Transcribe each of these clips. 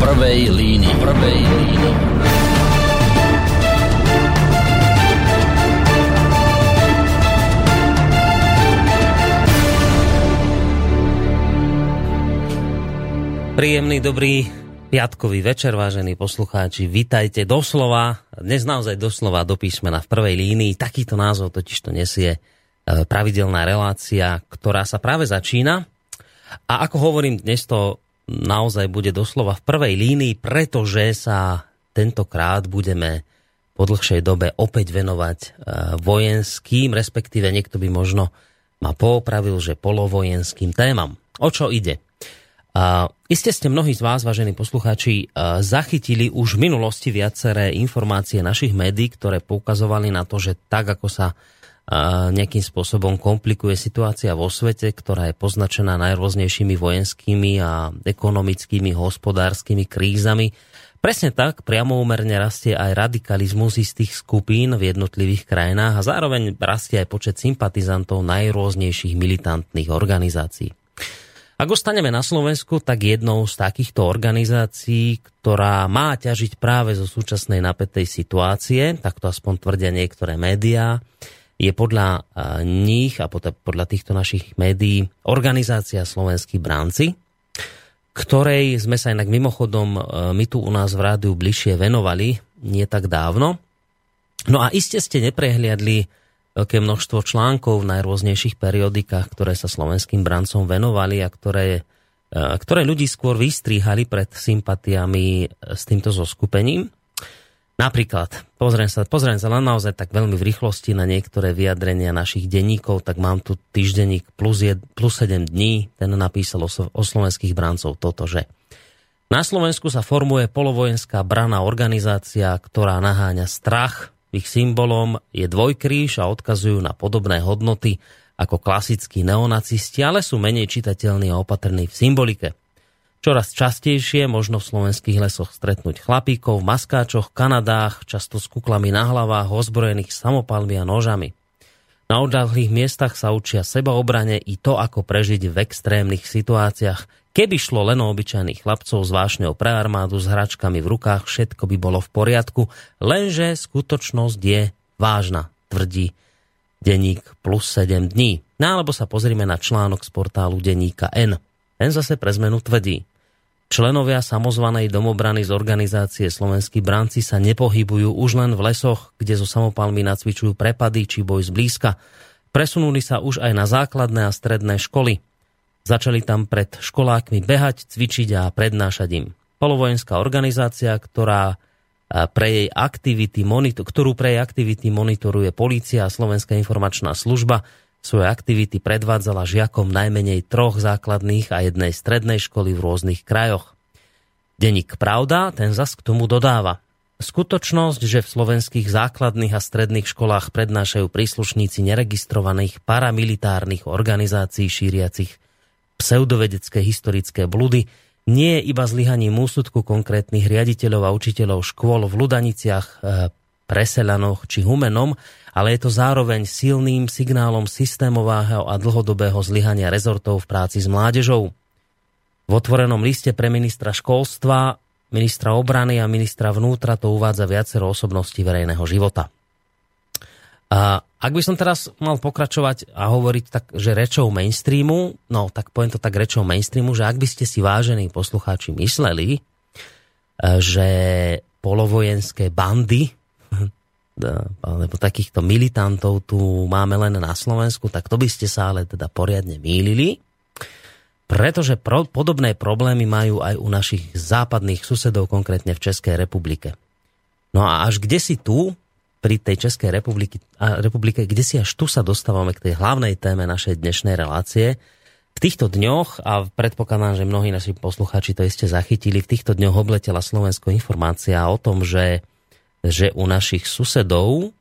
prvej línii. Prvej línii. Príjemný, dobrý piatkový večer, vážení poslucháči. Vítajte doslova, dnes naozaj doslova do písmena v prvej línii. Takýto názov totiž to nesie e, pravidelná relácia, ktorá sa práve začína. A ako hovorím, dnes to naozaj bude doslova v prvej línii, pretože sa tentokrát budeme po dlhšej dobe opäť venovať e, vojenským, respektíve niekto by možno ma poopravil, že polovojenským témam. O čo ide? Uh, iste ste mnohí z vás, vážení poslucháči, uh, zachytili už v minulosti viaceré informácie našich médií, ktoré poukazovali na to, že tak ako sa nejakým spôsobom komplikuje situácia vo svete, ktorá je poznačená najrôznejšími vojenskými a ekonomickými, hospodárskymi krízami. Presne tak priamo úmerne rastie aj radikalizmus istých skupín v jednotlivých krajinách a zároveň rastie aj počet sympatizantov najrôznejších militantných organizácií. Ak ostaneme na Slovensku, tak jednou z takýchto organizácií, ktorá má ťažiť práve zo súčasnej napätej situácie, tak to aspoň tvrdia niektoré médiá, je podľa nich a podľa týchto našich médií organizácia Slovenskí bránci, ktorej sme sa inak mimochodom my tu u nás v rádiu bližšie venovali nie tak dávno. No a iste ste neprehliadli veľké množstvo článkov v najrôznejších periodikách, ktoré sa slovenským brancom venovali a ktoré, ktoré ľudí skôr vystríhali pred sympatiami s týmto zoskupením. Napríklad, pozriem sa, pozriem sa len naozaj tak veľmi v rýchlosti na niektoré vyjadrenia našich denníkov, tak mám tu týždenník plus, jed, plus 7 dní, ten napísal o, o slovenských brancov toto, že na Slovensku sa formuje polovojenská braná organizácia, ktorá naháňa strach. Ich symbolom je dvojkríž a odkazujú na podobné hodnoty ako klasickí neonacisti, ale sú menej čitateľní a opatrní v symbolike. Čoraz častejšie možno v slovenských lesoch stretnúť chlapíkov v maskáčoch, kanadách, často s kuklami na hlavách, ozbrojených samopalmi a nožami. Na odľahlých miestach sa učia sebaobrane i to, ako prežiť v extrémnych situáciách. Keby šlo len o obyčajných chlapcov s vášňou pre armádu s hračkami v rukách, všetko by bolo v poriadku, lenže skutočnosť je vážna, tvrdí denník plus 7 dní. No alebo sa pozrime na článok z portálu denníka N. Ten zase pre zmenu tvrdí. Členovia samozvanej domobrany z organizácie Slovenskí branci sa nepohybujú už len v lesoch, kde zo samopalmi nacvičujú prepady či boj zblízka. Presunuli sa už aj na základné a stredné školy. Začali tam pred školákmi behať, cvičiť a prednášať im. Polovojenská organizácia, ktorá pre jej aktivity, ktorú pre jej aktivity monitoruje polícia a Slovenská informačná služba, svoje aktivity predvádzala žiakom najmenej troch základných a jednej strednej školy v rôznych krajoch. Deník Pravda ten zas k tomu dodáva. Skutočnosť, že v slovenských základných a stredných školách prednášajú príslušníci neregistrovaných paramilitárnych organizácií šíriacich pseudovedecké historické bludy, nie je iba zlyhaním úsudku konkrétnych riaditeľov a učiteľov škôl v Ludaniciach, eh, Preselanoch či Humenom, ale je to zároveň silným signálom systémového a dlhodobého zlyhania rezortov v práci s mládežou. V otvorenom liste pre ministra školstva, ministra obrany a ministra vnútra to uvádza viacero osobností verejného života. A ak by som teraz mal pokračovať a hovoriť tak, že rečou mainstreamu, no tak poviem to tak rečou mainstreamu, že ak by ste si vážení poslucháči mysleli, e, že polovojenské bandy alebo takýchto militantov tu máme len na Slovensku, tak to by ste sa ale teda poriadne mýlili, pretože pro, podobné problémy majú aj u našich západných susedov, konkrétne v Českej republike. No a až kde si tu, pri tej Českej republike, republike, kde si až tu sa dostávame k tej hlavnej téme našej dnešnej relácie, v týchto dňoch, a predpokladám, že mnohí naši poslucháči to iste zachytili, v týchto dňoch obletela Slovensko informácia o tom, že že u našich susedov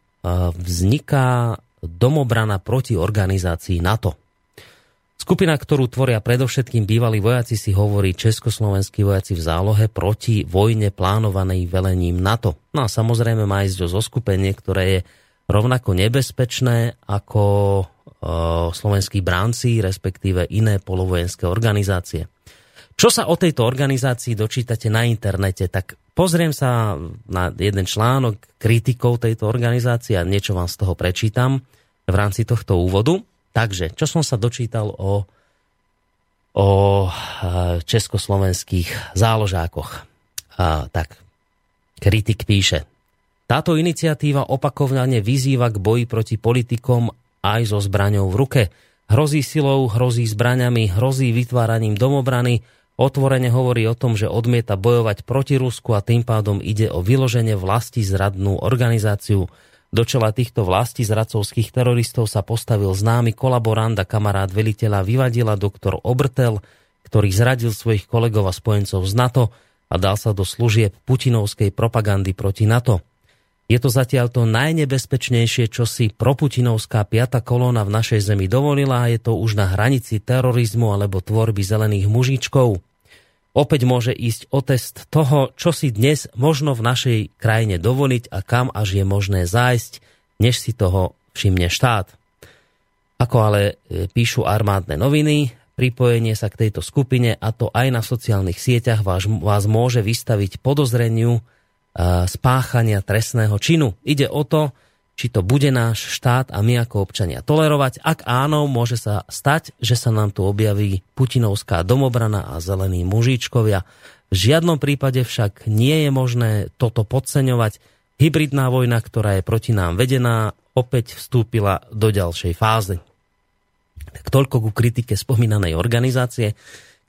vzniká domobrana proti organizácii NATO. Skupina, ktorú tvoria predovšetkým bývalí vojaci, si hovorí československí vojaci v zálohe proti vojne plánovanej velením NATO. No a samozrejme má ísť o zoskupenie, ktoré je rovnako nebezpečné ako e, slovenskí bránci, respektíve iné polovojenské organizácie. Čo sa o tejto organizácii dočítate na internete, tak pozriem sa na jeden článok kritikov tejto organizácie a niečo vám z toho prečítam v rámci tohto úvodu. Takže, čo som sa dočítal o, o československých záložákoch. A, tak, kritik píše. Táto iniciatíva opakovane vyzýva k boji proti politikom aj so zbraňou v ruke. Hrozí silou, hrozí zbraňami, hrozí vytváraním domobrany, Otvorene hovorí o tom, že odmieta bojovať proti Rusku a tým pádom ide o vyloženie vlasti zradnú organizáciu. Do čela týchto vlasti zradcovských teroristov sa postavil známy kolaborant a kamarát veliteľa vyvadila doktor Obrtel, ktorý zradil svojich kolegov a spojencov z NATO a dal sa do služieb putinovskej propagandy proti NATO. Je to zatiaľ to najnebezpečnejšie, čo si proputinovská piata kolóna v našej zemi dovolila a je to už na hranici terorizmu alebo tvorby zelených mužičkov opäť môže ísť o test toho, čo si dnes možno v našej krajine dovoliť a kam až je možné zájsť, než si toho všimne štát. Ako ale e, píšu armádne noviny, pripojenie sa k tejto skupine a to aj na sociálnych sieťach vás, vás môže vystaviť podozreniu spáchania trestného činu. Ide o to, či to bude náš štát a my ako občania tolerovať. Ak áno, môže sa stať, že sa nám tu objaví putinovská domobrana a zelení mužičkovia. V žiadnom prípade však nie je možné toto podceňovať. Hybridná vojna, ktorá je proti nám vedená, opäť vstúpila do ďalšej fázy. Tak toľko ku kritike spomínanej organizácie,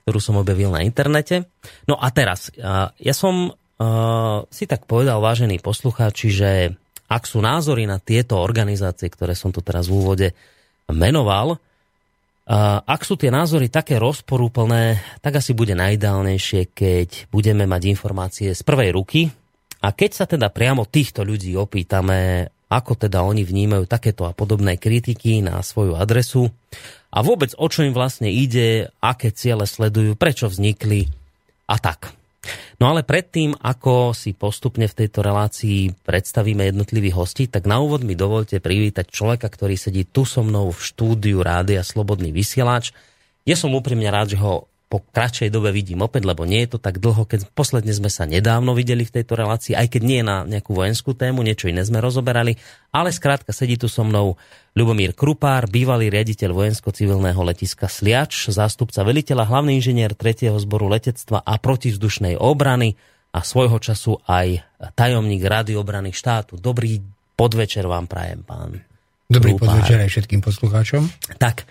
ktorú som objavil na internete. No a teraz, ja som si tak povedal, vážení poslucháči, že ak sú názory na tieto organizácie, ktoré som tu teraz v úvode menoval, ak sú tie názory také rozporúplné, tak asi bude najideálnejšie, keď budeme mať informácie z prvej ruky a keď sa teda priamo týchto ľudí opýtame, ako teda oni vnímajú takéto a podobné kritiky na svoju adresu a vôbec o čo im vlastne ide, aké ciele sledujú, prečo vznikli a tak. No ale predtým, ako si postupne v tejto relácii predstavíme jednotlivých hostí, tak na úvod mi dovolte privítať človeka, ktorý sedí tu so mnou v štúdiu Rádia Slobodný vysielač. Ja som úprimne rád, že ho po kratšej dobe vidím opäť, lebo nie je to tak dlho, keď posledne sme sa nedávno videli v tejto relácii, aj keď nie na nejakú vojenskú tému, niečo iné sme rozoberali, ale skrátka sedí tu so mnou Ľubomír Krupár, bývalý riaditeľ vojensko-civilného letiska Sliač, zástupca veliteľa, hlavný inžinier 3. zboru letectva a protivzdušnej obrany a svojho času aj tajomník Rady obrany štátu. Dobrý podvečer vám prajem, pán Dobrý podvečer aj všetkým poslucháčom. Tak,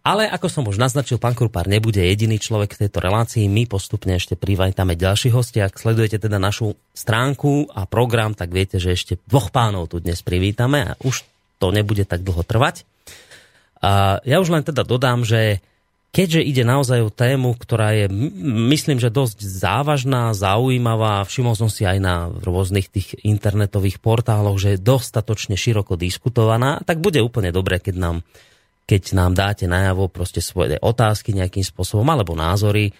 ale ako som už naznačil, pán Krupár nebude jediný človek v tejto relácii. My postupne ešte privajtame ďalší hostia. Ak sledujete teda našu stránku a program, tak viete, že ešte dvoch pánov tu dnes privítame a už to nebude tak dlho trvať. Ja už len teda dodám, že keďže ide naozaj o tému, ktorá je, myslím, že dosť závažná, zaujímavá, všimol som si aj na rôznych tých internetových portáloch, že je dostatočne široko diskutovaná, tak bude úplne dobré, keď nám keď nám dáte najavo proste svoje otázky nejakým spôsobom alebo názory,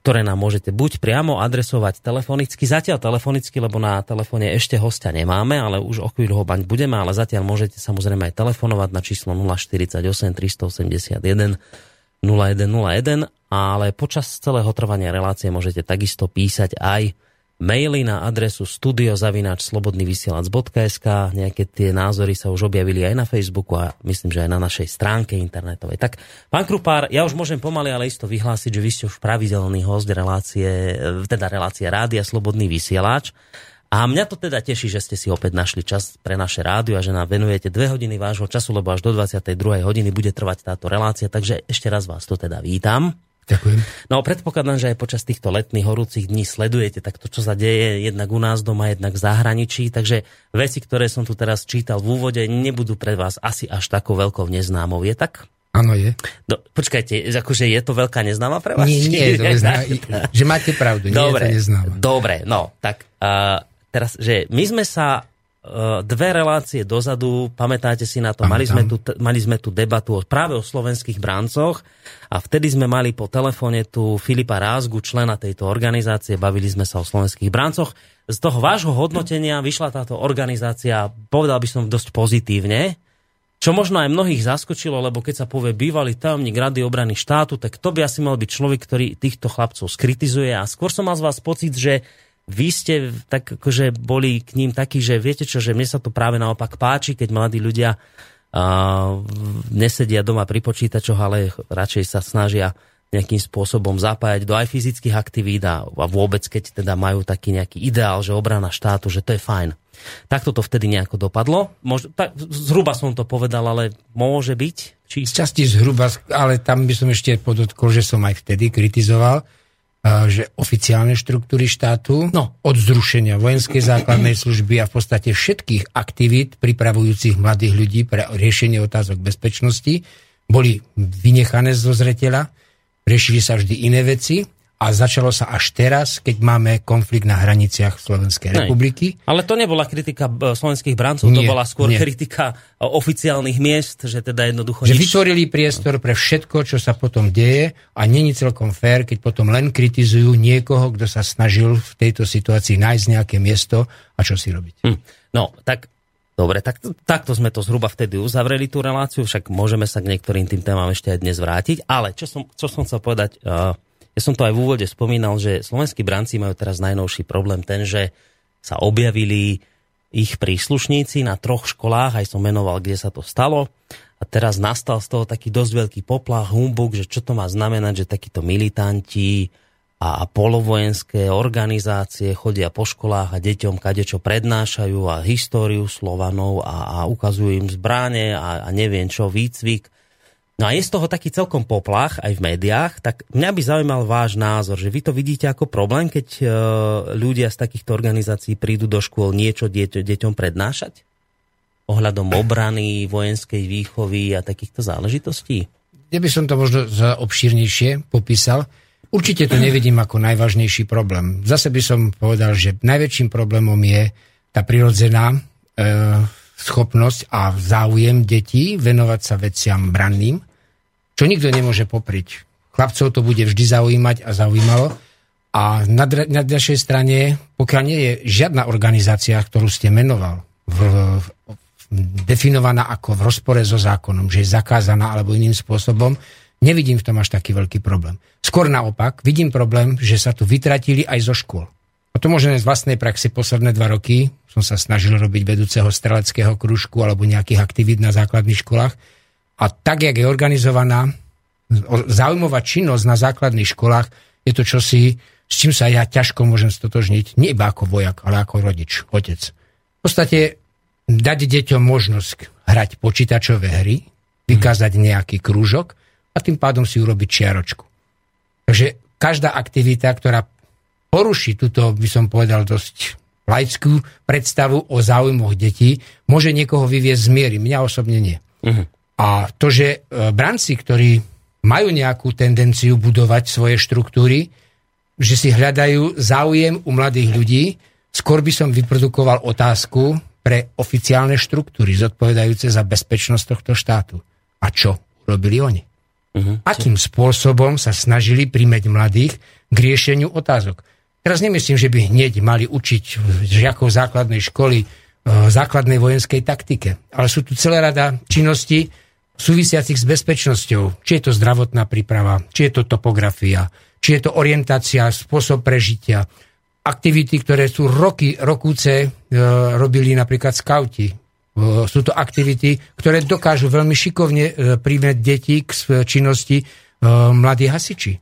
ktoré nám môžete buď priamo adresovať telefonicky, zatiaľ telefonicky, lebo na telefóne ešte hostia nemáme, ale už o chvíľu ho baň budeme, ale zatiaľ môžete samozrejme aj telefonovať na číslo 048 381 0101, ale počas celého trvania relácie môžete takisto písať aj maily na adresu studiozavináčslobodnyvysielac.sk nejaké tie názory sa už objavili aj na Facebooku a myslím, že aj na našej stránke internetovej. Tak, pán Krupár, ja už môžem pomaly, ale isto vyhlásiť, že vy ste už pravidelný host relácie, teda relácie Rádia Slobodný vysielač. A mňa to teda teší, že ste si opäť našli čas pre naše rádio a že nám venujete dve hodiny vášho času, lebo až do 22. hodiny bude trvať táto relácia, takže ešte raz vás to teda vítam. Ďakujem. No predpokladám, že aj počas týchto letných horúcich dní sledujete tak to, čo sa deje jednak u nás doma, jednak v zahraničí, takže veci, ktoré som tu teraz čítal v úvode, nebudú pre vás asi až takou veľkou neznámou. Je tak? Áno, je. No, počkajte, akože je to veľká neznáma pre vás? Nie, nie je to neznáma. že máte pravdu, nie dobre, je to neznáma. Dobre, no, tak uh, teraz, že my sme sa Eh, dve relácie dozadu, pamätáte si na to, mali sme, tu, mali sme tu debatu práve o slovenských bráncoch a vtedy sme mali po telefóne tu Filipa Rázgu, člena tejto organizácie, bavili sme sa o slovenských bráncoch. Z toho vášho hodnotenia vyšla táto organizácia, povedal by som dosť pozitívne, čo možno aj mnohých zaskočilo, lebo keď sa povie bývalý tajomník Rady obrany štátu, tak to by asi mal byť človek, ktorý týchto chlapcov skritizuje. A skôr som mal z vás pocit, že vy ste tak akože boli k ním takí, že viete čo, že mne sa to práve naopak páči, keď mladí ľudia uh, nesedia doma pri počítačoch, ale radšej sa snažia nejakým spôsobom zapájať do aj fyzických aktivít a, vôbec, keď teda majú taký nejaký ideál, že obrana štátu, že to je fajn. Takto to vtedy nejako dopadlo. Mož, tak, zhruba som to povedal, ale môže byť? Či... Z časti zhruba, ale tam by som ešte podotkol, že som aj vtedy kritizoval, že oficiálne štruktúry štátu no. od zrušenia vojenskej základnej služby a v podstate všetkých aktivít pripravujúcich mladých ľudí pre riešenie otázok bezpečnosti boli vynechané zo zreteľa, riešili sa vždy iné veci a začalo sa až teraz, keď máme konflikt na hraniciach Slovenskej Nej. republiky. Ale to nebola kritika e, slovenských brancov, nie, to bola skôr nie. kritika e, oficiálnych miest, že teda jednoducho... Že nič... vytvorili priestor pre všetko, čo sa potom deje a není celkom fér, keď potom len kritizujú niekoho, kto sa snažil v tejto situácii nájsť nejaké miesto a čo si robiť. Hm. No, tak Dobre, tak, takto sme to zhruba vtedy uzavreli tú reláciu, však môžeme sa k niektorým tým témam ešte aj dnes vrátiť, ale čo som, čo som chcel povedať, uh, ja som to aj v úvode spomínal, že slovenskí branci majú teraz najnovší problém ten, že sa objavili ich príslušníci na troch školách, aj som menoval, kde sa to stalo. A teraz nastal z toho taký dosť veľký poplach, humbuk, že čo to má znamenať, že takíto militanti a polovojenské organizácie chodia po školách a deťom kadečo prednášajú a históriu Slovanov a, a ukazujú im zbráne a, a neviem čo, výcvik. No a je z toho taký celkom poplach aj v médiách, tak mňa by zaujímal váš názor, že vy to vidíte ako problém, keď e, ľudia z takýchto organizácií prídu do škôl niečo dieťo, deťom prednášať? Ohľadom obrany, vojenskej výchovy a takýchto záležitostí? Ja by som to možno za obšírnejšie popísal. Určite to nevidím ako najvážnejší problém. Zase by som povedal, že najväčším problémom je tá prirodzená e, schopnosť a záujem detí venovať sa veciam branným, čo nikto nemôže popriť. Chlapcov to bude vždy zaujímať a zaujímalo. A na, na našej strane, pokiaľ nie je žiadna organizácia, ktorú ste menoval, v, v, definovaná ako v rozpore so zákonom, že je zakázaná alebo iným spôsobom, nevidím v tom až taký veľký problém. Skôr naopak, vidím problém, že sa tu vytratili aj zo škôl. A to môžeme z vlastnej praxi posledné dva roky. Som sa snažil robiť vedúceho streleckého kružku alebo nejakých aktivít na základných školách. A tak, jak je organizovaná zaujímavá činnosť na základných školách, je to čosi, s čím sa ja ťažko môžem stotožniť, nie iba ako vojak, ale ako rodič, otec. V podstate dať deťom možnosť hrať počítačové hry, vykázať nejaký krúžok a tým pádom si urobiť čiaročku. Takže každá aktivita, ktorá poruší túto, by som povedal, dosť laickú predstavu o záujmoch detí, môže niekoho vyviezť z miery. Mňa osobne nie. Uh-huh. A to, že e, branci, ktorí majú nejakú tendenciu budovať svoje štruktúry, že si hľadajú záujem u mladých ľudí, skôr by som vyprodukoval otázku pre oficiálne štruktúry zodpovedajúce za bezpečnosť tohto štátu. A čo robili oni? Uh-huh. Akým spôsobom sa snažili primeť mladých k riešeniu otázok? Teraz nemyslím, že by hneď mali učiť žiakov základnej školy e, základnej vojenskej taktike, ale sú tu celé rada činností súvisiacich s bezpečnosťou. Či je to zdravotná príprava, či je to topografia, či je to orientácia, spôsob prežitia, aktivity, ktoré sú roky, rokúce e, robili napríklad skauti. E, sú to aktivity, ktoré dokážu veľmi šikovne e, príjmeť deti k činnosti e, mladí hasiči.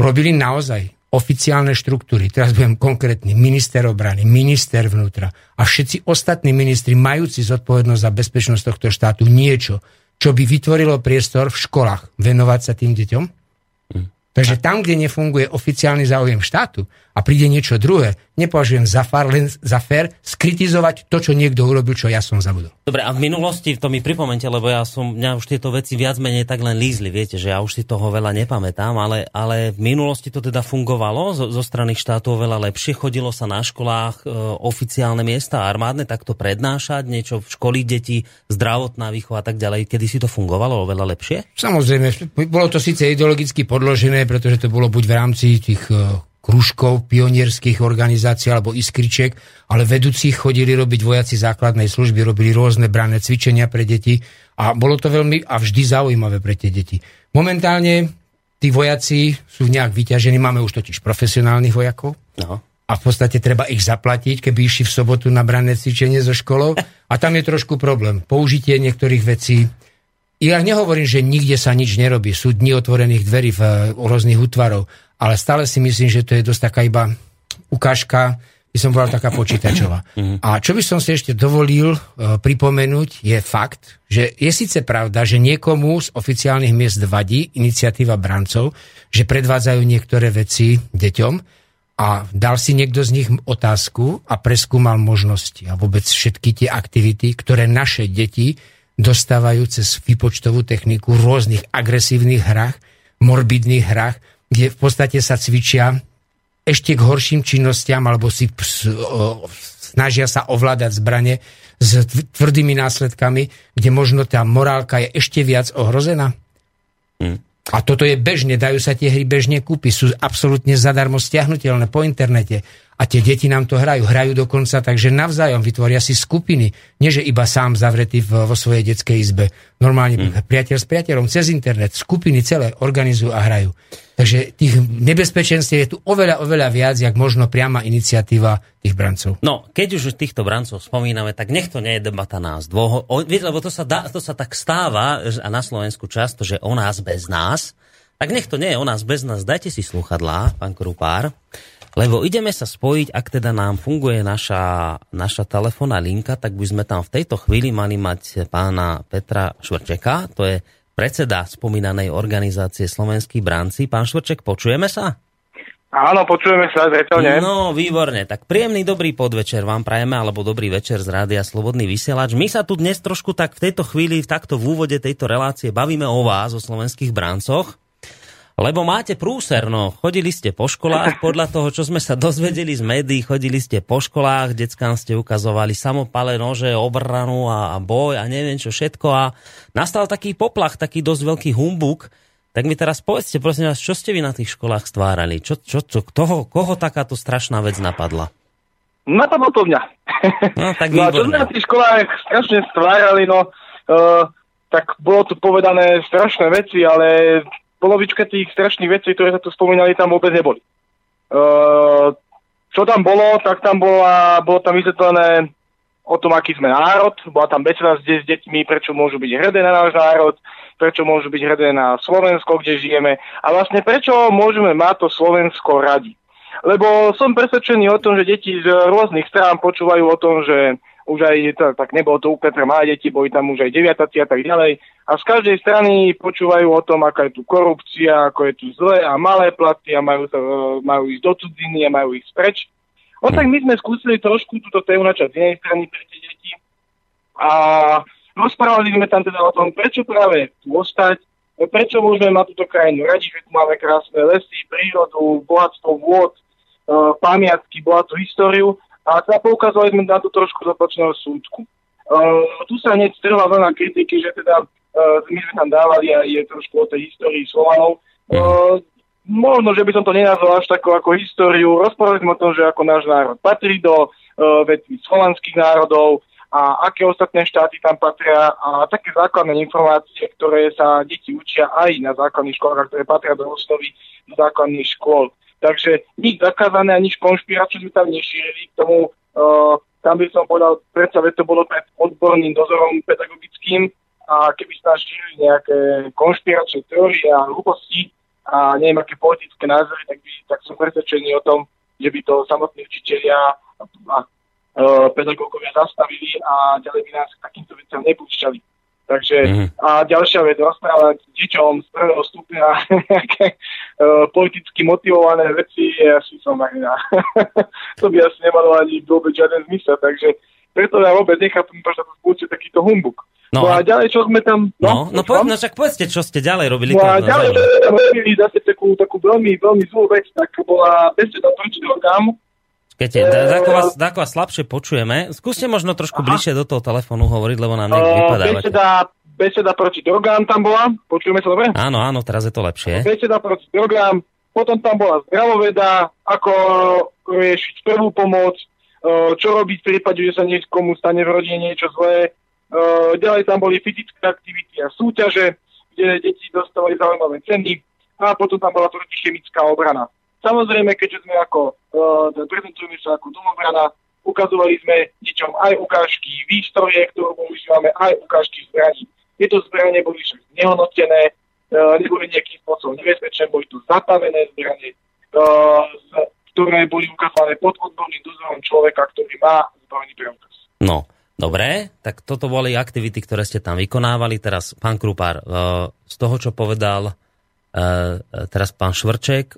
Robili naozaj oficiálne štruktúry, teraz budem konkrétny, minister obrany, minister vnútra a všetci ostatní ministri majúci zodpovednosť za bezpečnosť tohto štátu niečo, čo by vytvorilo priestor v školách venovať sa tým deťom? Hm. Takže tam, kde nefunguje oficiálny záujem štátu a príde niečo druhé, nepovažujem za, far, len za fér skritizovať to, čo niekto urobil, čo ja som zabudol. Dobre, a v minulosti, to mi pripomente, lebo ja som, mňa už tieto veci viac menej tak len lízli, viete, že ja už si toho veľa nepamätám, ale, ale v minulosti to teda fungovalo zo, zo strany štátov veľa lepšie, chodilo sa na školách e, oficiálne miesta armádne takto prednášať, niečo v školy deti, zdravotná výchova a tak ďalej, kedy si to fungovalo oveľa lepšie? Samozrejme, bolo to síce ideologicky podložené, pretože to bolo buď v rámci tých e, kružkov, pionierských organizácií alebo iskriček, ale vedúci chodili robiť vojaci základnej služby, robili rôzne brané cvičenia pre deti a bolo to veľmi a vždy zaujímavé pre tie deti. Momentálne tí vojaci sú nejak vyťažení, máme už totiž profesionálnych vojakov no. a v podstate treba ich zaplatiť, keby išli v sobotu na brané cvičenie zo školou a tam je trošku problém. Použitie niektorých vecí, ja nehovorím, že nikde sa nič nerobí. Sú dni otvorených dverí v rôznych útvarov, ale stále si myslím, že to je dosť taká iba ukážka, by som povedal taká počítačová. Mhm. A čo by som si ešte dovolil uh, pripomenúť, je fakt, že je síce pravda, že niekomu z oficiálnych miest vadí iniciatíva brancov, že predvádzajú niektoré veci deťom a dal si niekto z nich otázku a preskúmal možnosti a vôbec všetky tie aktivity, ktoré naše deti dostávajú cez výpočtovú techniku v rôznych agresívnych hrách, morbidných hrách, kde v podstate sa cvičia ešte k horším činnostiam alebo si snažia sa ovládať zbranie s tvrdými následkami, kde možno tá morálka je ešte viac ohrozená? Hmm. A toto je bežne, dajú sa tie hry bežne kúpiť, sú absolútne zadarmo stiahnutelné po internete. A tie deti nám to hrajú. Hrajú dokonca takže navzájom vytvoria si skupiny. Nie, že iba sám zavretý vo svojej detskej izbe. Normálne hmm. priateľ s priateľom cez internet. Skupiny celé organizujú a hrajú. Takže tých nebezpečenstiev je tu oveľa, oveľa viac, jak možno priama iniciatíva tých brancov. No, keď už týchto brancov spomíname, tak nech to nie je debata nás dvoch. Lebo to sa, dá, to sa tak stáva a na Slovensku často, že o nás bez nás. Tak nech to nie je o nás bez nás. Dajte si sluchadlá, pán Krupár. Lebo ideme sa spojiť, ak teda nám funguje naša, naša telefónna linka, tak by sme tam v tejto chvíli mali mať pána Petra Švrčeka, to je predseda spomínanej organizácie Slovenskí bránci. Pán Švrček, počujeme sa? Áno, počujeme sa zretelne. No, výborne. Tak príjemný dobrý podvečer vám prajeme, alebo dobrý večer z Rádia Slobodný vysielač. My sa tu dnes trošku tak v tejto chvíli, v takto v úvode tejto relácie bavíme o vás, o slovenských bráncoch. Lebo máte prúser, no. Chodili ste po školách, podľa toho, čo sme sa dozvedeli z médií, chodili ste po školách, deckám ste ukazovali samopale nože, obranu a, a boj a neviem čo všetko a nastal taký poplach, taký dosť veľký humbuk. Tak mi teraz povedzte, prosím vás, čo ste vy na tých školách stvárali? Čo, čo, čo, toho, koho takáto strašná vec napadla? Napadlo to mňa. No, tak no a čo sme na tých školách strašne stvárali, no, uh, tak bolo tu povedané strašné veci, ale polovička tých strašných vecí, ktoré sa tu spomínali, tam vôbec neboli. Uh, čo tam bolo, tak tam bola, bolo tam vysvetlené o tom, aký sme národ, bola tam beseda s, deťmi, prečo môžu byť hrdé na náš národ, prečo môžu byť hrdé na Slovensko, kde žijeme a vlastne prečo môžeme mať to Slovensko radi. Lebo som presvedčený o tom, že deti z rôznych strán počúvajú o tom, že už aj, to, tak nebolo to úplne pre malé deti, boli tam už aj deviataci a tak ďalej. A z každej strany počúvajú o tom, aká je tu korupcia, ako je tu zlé a malé platy a majú, majú ísť do cudziny a majú ísť preč. No tak my sme skúsili trošku túto tému načať z inej strany pre tie deti a rozprávali sme tam teda o tom, prečo práve tu ostať, prečo môžeme mať túto krajinu radi, že tu máme krásne lesy, prírodu, bohatstvo vôd, e, pamiatky, bohatú históriu a teda poukazovali sme na to trošku z súdku. Uh, tu sa hneď strhla veľa kritiky, že teda uh, my sme tam dávali aj je trošku o tej histórii Slovanov. Uh, možno, že by som to nenazval až takú ako históriu. Rozprávali sme o tom, že ako náš národ patrí do uh, vetví slovanských národov a aké ostatné štáty tam patria a také základné informácie, ktoré sa deti učia aj na základných školách, ktoré patria do osnovy základných škôl. Takže nič zakázané a nič konšpiračné sme tam nešírili. K tomu uh, tam by som povedal, predsa to bolo pred odborným dozorom pedagogickým a keby sa šírili nejaké konšpiračné teórie a hlúposti a neviem, aké politické názory, tak, by, tak som presvedčený o tom, že by to samotní učiteľia a, a uh, pedagógovia zastavili a ďalej by nás takýmto veciam nepúšťali. Takže mm-hmm. a ďalšia vec, rozprávať deťom z prvého stupňa nejaké uh, politicky motivované veci, asi som marina. to by asi nemalo ani vôbec žiaden zmysel, takže preto ja vôbec nechápem, prečo to spúšťa takýto humbuk. No, no a ďalej, čo sme tam... No, no, no, povedz, no však povedzte, čo ste ďalej robili. No a ďalej, čo sme robili zase takú, takú veľmi, veľmi zlú vec, tak bola beseda proti orgánu, Vás, ako vás slabšie počujeme, skúste možno trošku Aha. bližšie do toho telefónu hovoriť, lebo nám niekde vypadávate. Beseda, beseda proti drogám tam bola, počujeme sa dobre? Áno, áno, teraz je to lepšie. Beseda proti drogám, potom tam bola zdravoveda, ako riešiť prvú pomoc, čo robiť v prípade, že sa niekomu stane v rodine niečo zlé. Ďalej tam boli fyzické aktivity a súťaže, kde deti dostávali zaujímavé ceny a potom tam bola protichemická obrana. Samozrejme, keďže sme ako, uh, prezentujeme sa ako domobrana, ukazovali sme deťom aj ukážky výstroje, ktorú používame, aj ukážky zbraní. Tieto zbranie boli však nehodnotené, uh, neboli nejakým spôsobom nebezpečné, boli to zatavené zbranie, uh, ktoré boli ukázané pod odborným dozorom človeka, ktorý má zbrojný preukaz. No, Dobre, tak toto boli aktivity, ktoré ste tam vykonávali. Teraz, pán Krupár, z toho, čo povedal teraz pán Švrček,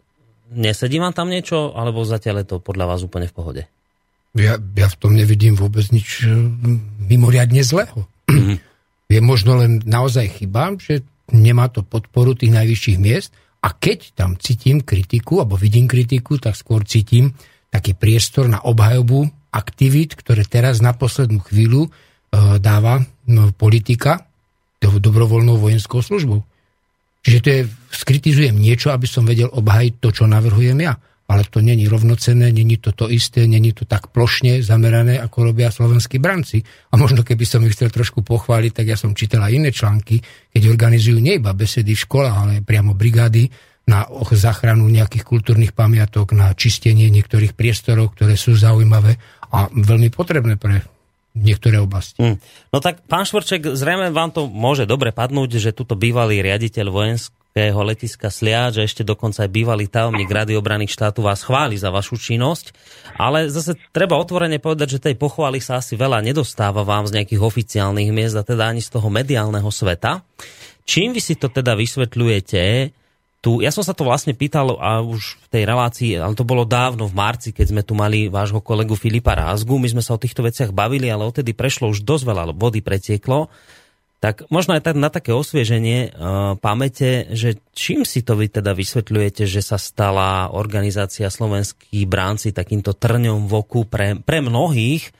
nesedí vám tam niečo, alebo zatiaľ je to podľa vás úplne v pohode? Ja, ja v tom nevidím vôbec nič mimoriadne zlého. Mm-hmm. Je možno len naozaj chyba, že nemá to podporu tých najvyšších miest a keď tam cítim kritiku, alebo vidím kritiku, tak skôr cítim taký priestor na obhajobu aktivít, ktoré teraz na poslednú chvíľu e, dáva no, politika do, dobrovoľnou vojenskou službou. Čiže to je, skritizujem niečo, aby som vedel obhajiť to, čo navrhujem ja. Ale to není rovnocenné, není to to isté, není to tak plošne zamerané, ako robia slovenskí branci. A možno keby som ich chcel trošku pochváliť, tak ja som čítal aj iné články, keď organizujú nie iba besedy v školách, ale priamo brigády na záchranu nejakých kultúrnych pamiatok, na čistenie niektorých priestorov, ktoré sú zaujímavé a veľmi potrebné pre niektoré oblasti. Hmm. No tak, pán Švorček, zrejme vám to môže dobre padnúť, že tuto bývalý riaditeľ vojenského letiska Sliač, že ešte dokonca aj bývalý tajomník Rady obrany štátu vás chváli za vašu činnosť, ale zase treba otvorene povedať, že tej pochvály sa asi veľa nedostáva vám z nejakých oficiálnych miest a teda ani z toho mediálneho sveta. Čím vy si to teda vysvetľujete, tu, ja som sa to vlastne pýtal a už v tej relácii, ale to bolo dávno v marci, keď sme tu mali vášho kolegu Filipa Rázgu, my sme sa o týchto veciach bavili, ale odtedy prešlo už dosť veľa vody pretieklo, tak možno aj tak na také osvieženie uh, pamäte, že čím si to vy teda vysvetľujete, že sa stala organizácia slovenských bránci takýmto trňom v oku pre, pre mnohých,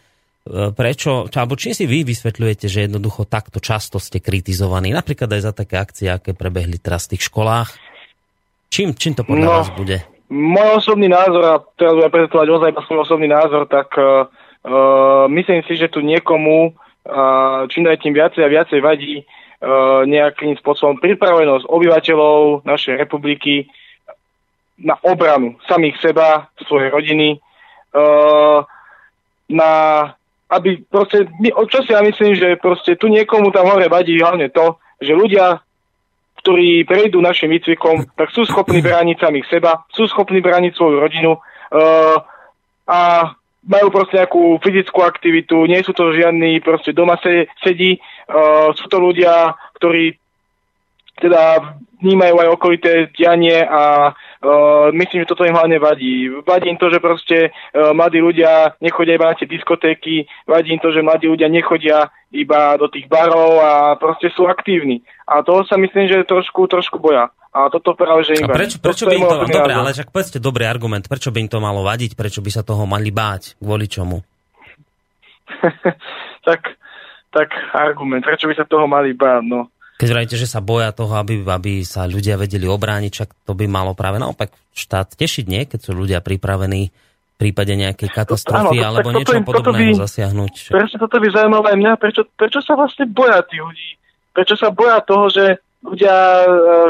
uh, prečo, alebo čím si vy vysvetľujete, že jednoducho takto často ste kritizovaní, napríklad aj za také akcie, aké prebehli teraz v tých školách, Čím, čím to podľa no, vás bude? Môj osobný názor, a teraz budem prezentovať ozaj svoj osobný názor, tak uh, myslím si, že tu niekomu uh, čím aj tým viacej a viacej vadí uh, nejakým spôsobom pripravenosť obyvateľov našej republiky na obranu samých seba, svojej rodiny, uh, na aby proste, čo si ja myslím, že proste tu niekomu tam hore vadí hlavne to, že ľudia ktorí prejdú našim výcvikom, tak sú schopní brániť samých seba, sú schopní brániť svoju rodinu uh, a majú proste nejakú fyzickú aktivitu, nie sú to žiadni proste doma se, sedí, uh, sú to ľudia, ktorí teda vnímajú aj okolité dianie a uh, myslím, že toto im hlavne vadí. Vadí im to, že proste uh, mladí ľudia nechodia iba na tie diskotéky, vadí im to, že mladí ľudia nechodia iba do tých barov a proste sú aktívni. A toho sa myslím, že trošku, trošku boja. A toto práve, že im a prečo, prečo by im to, dobre, ale však povedzte dobrý argument, prečo by im to malo vadiť, prečo by sa toho mali báť, kvôli čomu? tak, tak argument, prečo by sa toho mali báť, no. Keď vrajte, že sa boja toho, aby, aby sa ľudia vedeli obrániť, čak to by malo práve naopak štát tešiť, nie? Keď sú ľudia pripravení v prípade nejakej katastrofy Áno, alebo niečo podobného by, zasiahnuť. Prečo toto by zaujímalo aj mňa? Prečo, prečo sa vlastne boja tí ľudí? Prečo sa boja toho, že ľudia, e,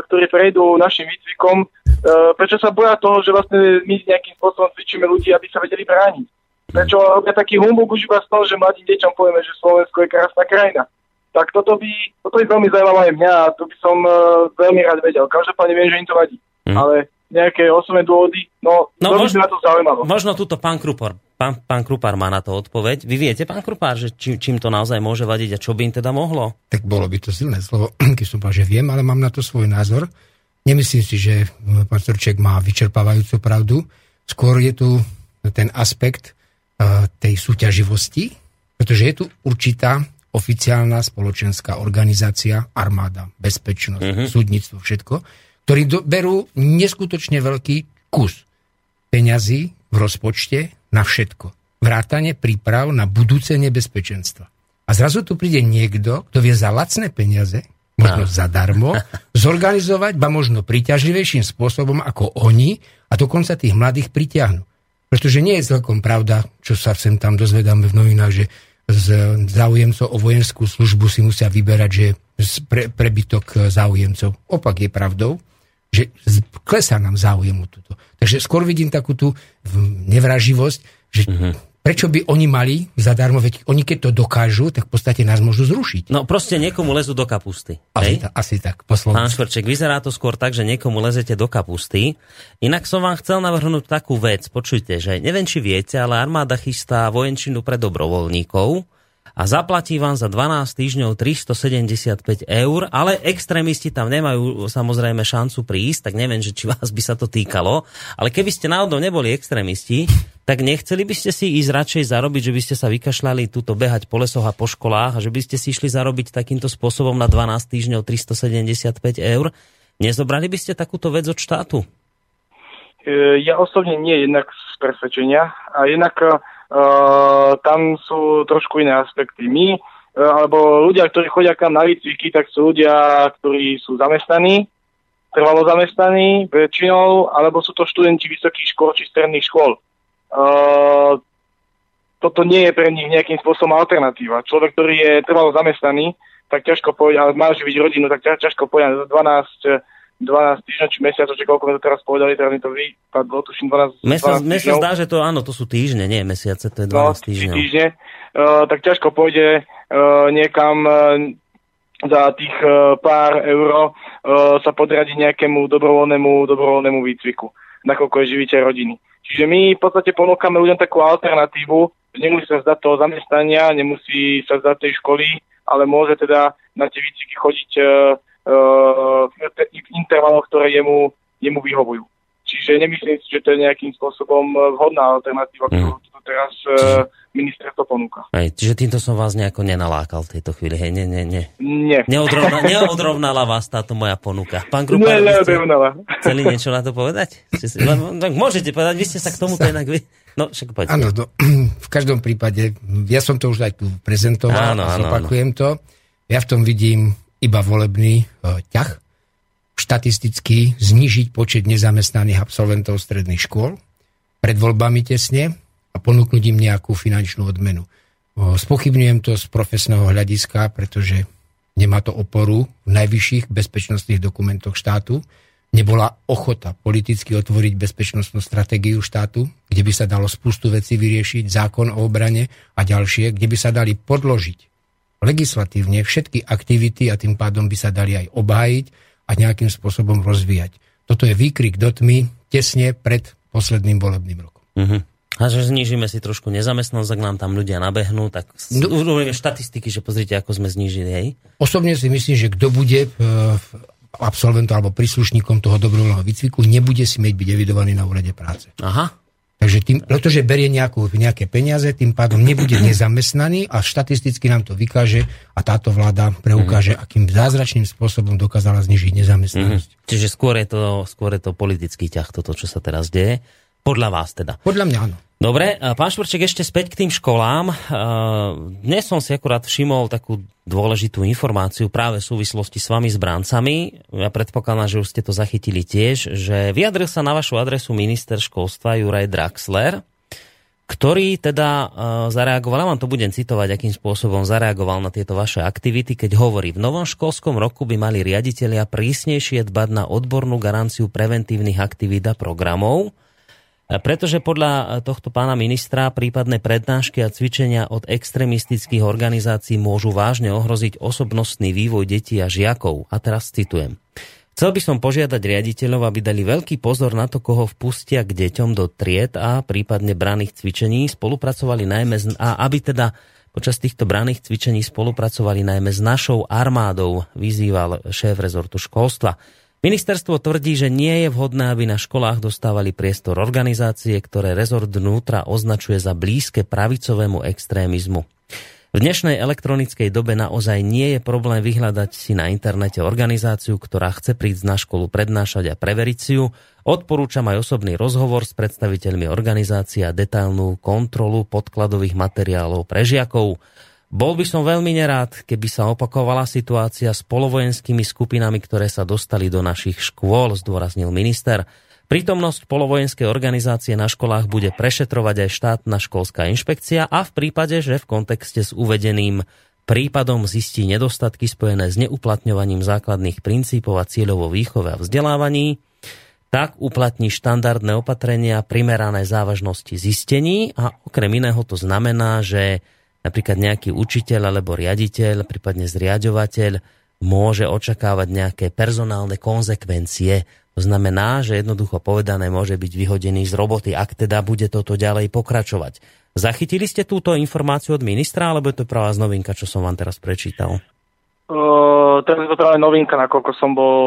ktorí prejdú našim výcvikom, e, prečo sa boja toho, že vlastne my nejakým spôsobom cvičíme ľudí, aby sa vedeli brániť? Prečo robia taký humbug už iba z toho, že mladým deťom povieme, že Slovensko je krásna krajina? Tak toto by, toto by veľmi zaujímalo aj mňa a to by som uh, veľmi rád vedel. Každopádne viem, že im to vadí. Mm. Ale nejaké osobné dôvody, no, no možno, by to zaujímalo. Možno túto pán Krupor, pán, pán Krupár má na to odpoveď. Vy viete, pán Krupár, že čím, čím to naozaj môže vadiť a čo by im teda mohlo? Tak bolo by to silné slovo, keď som povedal, že viem, ale mám na to svoj názor. Nemyslím si, že pán Storček má vyčerpávajúcu pravdu. Skôr je tu ten aspekt uh, tej súťaživosti, pretože je tu určitá oficiálna spoločenská organizácia, armáda, bezpečnosť, uh-huh. súdnictvo, všetko, ktorí do, berú neskutočne veľký kus peňazí v rozpočte na všetko. Vrátane príprav na budúce nebezpečenstva. A zrazu tu príde niekto, kto vie za lacné peniaze možno no. zadarmo, zorganizovať, ba možno príťažlivejším spôsobom ako oni a dokonca tých mladých pritiahnu. Pretože nie je celkom pravda, čo sa sem tam dozvedáme v novinách, že z záujemcov o vojenskú službu si musia vyberať, že pre, prebytok záujemcov. Opak je pravdou, že klesá nám záujem o túto. Takže skôr vidím takú tú nevraživosť, že uh-huh. Prečo by oni mali zadarmo, veď oni keď to dokážu, tak v podstate nás môžu zrušiť. No proste niekomu lezú do kapusty. Asi, ta, asi tak, poslovne. Pán Švrček, vyzerá to skôr tak, že niekomu lezete do kapusty. Inak som vám chcel navrhnúť takú vec, počujte, že neviem, či viete, ale armáda chystá vojenčinu pre dobrovoľníkov a zaplatí vám za 12 týždňov 375 eur, ale extrémisti tam nemajú samozrejme šancu prísť, tak neviem, že či vás by sa to týkalo, ale keby ste náhodou neboli extrémisti, tak nechceli by ste si ísť radšej zarobiť, že by ste sa vykašľali túto behať po lesoch a po školách a že by ste si išli zarobiť takýmto spôsobom na 12 týždňov 375 eur. Nezobrali by ste takúto vec od štátu? E, ja osobne nie, jednak z presvedčenia a jednak Uh, tam sú trošku iné aspekty. My, uh, alebo ľudia, ktorí chodia kam na výcviky, tak sú ľudia, ktorí sú zamestnaní, trvalo zamestnaní väčšinou, alebo sú to študenti vysokých škôl či stredných škôl. Uh, toto nie je pre nich nejakým spôsobom alternatíva. Človek, ktorý je trvalo zamestnaný, tak ťažko povedať, ale má živiť rodinu, tak ťažko povedať za 12 12 týždňov či mesiacov, či koľko sme to teraz povedali, teraz mi to vypadlo, tuším 12, Mesiac, 12 mesiac zdá, že to áno, to sú týždne, nie mesiace, to je 12 no, týždňov. týždne, uh, tak ťažko pôjde uh, niekam uh, za tých uh, pár euro uh, sa podradiť nejakému dobrovoľnému, dobrovoľnému výcviku, nakoľko je živíte rodiny. Čiže my v podstate ponúkame ľuďom takú alternatívu, nemusí sa zdať toho zamestnania, nemusí sa zdať tej školy, ale môže teda na tie výcviky chodiť uh, v intervaloch, ktoré jemu, jemu vyhovujú. Čiže nemyslím si, že to je nejakým spôsobom e, vhodná alternatíva, ktorú mm. teraz uh, ministerstvo ponúka. Hej, čiže týmto som vás nejako nenalákal v tejto chvíli. Hej, nie, nie, nie. Nie. Neodrovna, neodrovnala vás táto moja ponuka. Pán Grupa, nie, neodrovnala. Chceli niečo na to povedať? Môžete povedať, vy ste sa k tomu inak vy... No, však poďte. Áno, no, v každom prípade, ja som to už aj tu prezentoval áno, a zopakujem áno. to. Ja v tom vidím iba volebný e, ťah, štatisticky znižiť počet nezamestnaných absolventov stredných škôl pred voľbami tesne a ponúknuť im nejakú finančnú odmenu. Spochybňujem to z profesného hľadiska, pretože nemá to oporu v najvyšších bezpečnostných dokumentoch štátu. Nebola ochota politicky otvoriť bezpečnostnú stratégiu štátu, kde by sa dalo spustu veci vyriešiť, zákon o obrane a ďalšie, kde by sa dali podložiť legislatívne všetky aktivity a tým pádom by sa dali aj obhájiť a nejakým spôsobom rozvíjať. Toto je výkrik do tmy tesne pred posledným volebným rokom. Uh-huh. A že znížime si trošku nezamestnanosť, ak nám tam ľudia nabehnú, tak no, urobíme štatistiky, že pozrite, ako sme znížili. Hej? Osobne si myslím, že kto bude e, absolventom alebo príslušníkom toho dobrovoľného výcviku, nebude si mať byť evidovaný na úrade práce. Aha. Takže tým, pretože berie nejakú, nejaké peniaze, tým pádom nebude nezamestnaný a štatisticky nám to vykáže a táto vláda preukáže, mm-hmm. akým zázračným spôsobom dokázala znižiť nezamestnanosť. Mm-hmm. Čiže skôr je, to, skôr je to politický ťah, toto, čo sa teraz deje. Podľa vás teda. Podľa mňa áno. Dobre, pán Švorček, ešte späť k tým školám. Dnes som si akurát všimol takú dôležitú informáciu práve v súvislosti s vami s bráncami. Ja predpokladám, že už ste to zachytili tiež, že vyjadril sa na vašu adresu minister školstva Juraj Draxler, ktorý teda zareagoval, ja vám to budem citovať, akým spôsobom zareagoval na tieto vaše aktivity, keď hovorí, v novom školskom roku by mali riaditeľia prísnejšie dbať na odbornú garanciu preventívnych aktivít a programov, pretože podľa tohto pána ministra prípadné prednášky a cvičenia od extremistických organizácií môžu vážne ohroziť osobnostný vývoj detí a žiakov. A teraz citujem. Chcel by som požiadať riaditeľov, aby dali veľký pozor na to, koho vpustia k deťom do tried a prípadne braných cvičení, spolupracovali najmä z, a aby teda počas týchto braných cvičení spolupracovali najmä s našou armádou, vyzýval šéf rezortu školstva. Ministerstvo tvrdí, že nie je vhodné, aby na školách dostávali priestor organizácie, ktoré rezort vnútra označuje za blízke pravicovému extrémizmu. V dnešnej elektronickej dobe naozaj nie je problém vyhľadať si na internete organizáciu, ktorá chce prísť na školu prednášať a preveriť si ju. Odporúčam aj osobný rozhovor s predstaviteľmi organizácie a detailnú kontrolu podkladových materiálov pre žiakov. Bol by som veľmi nerád, keby sa opakovala situácia s polovojenskými skupinami, ktoré sa dostali do našich škôl, zdôraznil minister. Prítomnosť polovojenskej organizácie na školách bude prešetrovať aj štátna školská inšpekcia a v prípade, že v kontexte s uvedeným prípadom zistí nedostatky spojené s neuplatňovaním základných princípov a cieľov vo výchove a vzdelávaní, tak uplatní štandardné opatrenia primerané závažnosti zistení a okrem iného to znamená, že napríklad nejaký učiteľ alebo riaditeľ, prípadne zriadovateľ môže očakávať nejaké personálne konzekvencie. To znamená, že jednoducho povedané môže byť vyhodený z roboty, ak teda bude toto ďalej pokračovať. Zachytili ste túto informáciu od ministra, alebo je to z novinka, čo som vám teraz prečítal? Uh, teraz je to práve novinka, nakoľko som bol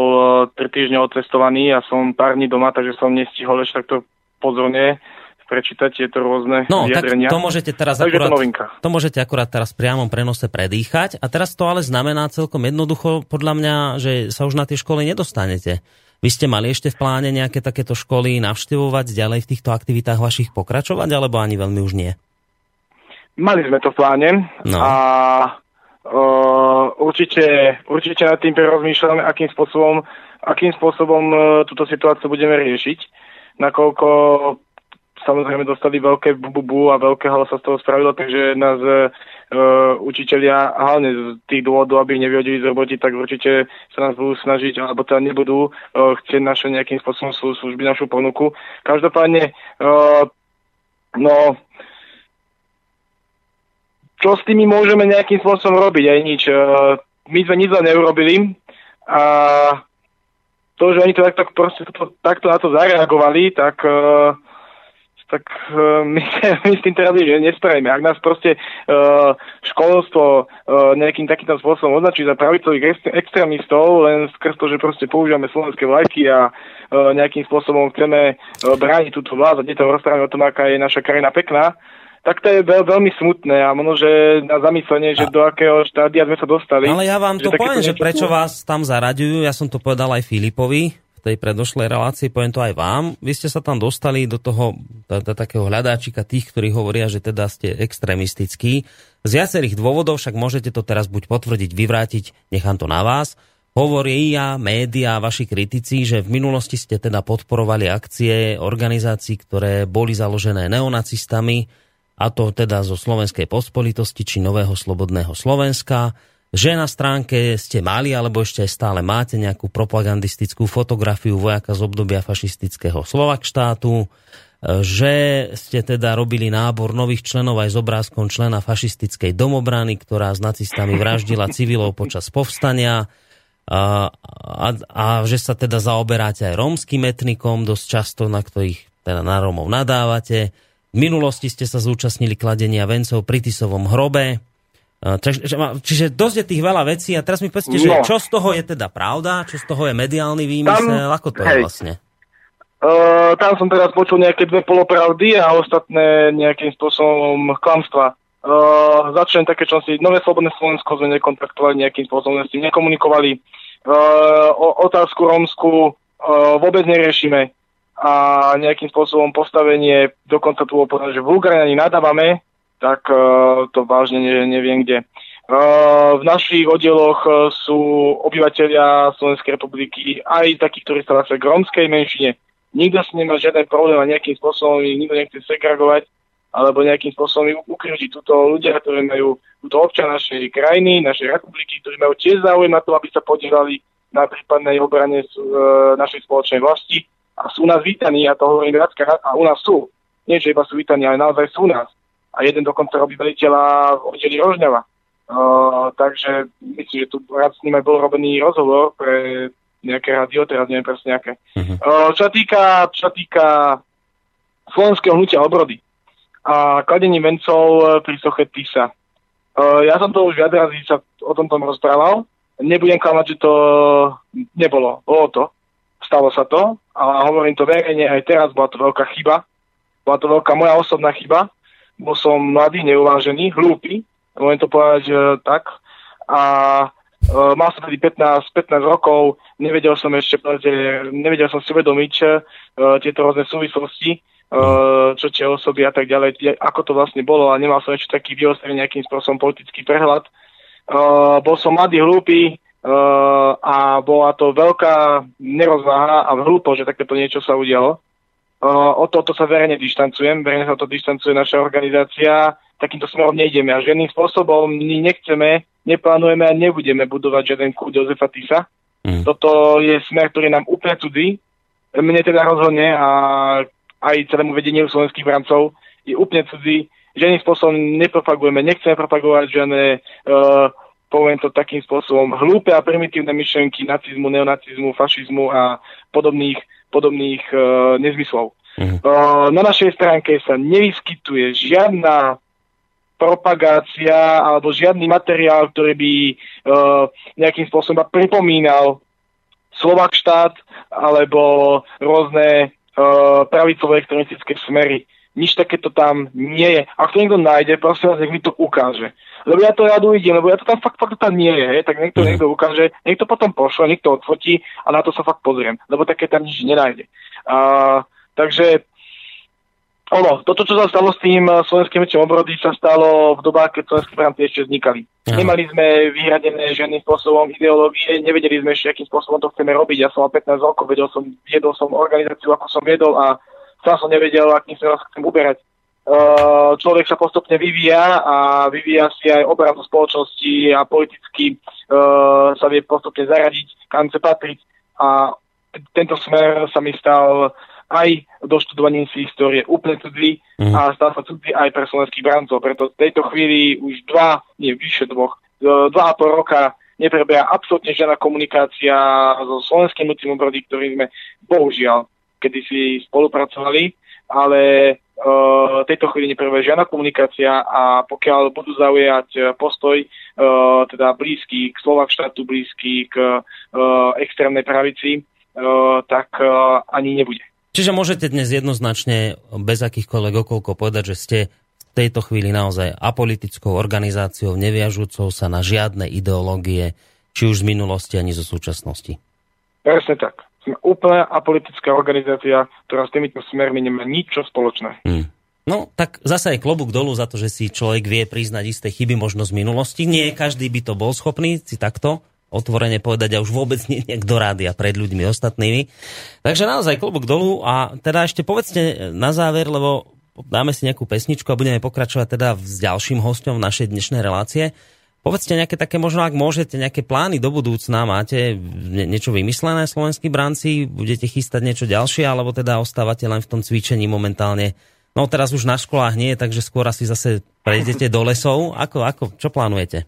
uh, 3 týždne odcestovaný a som pár dní doma, takže som nestihol ešte takto pozorne prečítať tieto rôzne no, vyjadrenia. tak to môžete teraz akurát, to, to môžete akurát teraz priamom prenose predýchať a teraz to ale znamená celkom jednoducho podľa mňa, že sa už na tie školy nedostanete. Vy ste mali ešte v pláne nejaké takéto školy navštevovať ďalej v týchto aktivitách vašich pokračovať, alebo ani veľmi už nie? Mali sme to v pláne no. a Uh, určite, určite nad tým prerozmýšľame, akým spôsobom, akým spôsobom uh, túto situáciu budeme riešiť, nakoľko samozrejme dostali veľké bubu a veľké halo sa z toho spravilo, takže nás uh, učiteľia, hlavne z tých dôvodov, aby nevyhodili z roboty, tak určite sa nás budú snažiť, alebo teda nebudú uh, chcieť naše nejakým spôsobom služby, našu ponuku. Každopádne, uh, no, čo s tými môžeme nejakým spôsobom robiť, aj nič. E, my sme nič neurobili a to, že oni to takto, proste to, takto na to zareagovali, tak, uh, tak uh, my, my s tým teraz že nespravíme. Ak nás proste uh, školstvo uh, nejakým takýmto spôsobom označí za pravicových extrémistov, len skrz to, že proste používame slovenské vlajky a uh, nejakým spôsobom chceme uh, brániť túto vládu a deťom rozprávame o tom, aká je naša krajina pekná, tak to je veľ, veľmi smutné a možno, že na zamyslenie, že a... do akého štádia sme sa dostali. Ale ja vám to poviem, že prečo vás tam zaraďujú, ja som to povedal aj Filipovi tej predošlej relácii, poviem to aj vám. Vy ste sa tam dostali do toho do, takého hľadáčika tých, ktorí hovoria, že teda ste extrémistickí. Z viacerých dôvodov však môžete to teraz buď potvrdiť, vyvrátiť, nechám to na vás. Hovorí ja, média, vaši kritici, že v minulosti ste teda podporovali akcie organizácií, ktoré boli založené neonacistami, a to teda zo Slovenskej pospolitosti či Nového slobodného Slovenska, že na stránke ste mali alebo ešte stále máte nejakú propagandistickú fotografiu vojaka z obdobia fašistického Slovak štátu, že ste teda robili nábor nových členov aj s obrázkom člena fašistickej domobrany, ktorá s nacistami vraždila civilov počas povstania a, a, a že sa teda zaoberáte aj rómskym etnikom, dosť často na ktorých teda na Rómov nadávate, v minulosti ste sa zúčastnili kladenia vencov pri Tisovom hrobe. Čiže, čiže dosť je tých veľa vecí a teraz mi povedzte, no. čo z toho je teda pravda, čo z toho je mediálny výmysel, tam, ako to hej. je vlastne? Uh, tam som teraz počul nejaké dve polopravdy a ostatné nejakým spôsobom klamstva. Uh, začnem také, čo si Nové Slobodné Slovensko sme nekontaktovali nejakým spôsobom, s tým nekomunikovali. Uh, o, otázku rómsku uh, vôbec neriešime a nejakým spôsobom postavenie, dokonca tu bolo povedané, že vulgárne nadávame, tak uh, to vážne ne, neviem kde. Uh, v našich oddieloch uh, sú obyvateľia Slovenskej republiky aj takí, ktorí sa vlastne k rómskej menšine. Nikto s nemá žiaden problém a nejakým spôsobom nikto nechce segregovať alebo nejakým spôsobom ukryžiť túto ľudia, ktorí majú túto občan našej krajiny, našej republiky, ktorí majú tiež záujem na to, aby sa podielali na prípadnej obrane uh, našej spoločnej vlasti a sú nás vítaní, ja to hovorím viackrát, a u nás sú. Nie, že iba sú vítaní, ale naozaj sú nás. A jeden dokonca robí veliteľa v oddeli Rožňava. Uh, takže myslím, že tu rád s ním aj bol robený rozhovor pre nejaké radio, teraz neviem presne nejaké. Uh-huh. Uh, čo týka, čo týka slovenského hnutia obrody a kladení vencov pri soche Tisa. Uh, ja som to už viac razy sa o tom tom rozprával. Nebudem klamať, že to nebolo. Bolo to. Stalo sa to a hovorím to verejne aj teraz, bola to veľká chyba. Bola to veľká moja osobná chyba. Bol som mladý, neuvážený, hlúpy, môžem to povedať e, tak. A e, mal som tedy 15, 15 rokov, nevedel som ešte, nevedel som si uvedomiť e, tieto rôzne súvislosti uh, čo tie osoby a tak ďalej, ako to vlastne bolo a nemal som ešte taký vyostrený nejakým spôsobom politický prehľad. Uh, bol som mladý, hlúpy uh, a bola to veľká nerozváha a hlúpo, že takéto niečo sa udialo. Uh, o toto sa verejne dištancujem, verejne sa to dištancuje naša organizácia, takýmto smerom nejdeme a žiadnym spôsobom nechceme, neplánujeme a nebudeme budovať žiaden kult Jozefa Tisa. Mm. Toto je smer, ktorý nám úplne cudzí. Mne teda rozhodne a aj celému vedeniu slovenských brancov je úplne cudzí. Žiadnym spôsobom nepropagujeme, nechceme propagovať žiadne, uh, poviem to takým spôsobom, hlúpe a primitívne myšlenky nacizmu, neonacizmu, fašizmu a podobných, podobných uh, nezmyslov. Mm. Uh, na našej stránke sa nevyskytuje žiadna propagácia alebo žiadny materiál, ktorý by uh, nejakým spôsobom pripomínal Slovak štát alebo rôzne uh, pravicové extremistické smery. Nič takéto tam nie je. Ak to niekto nájde, prosím vás, nech mi to ukáže. Lebo ja to rádu idem, lebo ja to tam fakt, fakt tam nie je, hej, tak niekto mm. niekto ukáže, niekto potom pošle, niekto odfotí a na to sa fakt pozriem, lebo také tam nič nenájde. Uh, takže ono, toto, čo sa stalo s tým eh, slovenským mečom obrody, sa stalo v dobách, keď slovenské branty ešte vznikali. Aha. Nemali sme vyhradené žiadnym spôsobom ideológie, nevedeli sme ešte, akým spôsobom to chceme robiť. Ja som mal 15 rokov, vedel som, viedol som organizáciu, ako som viedol a sám som nevedel, akým smerom sa chcem uberať. Uh, človek sa postupne vyvíja a vyvíja si aj obraz spoločnosti a politicky uh, sa vie postupne zaradiť, kam chce patriť. A tento smer sa mi stal aj doštudovaním si histórie úplne cudzí mm. a stal sa cudzí aj pre slovenských brancov. Preto v tejto chvíli už dva, nie vyše dvoch, e, dva a pol roka neprebieha absolútne žiadna komunikácia so slovenským ľudským obrody, ktorí sme bohužiaľ kedysi spolupracovali, ale uh, tejto chvíli neprebieha žiadna komunikácia a pokiaľ budú zaujať postoj uh, teda blízky k Slovak štátu, blízky k uh, extrémnej pravici, tak ani nebude. Čiže môžete dnes jednoznačne bez akýchkoľvek okolkov povedať, že ste v tejto chvíli naozaj apolitickou organizáciou, neviažúcou sa na žiadne ideológie, či už z minulosti, ani zo súčasnosti. Presne tak. Sme úplne apolitická organizácia, ktorá s týmito smermi nemá nič spoločné. Hmm. No, tak zase aj klobúk dolu za to, že si človek vie priznať isté chyby možno z minulosti. Nie každý by to bol schopný si takto otvorene povedať a už vôbec nie nejak do rádia pred ľuďmi ostatnými. Takže naozaj klobúk dolu a teda ešte povedzte na záver, lebo dáme si nejakú pesničku a budeme pokračovať teda s ďalším hostom v našej dnešnej relácie. Povedzte nejaké také, možno ak môžete, nejaké plány do budúcna, máte niečo vymyslené slovenskí branci, budete chystať niečo ďalšie, alebo teda ostávate len v tom cvičení momentálne No teraz už na školách nie, takže skôr asi zase prejdete do lesov. Ako, ako, čo plánujete?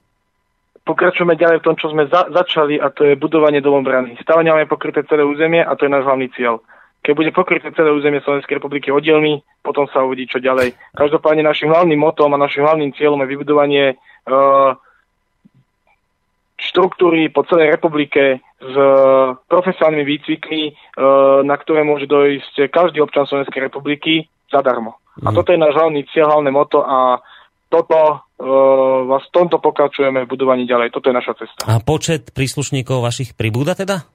pokračujeme ďalej v tom, čo sme za- začali a to je budovanie domobrany. Stále nemáme pokryté celé územie a to je náš hlavný cieľ. Keď bude pokryté celé územie Slovenskej republiky oddielmi, potom sa uvidí, čo ďalej. Každopádne našim hlavným motom a našim hlavným cieľom je vybudovanie uh, štruktúry po celej republike s uh, profesionálnymi výcvikmi, uh, na ktoré môže dojsť každý občan Slovenskej republiky zadarmo. Mm. A mhm. toto je náš hlavný cieľ, hlavné moto a toto uh, v tomto pokračujeme v budovaní ďalej. Toto je naša cesta. A počet príslušníkov vašich pribúda teda?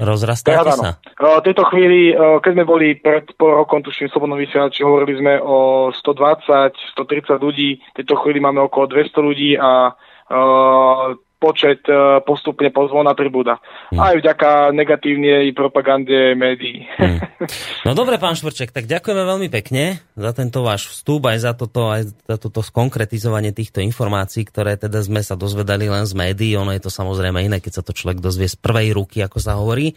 Rozrastáte sa? V tejto chvíli, keď sme boli pred pol rokom, tuším, Slobodnom vysielači, hovorili sme o 120, 130 ľudí. V tejto chvíli máme okolo 200 ľudí a počet e, postupne pozvolna pribúda. Hmm. Aj vďaka negatívnej propagande médií. Hmm. No dobre, pán Švrček, tak ďakujeme veľmi pekne za tento váš vstup, aj za toto, aj za toto skonkretizovanie týchto informácií, ktoré teda sme sa dozvedali len z médií. Ono je to samozrejme iné, keď sa to človek dozvie z prvej ruky, ako sa hovorí.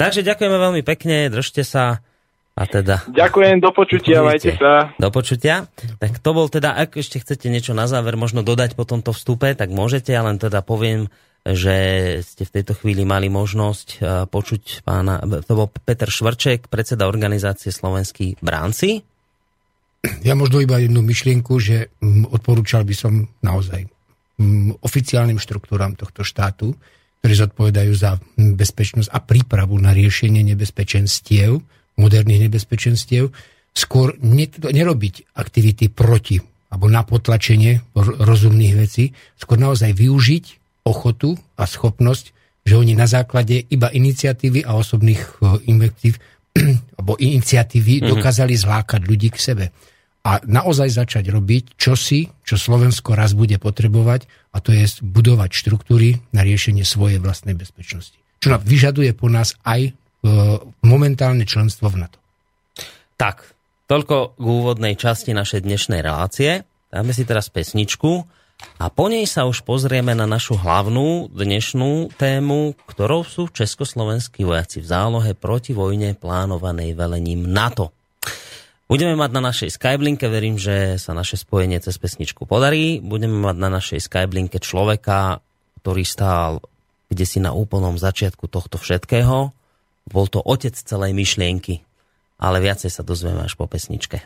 Takže ďakujeme veľmi pekne, držte sa a teda... Ďakujem, do počutia, majte sa. Do počutia. Tak to bol teda, ak ešte chcete niečo na záver možno dodať po tomto vstupe, tak môžete, ja len teda poviem, že ste v tejto chvíli mali možnosť e, počuť pána, to bol Peter Švrček, predseda organizácie Slovenskí bránci. Ja možno iba jednu myšlienku, že odporúčal by som naozaj oficiálnym štruktúram tohto štátu, ktorí zodpovedajú za bezpečnosť a prípravu na riešenie nebezpečenstiev, moderných nebezpečenstiev, skôr nerobiť aktivity proti alebo na potlačenie rozumných vecí, skôr naozaj využiť ochotu a schopnosť, že oni na základe iba iniciatívy a osobných e, invektív alebo iniciatívy mm-hmm. dokázali zlákať ľudí k sebe. A naozaj začať robiť čosi, čo Slovensko raz bude potrebovať, a to je budovať štruktúry na riešenie svojej vlastnej bezpečnosti. Čo vyžaduje po nás aj momentálne členstvo v NATO. Tak, toľko k úvodnej časti našej dnešnej relácie. Dáme si teraz pesničku a po nej sa už pozrieme na našu hlavnú dnešnú tému, ktorou sú československí vojaci v zálohe proti vojne plánovanej velením NATO. Budeme mať na našej Skyblinke, verím, že sa naše spojenie cez pesničku podarí. Budeme mať na našej Skyblinke človeka, ktorý stál kde si na úplnom začiatku tohto všetkého. Bol to otec celej myšlienky, ale viacej sa dozvieme až po pesničke.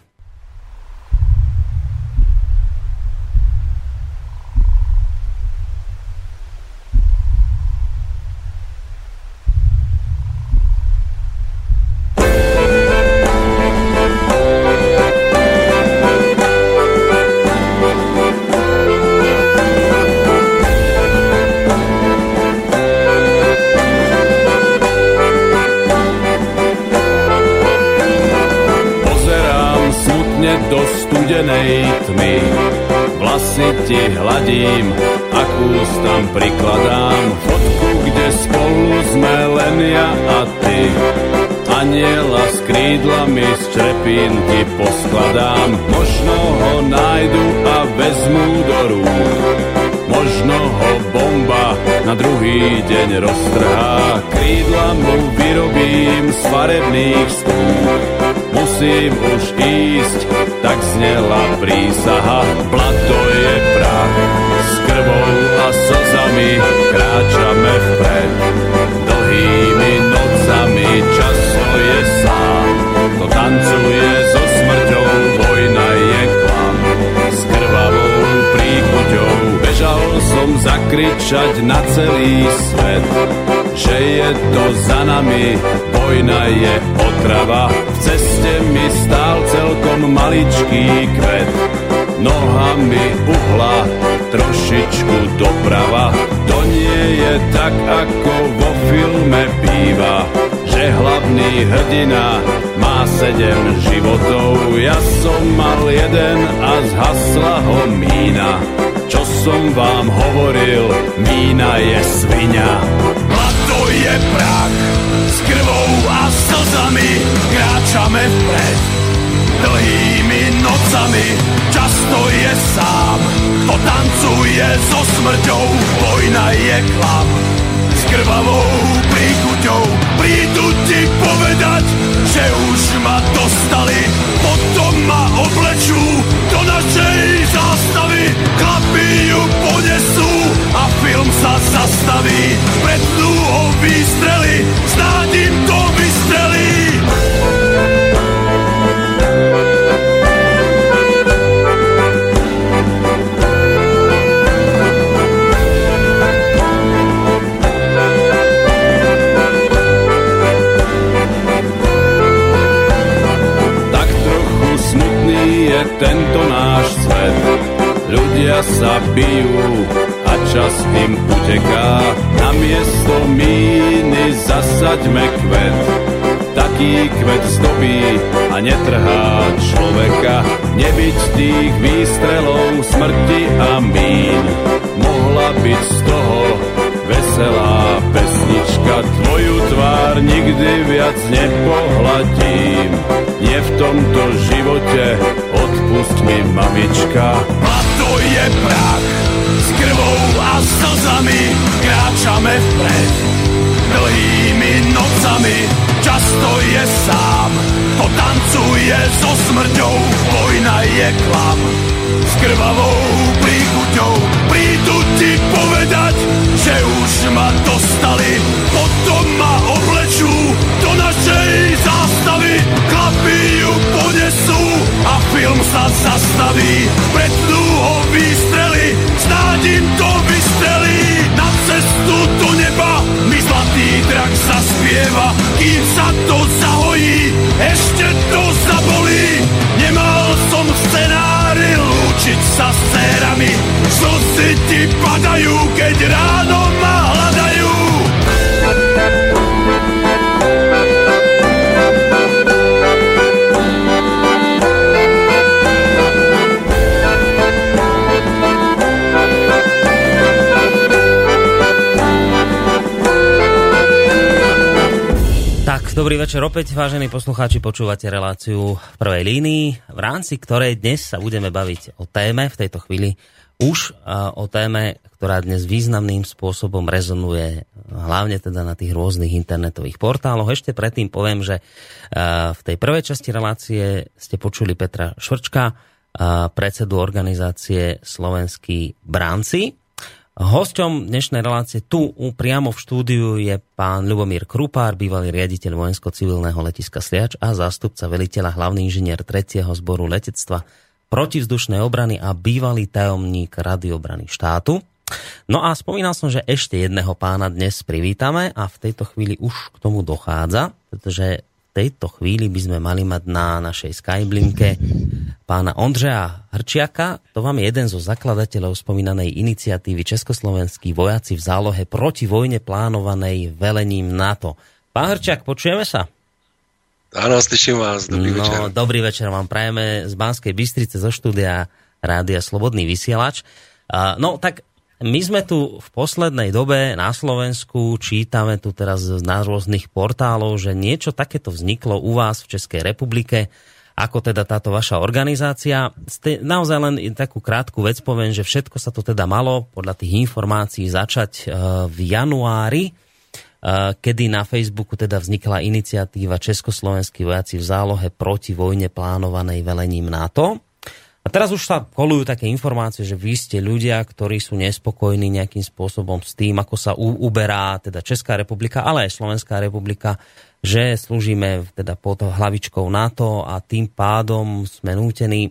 Vám hovoril, mína je svinia je prach. S krvou a slzami kráčame vpred. Dlhými nocami často je sám. To tancuje so smrťou, vojna je klam. S krvavou príchuťou prídu ti povedať, že už ma dostali. Potom ma oblečú do našej ju ponesú a film sa zastaví. Prednú ho výstrely, snáď im to vystrelí. Zasaďme kvet, taký kvet zdobí a netrhá človeka. Nebyť tých výstrelov smrti a mín, mohla byť z toho veselá pesnička. Tvoju tvár nikdy viac nepohladím, nie v tomto živote, odpust mi mamička. A to je prach, s krvou a slzami kráčame vpred. Dlhými nocami často je sám, to tancuje so smrťou, vojna je klam. S krvavou príchuťou prídu ti povedať, že už ma dostali, potom ma oblečú do našej zástavy, chlapi ju ponesú a film sa zastaví, pretnú ho výstrely, snáď im to vystrelí zlatý drak zaspieva, kým sa to zahojí, ešte to zabolí, nemal som scenári lúčiť sa s cérami, slzy ti padajú, keď ráno ma Dobrý večer opäť, vážení poslucháči, počúvate reláciu v prvej línii, v rámci ktorej dnes sa budeme baviť o téme, v tejto chvíli už o téme, ktorá dnes významným spôsobom rezonuje, hlavne teda na tých rôznych internetových portáloch. Ešte predtým poviem, že v tej prvej časti relácie ste počuli Petra Švrčka, predsedu organizácie Slovenskí bránci. Hosťom dnešnej relácie tu priamo v štúdiu je pán Ľubomír Krupár, bývalý riaditeľ vojensko-civilného letiska Sliač a zástupca veliteľa hlavný inžinier 3. zboru letectva protivzdušnej obrany a bývalý tajomník Rady štátu. No a spomínal som, že ešte jedného pána dnes privítame a v tejto chvíli už k tomu dochádza, pretože tejto chvíli by sme mali mať na našej Skyblinke pána Ondřeja Hrčiaka. To vám je jeden zo zakladateľov spomínanej iniciatívy Československí vojaci v zálohe proti vojne plánovanej velením NATO. Pán Hrčiak, počujeme sa? Áno, slyším vás. Dobrý no, večer. Dobrý večer vám prajeme z Banskej Bystrice zo štúdia Rádia Slobodný vysielač. No tak my sme tu v poslednej dobe na Slovensku, čítame tu teraz na rôznych portálov, že niečo takéto vzniklo u vás v Českej republike, ako teda táto vaša organizácia. Naozaj len takú krátku vec poviem, že všetko sa to teda malo podľa tých informácií začať e, v januári, e, kedy na Facebooku teda vznikla iniciatíva Československí vojaci v zálohe proti vojne plánovanej velením NATO. A teraz už sa kolujú také informácie, že vy ste ľudia, ktorí sú nespokojní nejakým spôsobom s tým, ako sa uberá teda Česká republika, ale aj Slovenská republika, že slúžime teda pod hlavičkou NATO a tým pádom sme nútení e,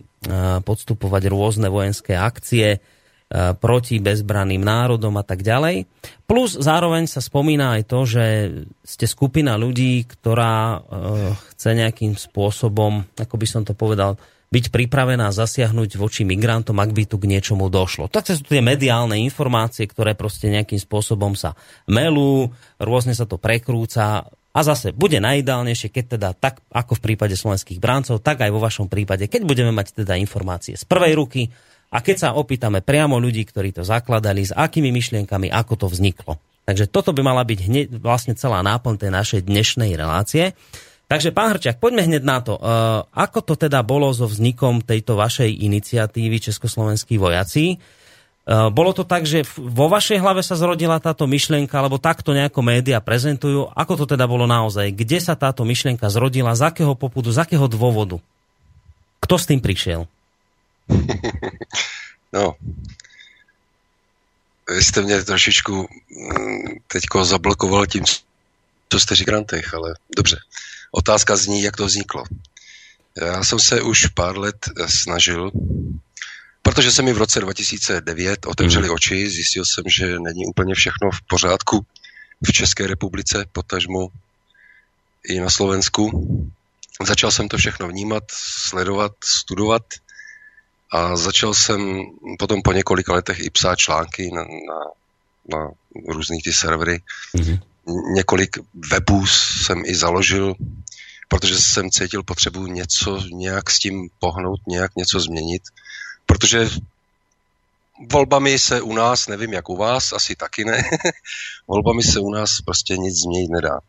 podstupovať rôzne vojenské akcie proti bezbranným národom a tak ďalej. Plus zároveň sa spomína aj to, že ste skupina ľudí, ktorá e, chce nejakým spôsobom, ako by som to povedal, byť pripravená zasiahnuť voči migrantom, ak by tu k niečomu došlo. Tak sú tie mediálne informácie, ktoré proste nejakým spôsobom sa melú, rôzne sa to prekrúca a zase bude najideálnejšie, keď teda tak ako v prípade slovenských bráncov, tak aj vo vašom prípade, keď budeme mať teda informácie z prvej ruky a keď sa opýtame priamo ľudí, ktorí to zakladali, s akými myšlienkami, ako to vzniklo. Takže toto by mala byť hneď vlastne celá náplň tej našej dnešnej relácie. Takže, pán Hrčak, poďme hneď na to. Uh, ako to teda bolo so vznikom tejto vašej iniciatívy Československí vojaci? Uh, bolo to tak, že vo vašej hlave sa zrodila táto myšlienka, alebo takto nejako média prezentujú. Ako to teda bolo naozaj? Kde sa táto myšlienka zrodila? Z akého popudu? Z akého dôvodu? Kto s tým prišiel? No, vy jste mě trošičku mm, teďko zablokoval tím, co jste říkal, ale dobře. Otázka zní, jak to vzniklo. Já jsem se už pár let snažil, protože se mi v roce 2009 otevřeli mm. oči, zjistil jsem, že není úplně všechno v pořádku v České republice, potažmo i na Slovensku. Začal jsem to všechno vnímat, sledovat, studovat a začal jsem potom po několika letech i psát články na, na, na různých ty servery. Mm-hmm několik webů jsem i založil, protože jsem cítil potřebu něco nějak s tím pohnout, nějak něco změnit, protože volbami se u nás, nevím jak u vás, asi taky ne, volbami se u nás prostě nic změnit nedá.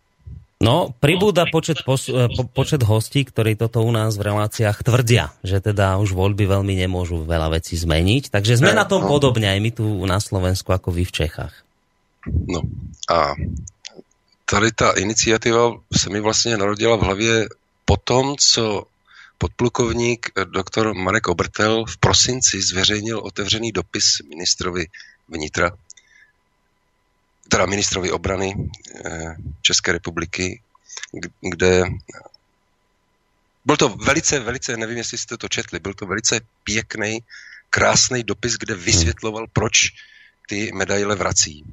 No, pribúda počet, pos, eh, po, počet hostí, ktorí toto u nás v reláciách tvrdia, že teda už voľby veľmi nemôžu veľa vecí zmeniť. Takže sme ne, na tom no. podobne aj my tu na Slovensku, ako vy v Čechách. No a tady ta iniciativa se mi vlastně narodila v hlavě po tom, co podplukovník doktor Marek Obertel v prosinci zveřejnil otevřený dopis ministrovi vnitra, teda ministrovi obrany eh, České republiky, kde byl to velice, velice, nevím, jestli jste to četli, byl to velice pěkný, krásný dopis, kde vysvětloval, proč ty medaile vrací.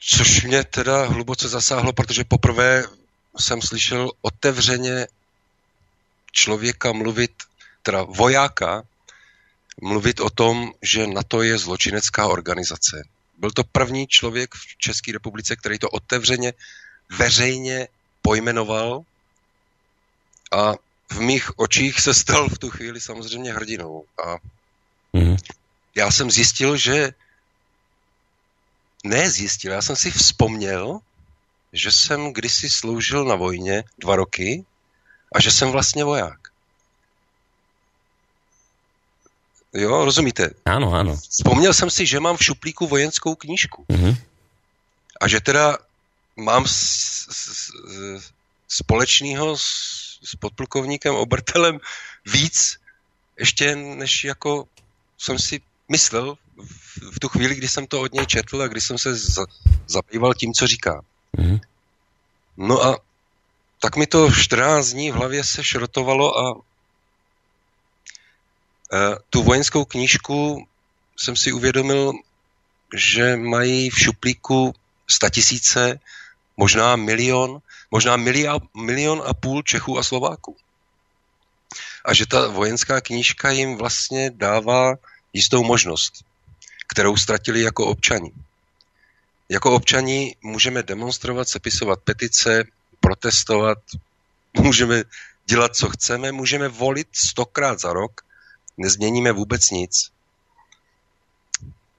Což mě teda hluboce zasáhlo, protože poprvé jsem slyšel otevřeně člověka mluvit, teda vojáka, mluvit o tom, že NATO je zločinecká organizace. Byl to první člověk v České republice, který to otevřeně, veřejně pojmenoval a v mých očích se stal v tu chvíli samozřejmě hrdinou. A mm. já jsem zjistil, že ne zjistil, já jsem si vzpomněl, že jsem kdysi sloužil na vojně dva roky a že jsem vlastně voják. Jo, rozumíte? Áno, áno. Vzpomněl jsem si, že mám v šuplíku vojenskou knížku. Mm-hmm. A že teda mám s, s, společného s, s podplukovníkem Obertelem víc, ještě než jako jsem si myslel v, v tu chvíli, kdy jsem to od něj četl a kdy jsem se za, zabýval tím, co říká. Mm-hmm. No a tak mi to 14 dní v hlavě se šrotovalo a tu vojenskou knížku jsem si uvědomil, že mají v šuplíku statisíce, možná milion, možná milia, milion a půl Čechů a Slováků. A že ta vojenská knížka jim vlastně dává jistou možnost, kterou ztratili jako občani. Jako občani můžeme demonstrovat, sepisovat petice, protestovat, můžeme dělat, co chceme, můžeme volit stokrát za rok, nezměníme vůbec nic.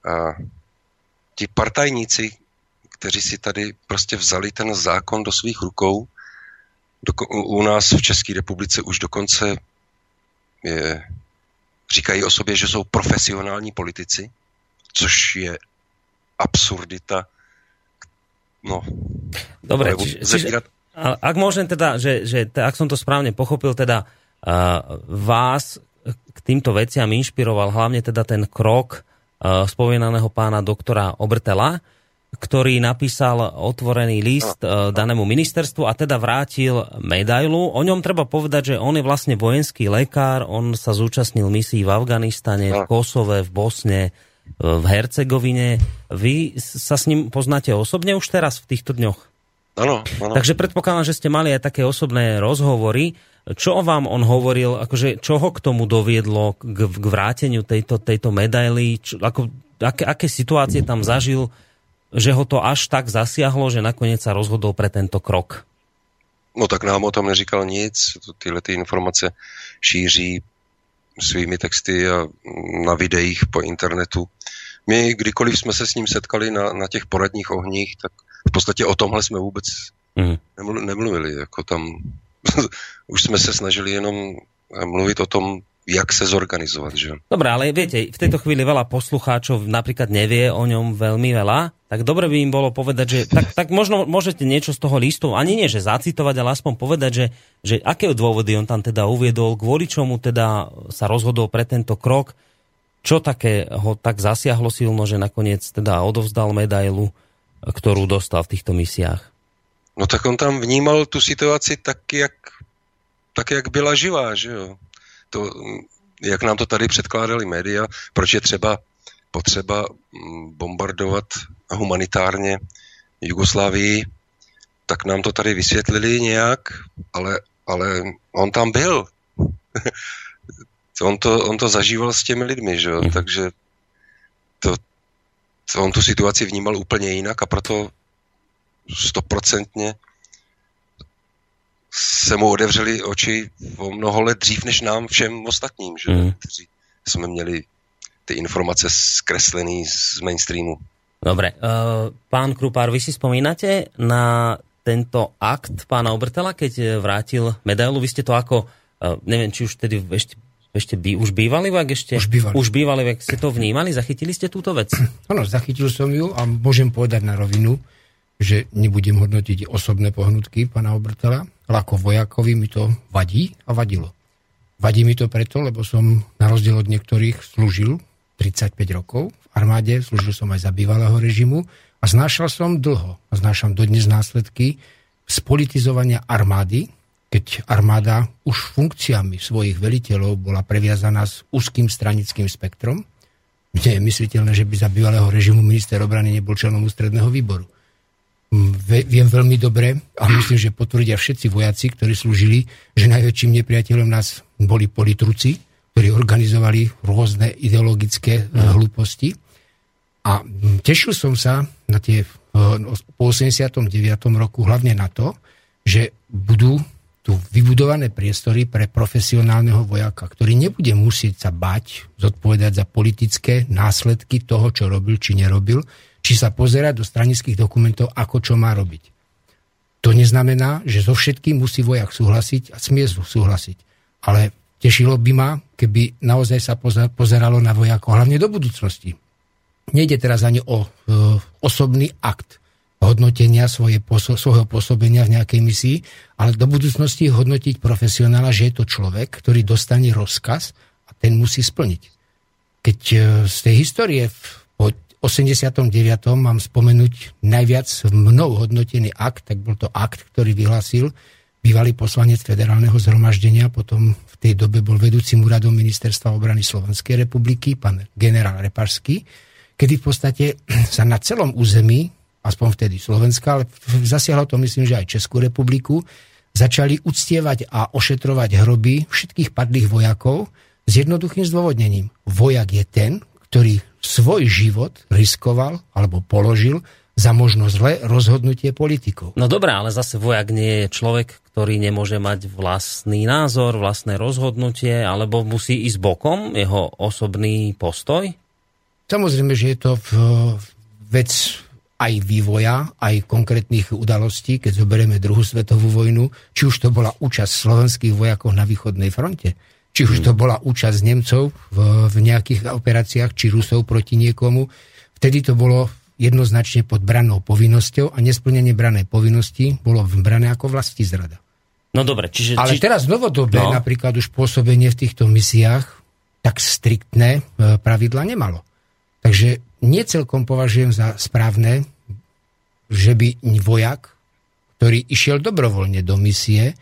A ti partajníci, kteří si tady prostě vzali ten zákon do svých rukou, do, u nás v České republice už dokonce je, říkají o sobě, že jsou profesionální politici, což je absurdita. No, Dobre, čiže, čiže, ak môžem teda, že, že ak som to správne pochopil, teda uh, vás k týmto veciam inšpiroval hlavne teda ten krok uh, spomínaného pána doktora Obrtela, ktorý napísal otvorený list uh, danému ministerstvu a teda vrátil medailu. O ňom treba povedať, že on je vlastne vojenský lekár, on sa zúčastnil misií v Afganistane, v Kosove, v Bosne, v Hercegovine. Vy sa s ním poznáte osobne už teraz v týchto dňoch? Áno, áno. Takže predpokladám, že ste mali aj také osobné rozhovory. Čo vám on hovoril, akože čo ho k tomu doviedlo, k, k vráteniu tejto, tejto medaily, čo, ako, aké, aké situácie tam zažil, že ho to až tak zasiahlo, že nakoniec sa rozhodol pre tento krok? No tak nám o tom neříkal nic, tyhle ty informace šíří svými texty a na videích po internetu. My, kdykoliv jsme se s ním setkali na, na těch poradních ohních, tak v podstatě o tomhle jsme vůbec mm. nemluvili. Jako tam už jsme se snažili jenom mluvit o tom, jak se zorganizovať. Že? Dobre, ale viete, v tejto chvíli veľa poslucháčov napríklad nevie o ňom veľmi veľa, tak dobre by im bolo povedať, že tak, tak možno môžete niečo z toho listu, ani nie, že zacitovať, ale aspoň povedať, že, že aké dôvody on tam teda uviedol, kvôli čomu teda sa rozhodol pre tento krok, čo také ho tak zasiahlo silno, že nakoniec teda odovzdal medailu ktorú dostal v týchto misiách? No tak on tam vnímal tu situaci tak, jak, tak, jak byla živá, že jo. To, jak nám to tady předkládali média, proč je třeba potřeba mm, bombardovat humanitárně Jugoslávii, tak nám to tady vysvětlili nějak, ale, ale on tam byl. on, to, on to zažíval s těmi lidmi, že jo? Mhm. takže to, on tu situaci vnímal úplně jinak a proto stoprocentně se mu otevřeli oči o mnoho let dřív než nám všem ostatním, že? Mm. kteří jsme měli ty informace zkreslené z mainstreamu. Dobre, uh, pán Krupár, vy si spomínate na tento akt pána Obertela, keď vrátil medailu? Vy ste to ako, uh, neviem, či už tedy ešte ešte by, už bývali vek? Ešte, už bývali. Už bývali vek. Ste to vnímali? Zachytili ste túto vec? Áno, zachytil som ju a môžem povedať na rovinu, že nebudem hodnotiť osobné pohnutky pána Obrtela, ale ako vojakovi mi to vadí a vadilo. Vadí mi to preto, lebo som na rozdiel od niektorých slúžil 35 rokov v armáde, slúžil som aj za bývalého režimu a znášal som dlho a znášam dodnes následky spolitizovania armády, keď armáda už funkciami svojich veliteľov bola previazaná s úzkým stranickým spektrom. Nie je mysliteľné, že by za bývalého režimu minister obrany nebol členom ústredného výboru. Viem veľmi dobre a myslím, že potvrdia všetci vojaci, ktorí slúžili, že najväčším nepriateľom nás boli politruci, ktorí organizovali rôzne ideologické eh, hlúposti. A tešil som sa na tie, eh, po 89. roku hlavne na to, že budú tu vybudované priestory pre profesionálneho vojaka, ktorý nebude musieť sa bať zodpovedať za politické následky toho, čo robil či nerobil, či sa pozerať do stranických dokumentov, ako čo má robiť. To neznamená, že so všetkým musí vojak súhlasiť a smie súhlasiť. Ale tešilo by ma, keby naozaj sa pozeralo na vojakov, hlavne do budúcnosti. Nejde teraz ani o e, osobný akt hodnotenia svoje, svojho pôsobenia v nejakej misii, ale do budúcnosti hodnotiť profesionála, že je to človek, ktorý dostane rozkaz a ten musí splniť. Keď e, z tej histórie po 89. mám spomenúť najviac mnou hodnotený akt, tak bol to akt, ktorý vyhlásil bývalý poslanec federálneho zhromaždenia, potom v tej dobe bol vedúcim úradom ministerstva obrany Slovenskej republiky, pán generál Reparský, kedy v podstate sa na celom území, aspoň vtedy Slovenska, ale zasiahlo to myslím, že aj Českú republiku, začali uctievať a ošetrovať hroby všetkých padlých vojakov s jednoduchým zdôvodnením. Vojak je ten, ktorý svoj život riskoval alebo položil za možno zlé rozhodnutie politikov. No dobré, ale zase vojak nie je človek, ktorý nemôže mať vlastný názor, vlastné rozhodnutie, alebo musí ísť bokom jeho osobný postoj? Samozrejme, že je to vec aj vývoja, aj konkrétnych udalostí, keď zoberieme druhú svetovú vojnu, či už to bola účasť slovenských vojakov na východnej fronte, či už to bola účasť Nemcov v, v nejakých operáciách, či Rusov proti niekomu. Vtedy to bolo jednoznačne pod branou povinnosťou a nesplnenie branej povinnosti bolo brané ako vlasti zrada. No dobre, čiže... Ale či... teraz novodobé no. napríklad už pôsobenie v týchto misiách tak striktné e, pravidla nemalo. Takže nie celkom považujem za správne, že by vojak, ktorý išiel dobrovoľne do misie,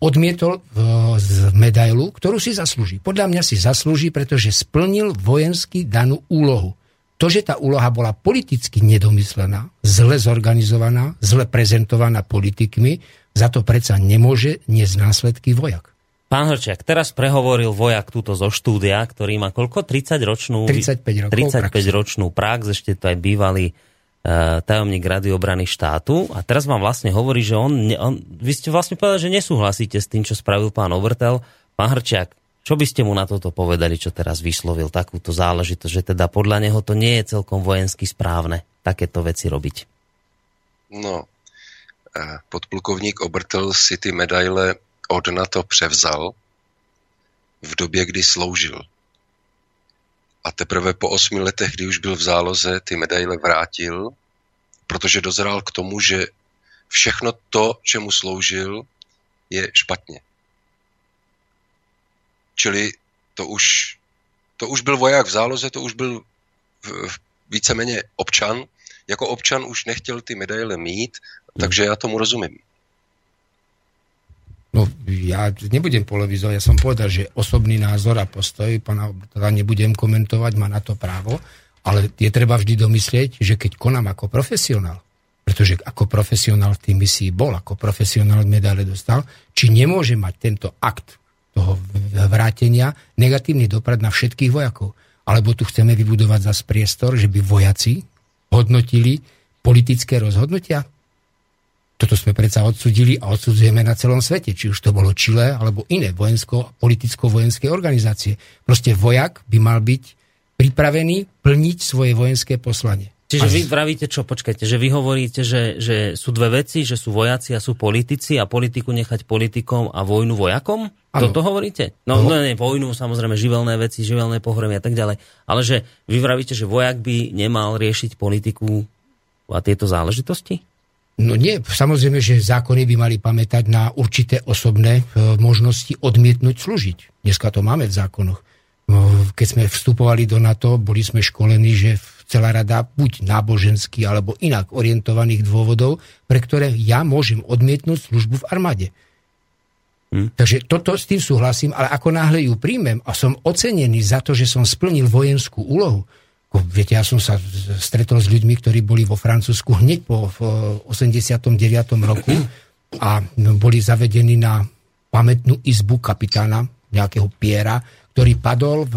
odmietol z medailu, ktorú si zaslúži. Podľa mňa si zaslúži, pretože splnil vojensky danú úlohu. To, že tá úloha bola politicky nedomyslená, zle zorganizovaná, zle prezentovaná politikmi, za to predsa nemôže niesť následky vojak. Pán Hrčiak, teraz prehovoril vojak túto zo štúdia, ktorý má koľko? 30 ročnú, 35 rokov 35 prax. ročnú prax, ešte to aj bývalý uh, tajomník Rady obrany štátu. A teraz vám vlastne hovorí, že on, on, vy ste vlastne povedali, že nesúhlasíte s tým, čo spravil pán Obertel. Pán Hrčiak, čo by ste mu na toto povedali, čo teraz vyslovil, takúto záležitosť, že teda podľa neho to nie je celkom vojensky správne takéto veci robiť? No, podplukovník Obertel si ty medaile od NATO převzal v době, kdy sloužil. A teprve po osmi letech, kdy už byl v záloze, ty medaile vrátil, protože dozrál k tomu, že všechno to, čemu sloužil, je špatně. Čili to už, to už byl voják v záloze, to už byl víceméně občan. Jako občan už nechtěl ty medaile mít, takže já tomu rozumím. No ja nebudem polemizovať, ja som povedal, že osobný názor a postoj pána teda nebudem komentovať, má na to právo, ale je treba vždy domyslieť, že keď konám ako profesionál, pretože ako profesionál v tým misii bol, ako profesionál medále dostal, či nemôže mať tento akt toho vrátenia negatívny dopad na všetkých vojakov. Alebo tu chceme vybudovať zase priestor, že by vojaci hodnotili politické rozhodnutia? Toto sme predsa odsudili a odsudzujeme na celom svete, či už to bolo Čile alebo iné vojensko, politicko-vojenské organizácie. Proste vojak by mal byť pripravený plniť svoje vojenské poslanie. Čiže vy vravíte čo, počkajte, že vy hovoríte, že, že sú dve veci, že sú vojaci a sú politici a politiku nechať politikom a vojnu vojakom? Ano. Toto hovoríte? No, no, nie, vojnu, samozrejme, živelné veci, živelné pohromy a tak ďalej. Ale že vy vravíte, že vojak by nemal riešiť politiku a tieto záležitosti? No nie, samozrejme, že zákony by mali pamätať na určité osobné e, možnosti odmietnúť slúžiť. Dneska to máme v zákonoch. No, keď sme vstupovali do NATO, boli sme školení, že celá rada buď náboženský alebo inak orientovaných dôvodov, pre ktoré ja môžem odmietnúť službu v armáde. Hm. Takže toto s tým súhlasím, ale ako náhle ju príjmem a som ocenený za to, že som splnil vojenskú úlohu, Viete, ja som sa stretol s ľuďmi, ktorí boli vo Francúzsku hneď po 89. roku a boli zavedení na pamätnú izbu kapitána, nejakého Piera, ktorý padol v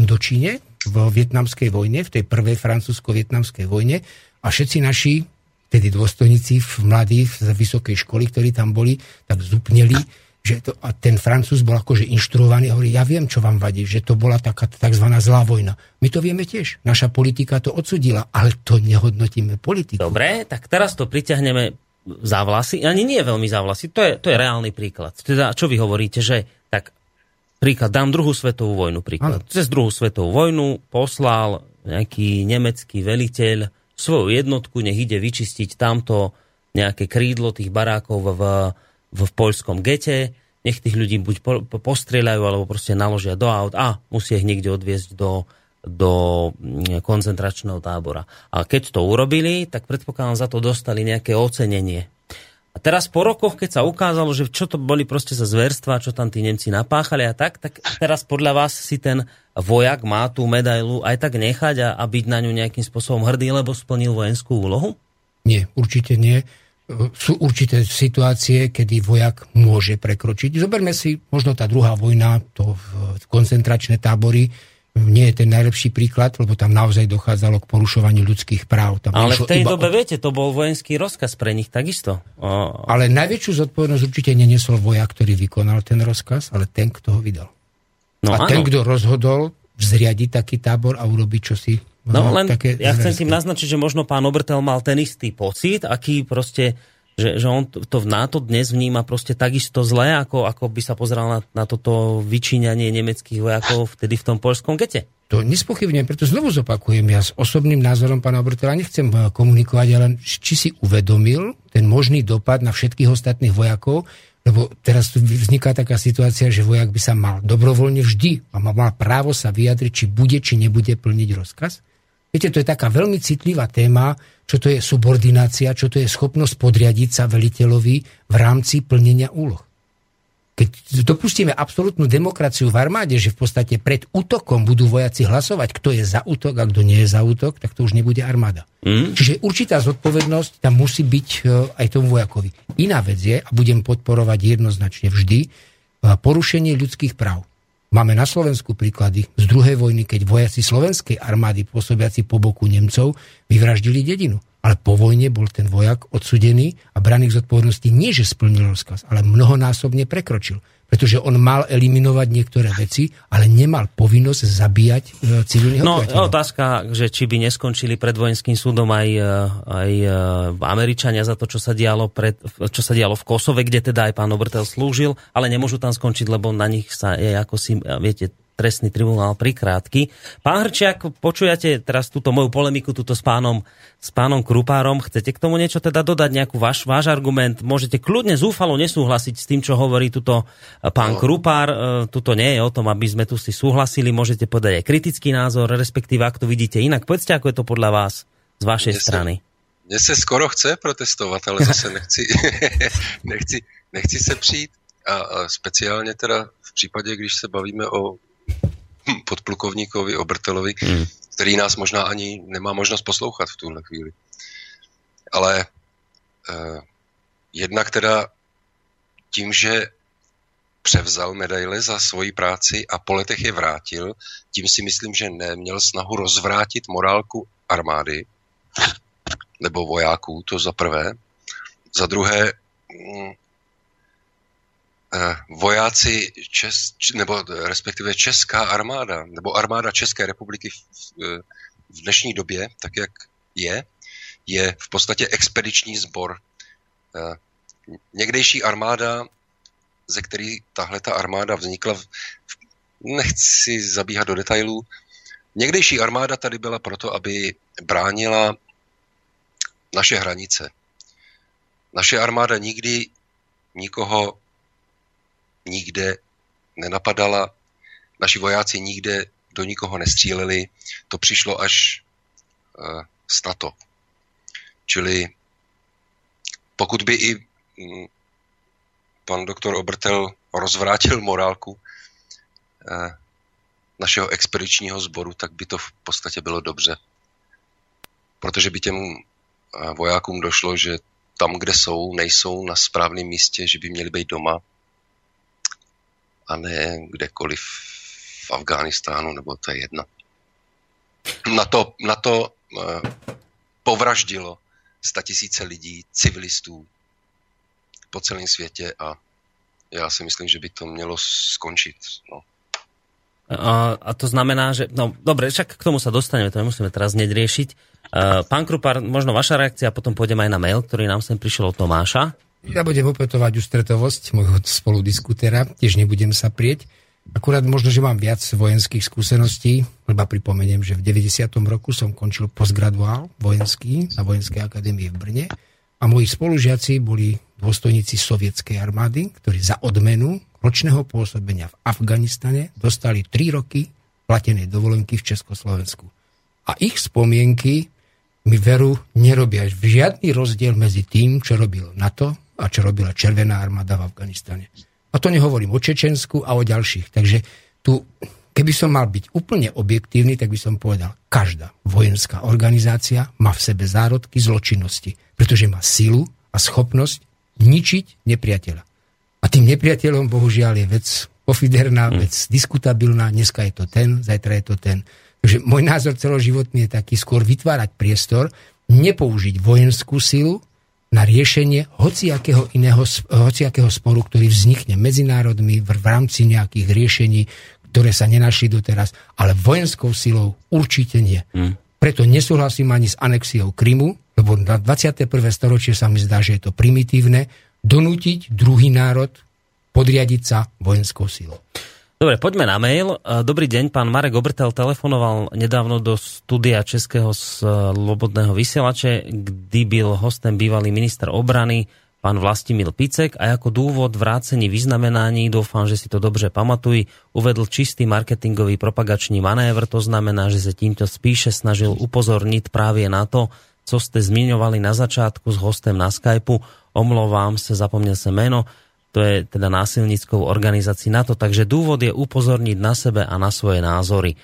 Indočíne, v vietnamskej vojne, v tej prvej francúzsko-vietnamskej vojne a všetci naši, tedy dôstojníci mladí z vysokej školy, ktorí tam boli, tak zupneli že to, a ten Francúz bol akože inštruovaný hovorí, ja viem, čo vám vadí, že to bola taká tzv. zlá vojna. My to vieme tiež. Naša politika to odsudila, ale to nehodnotíme politiku. Dobre, tak teraz to priťahneme závlasy, ani nie veľmi závlasy, to je, to je reálny príklad. Teda, čo vy hovoríte, že tak príklad, dám druhú svetovú vojnu príklad. Ano. Cez druhú svetovú vojnu poslal nejaký nemecký veliteľ svoju jednotku, nech ide vyčistiť tamto nejaké krídlo tých barákov v, v, poľskom gete, nech tých ľudí buď po, po, postrieľajú, alebo proste naložia do aut a musí ich niekde odviezť do, do mm, koncentračného tábora. A keď to urobili, tak predpokladám za to dostali nejaké ocenenie. A teraz po rokoch, keď sa ukázalo, že čo to boli proste za zverstva, čo tam tí Nemci napáchali a tak, tak teraz podľa vás si ten vojak má tú medailu aj tak nechať a, a byť na ňu nejakým spôsobom hrdý, lebo splnil vojenskú úlohu? Nie, určite nie. Sú určité situácie, kedy vojak môže prekročiť. Zoberme si možno tá druhá vojna, to koncentračné tábory, nie je ten najlepší príklad, lebo tam naozaj dochádzalo k porušovaniu ľudských práv. Tam ale v tej dobe, od... viete, to bol vojenský rozkaz pre nich takisto. O... Ale najväčšiu zodpovednosť určite neniesol vojak, ktorý vykonal ten rozkaz, ale ten, kto ho vydal. No, a áno. ten, kto rozhodol zriadiť taký tábor a urobiť čosi No, no len také ja chcem tým naznačiť, že možno pán Obertel mal ten istý pocit, aký proste že, že on to v NATO dnes vníma proste takisto zle, ako, ako by sa pozeral na, na toto vyčíňanie nemeckých vojakov vtedy v tom polskom gete. To nespochybňujem, preto znovu zopakujem, ja s osobným názorom pána Obertela nechcem eh, komunikovať, ale či si uvedomil ten možný dopad na všetkých ostatných vojakov, lebo teraz tu vzniká taká situácia, že vojak by sa mal dobrovoľne vždy a mal právo sa vyjadriť, či bude, či nebude plniť rozkaz. Viete, to je taká veľmi citlivá téma, čo to je subordinácia, čo to je schopnosť podriadiť sa veliteľovi v rámci plnenia úloh. Keď dopustíme absolútnu demokraciu v armáde, že v podstate pred útokom budú vojaci hlasovať, kto je za útok a kto nie je za útok, tak to už nebude armáda. Mm. Čiže určitá zodpovednosť tam musí byť e, aj tomu vojakovi. Iná vec je, a budem podporovať jednoznačne vždy, e, porušenie ľudských práv. Máme na Slovensku príklady z druhej vojny, keď vojaci slovenskej armády pôsobiaci po boku Nemcov vyvraždili dedinu. Ale po vojne bol ten vojak odsudený a braný k zodpovednosti nie, že splnil rozkaz, ale mnohonásobne prekročil pretože on mal eliminovať niektoré veci, ale nemal povinnosť zabíjať e, civilných No, otázka, že či by neskončili pred vojenským súdom aj, e, aj e, Američania za to, čo sa, dialo pred, čo sa dialo v Kosove, kde teda aj pán Obertel slúžil, ale nemôžu tam skončiť, lebo na nich sa je ako si, viete, trestný tribunál prikrátky. Pán Hrčiak, počujete teraz túto moju polemiku túto s pánom, s pánom Krupárom. Chcete k tomu niečo teda dodať, nejakú váš, váš argument? Môžete kľudne zúfalo nesúhlasiť s tým, čo hovorí tuto pán no. Krupár. E, tuto nie je o tom, aby sme tu si súhlasili. Môžete podať aj kritický názor, respektíve ak to vidíte inak. Povedzte, ako je to podľa vás z vašej mne strany. Mne se skoro chce protestovat, ale zase nechci, nechci, nechci se přijít. A, a speciálně teda v případě, když se bavíme o podplukovníkovi Obertelovi, hmm. který nás možná ani nemá možnost poslouchat v tuhle chvíli. Ale uh, jednak teda tím, že převzal medaile za svoji práci a po letech je vrátil, tím si myslím, že neměl snahu rozvrátit morálku armády nebo vojáků, to za prvé. Za druhé, mm, Eh, vojáci Čes, nebo respektive Česká armáda, nebo armáda České republiky v, v dnešní době, tak jak je, je v podstatě expediční sbor. Eh, někdejší armáda, ze který tahle ta armáda vznikla, nechci zabíhat do detailů, někdejší armáda tady byla proto, aby bránila naše hranice. Naše armáda nikdy nikoho nikde nenapadala, naši vojáci nikde do nikoho nestříleli, to přišlo až z NATO. Čili pokud by i mm, pan doktor Obertel rozvrátil morálku uh, našeho expedičního sboru, tak by to v podstatě bylo dobře. Protože by těm uh, vojákům došlo, že tam, kde jsou, nejsou na správném místě, že by měli být doma a ne kdekoliv v Afghánistánu, nebo to je jedno. Na to, na to uh, povraždilo tisíce lidí, civilistů po celém světě a já si myslím, že by to mělo skončit. No. A, a to znamená, že... No dobre, však k tomu sa dostaneme, to nemusíme teraz nedriešiť. Pán Krupár, možno vaša reakcia, potom pôjdem aj na mail, ktorý nám sem prišiel od Tomáša. Ja budem opätovať ústretovosť môjho spoludiskutera, tiež nebudem sa prieť. Akurát možno, že mám viac vojenských skúseností, lebo pripomeniem, že v 90. roku som končil postgraduál vojenský na Vojenskej akadémii v Brne a moji spolužiaci boli dôstojníci sovietskej armády, ktorí za odmenu ročného pôsobenia v Afganistane dostali 3 roky platenej dovolenky v Československu. A ich spomienky mi veru nerobia žiadny rozdiel medzi tým, čo robil NATO a čo robila Červená armáda v Afganistane. A to nehovorím o Čečensku a o ďalších. Takže tu, keby som mal byť úplne objektívny, tak by som povedal, každá vojenská organizácia má v sebe zárodky zločinnosti, pretože má silu a schopnosť ničiť nepriateľa. A tým nepriateľom, bohužiaľ, je vec pofiderná, hmm. vec diskutabilná, dneska je to ten, zajtra je to ten. Takže môj názor celoživotný je taký skôr vytvárať priestor, nepoužiť vojenskú silu, na riešenie hociakého iného, hociakého sporu, ktorý vznikne medzinárodmi v, v rámci nejakých riešení, ktoré sa nenašli doteraz, ale vojenskou silou určite nie. Hmm. Preto nesúhlasím ani s anexiou Krymu, lebo na 21. storočie sa mi zdá, že je to primitívne, donútiť druhý národ podriadiť sa vojenskou silou. Dobre, poďme na mail. E, dobrý deň, pán Marek Obrtel telefonoval nedávno do studia Českého slobodného vysielače, kdy byl hostem bývalý minister obrany, pán Vlastimil Picek a ako dôvod vrácení vyznamenaní, dúfam, že si to dobře pamatuj, uvedl čistý marketingový propagačný manévr, to znamená, že sa týmto spíše snažil upozorniť právě na to, co ste zmiňovali na začátku s hostem na Skypeu. Omlouvám se, zapomněl se meno to je teda násilníckou organizácií NATO. Takže dôvod je upozorniť na sebe a na svoje názory. E,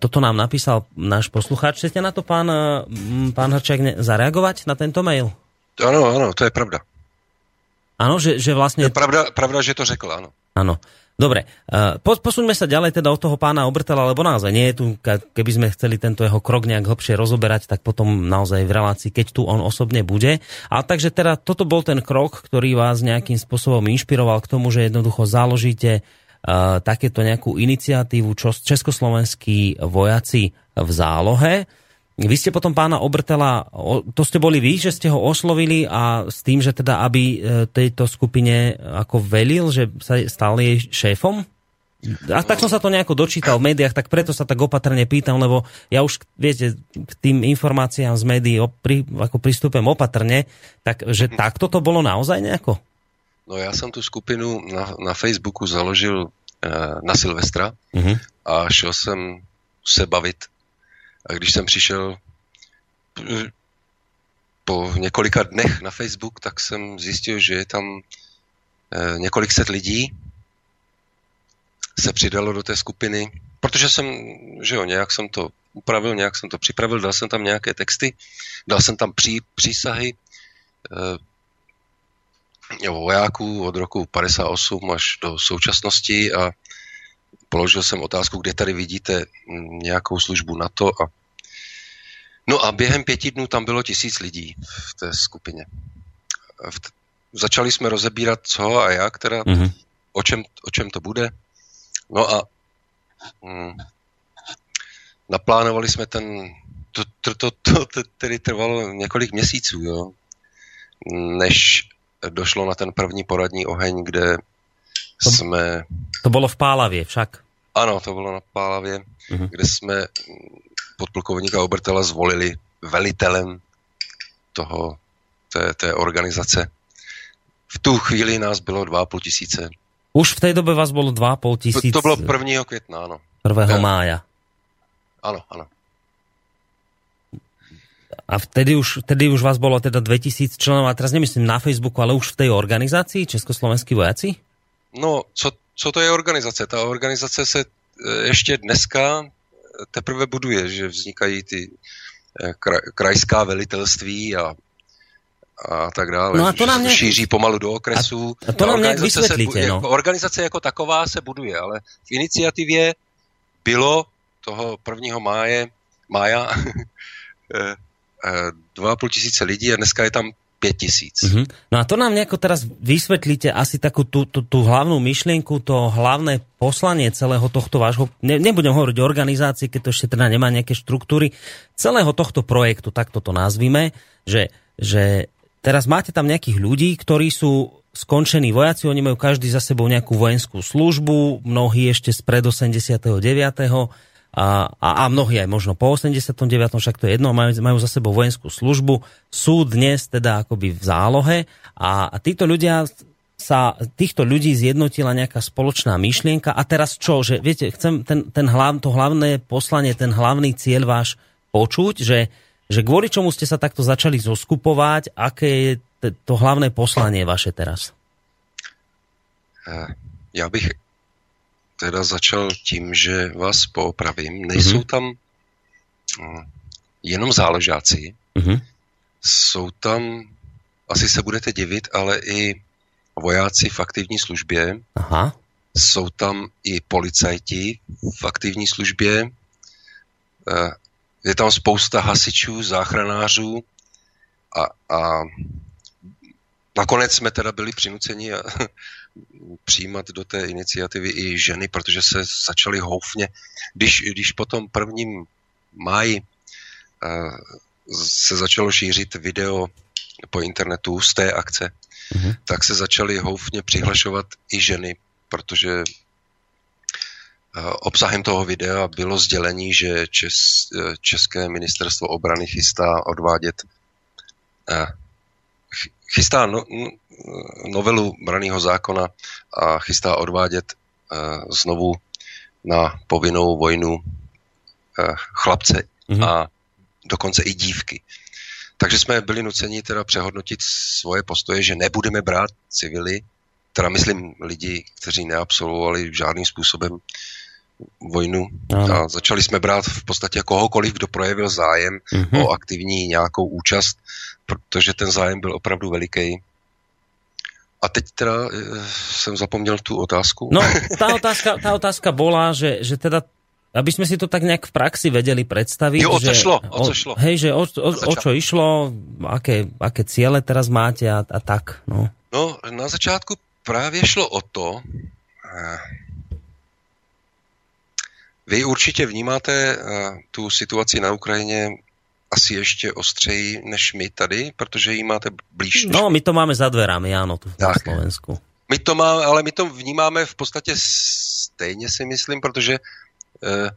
toto nám napísal náš poslucháč. Chcete na to, pán, pán Hrčák, zareagovať na tento mail? Áno, áno, to je pravda. Áno, že, že vlastne... Je pravda, pravda, že to řekl, áno. Áno. Dobre, uh, posuňme sa ďalej teda od toho pána Obrtela, lebo naozaj nie je tu, keby sme chceli tento jeho krok nejak hlbšie rozoberať, tak potom naozaj v relácii, keď tu on osobne bude. A takže teda toto bol ten krok, ktorý vás nejakým spôsobom inšpiroval k tomu, že jednoducho založíte uh, takéto nejakú iniciatívu, československí vojaci v zálohe. Vy ste potom pána Obrtela, to ste boli vy, že ste ho oslovili a s tým, že teda aby e, tejto skupine ako velil, že sa stal jej šéfom? A tak som sa to nejako dočítal v médiách, tak preto sa tak opatrne pýtam, lebo ja už, viete, k tým informáciám z médií pri, ako pristúpem opatrne, tak že takto to bolo naozaj nejako? No ja som tú skupinu na, na Facebooku založil e, na Silvestra uh-huh. a šel som se bavit a když jsem přišel po několika dnech na Facebook, tak jsem zjistil, že je tam eh, několik set lidí, se přidalo do té skupiny, protože jsem, že jo, nějak jsem to upravil, nějak jsem to připravil, dal jsem tam nějaké texty, dal jsem tam pří, přísahy eh, vojáků od roku 58 až do současnosti a položil jsem otázku, kde tady vidíte nějakou službu na to a No a během pěti dnů tam bylo tisíc lidí v té skupině. V t- začali jsme rozebírat co a jak, teda mm-hmm. o, čem, o čem to bude. No a mm, naplánovali jsme ten, to, to, to, to, to tedy trvalo několik měsíců, jo, než došlo na ten první poradní oheň, kde to, jsme... To bylo v Pálavě však. Ano, to bylo na Pálavě, mm-hmm. kde jsme podplukovníka Obertela zvolili velitelem toho, té, té organizace. V tu chvíli nás bylo 2,5 tisíce. Už v té době vás bylo 2,5 tisíc? To, to bylo 1. května, ano. 1. Ja. mája. Ano, ano. A vtedy už, vtedy už vás bolo teda 2000 členov, a teraz nemyslím na Facebooku, ale už v tej organizácii Československí vojaci? No, co, co to je organizace? Ta organizace se e, ještě dneska teprve buduje, že vznikají ty eh, krajská velitelství a a tak dále. No a to nám nějak... šíří pomalu do okresů. A, a to nám nějak vysvětlíte, se, no. Organizace jako taková se buduje, ale v iniciativě bylo toho 1. máje, mája 2,5 eh, eh, tisíce lidí a dneska je tam tisíc. Mm-hmm. No a to nám nejako teraz vysvetlíte asi takú tú, tú, tú hlavnú myšlienku, to hlavné poslanie celého tohto vášho, ne, nebudem hovoriť o organizácii, keď to ešte teda nemá nejaké štruktúry, celého tohto projektu, tak toto nazvime, že, že teraz máte tam nejakých ľudí, ktorí sú skončení vojaci, oni majú každý za sebou nejakú vojenskú službu, mnohí ešte z pred 89 a, a, a mnohí aj možno po 89. však to je jedno, majú, majú za sebou vojenskú službu, sú dnes teda akoby v zálohe a, a títo ľudia sa týchto ľudí zjednotila nejaká spoločná myšlienka a teraz čo, že viete, chcem ten, ten hlav, to hlavné poslanie, ten hlavný cieľ váš počuť, že, že kvôli čomu ste sa takto začali zoskupovať, aké je to hlavné poslanie vaše teraz? Ja bych teda začal tím, že vás poopravím. Nejsou mm-hmm. tam hm, jenom záležáci, mm-hmm. jsou tam, asi se budete divit, ale i vojáci v aktivní službě. Aha. Jsou tam i policajti v aktivní službě. Eh, je tam spousta hasičů, záchranářů a, a nakonec jsme teda byli přinuceni přijímat do té iniciativy i ženy, protože se začaly houfně. Když, když potom prvním máji uh, se začalo šířit video po internetu z té akce, mm-hmm. tak se začaly houfně přihlašovat i ženy, protože uh, obsahem toho videa bylo sdělení, že Čes, uh, České ministerstvo obrany chystá odvádět chystá no, novelu braného zákona a chystá odvádět uh, znovu na povinnou vojnu uh, chlapce mm-hmm. a dokonce i dívky. Takže jsme byli nuceni teda přehodnotit svoje postoje, že nebudeme brát civily, teda myslím lidi, kteří neabsolvovali žádným způsobem vojnu ano. a začali jsme brát v podstatě kohokoliv, kdo projevil zájem mm-hmm. o aktivní nějakou účast, protože ten zájem byl opravdu veliký. A teď teda e, jsem zapomněl tu otázku. No, tá otázka, tá otázka bola, že, že teda aby sme si to tak nejak v praxi vedeli predstaviť. Jo, o že, šlo, o co šlo. Hej, že o, o, o čo išlo, aké, aké ciele teraz máte a, a tak. No. no, na začátku právě šlo o to, vy určitě vnímáte eh, tu situaci na Ukrajině asi ještě ostřeji než my tady, protože ji máte blíž. No, my to máme za dverami, áno, tu na Slovensku. My to máme, ale my to vnímáme v podstatě stejně si myslím, protože eh,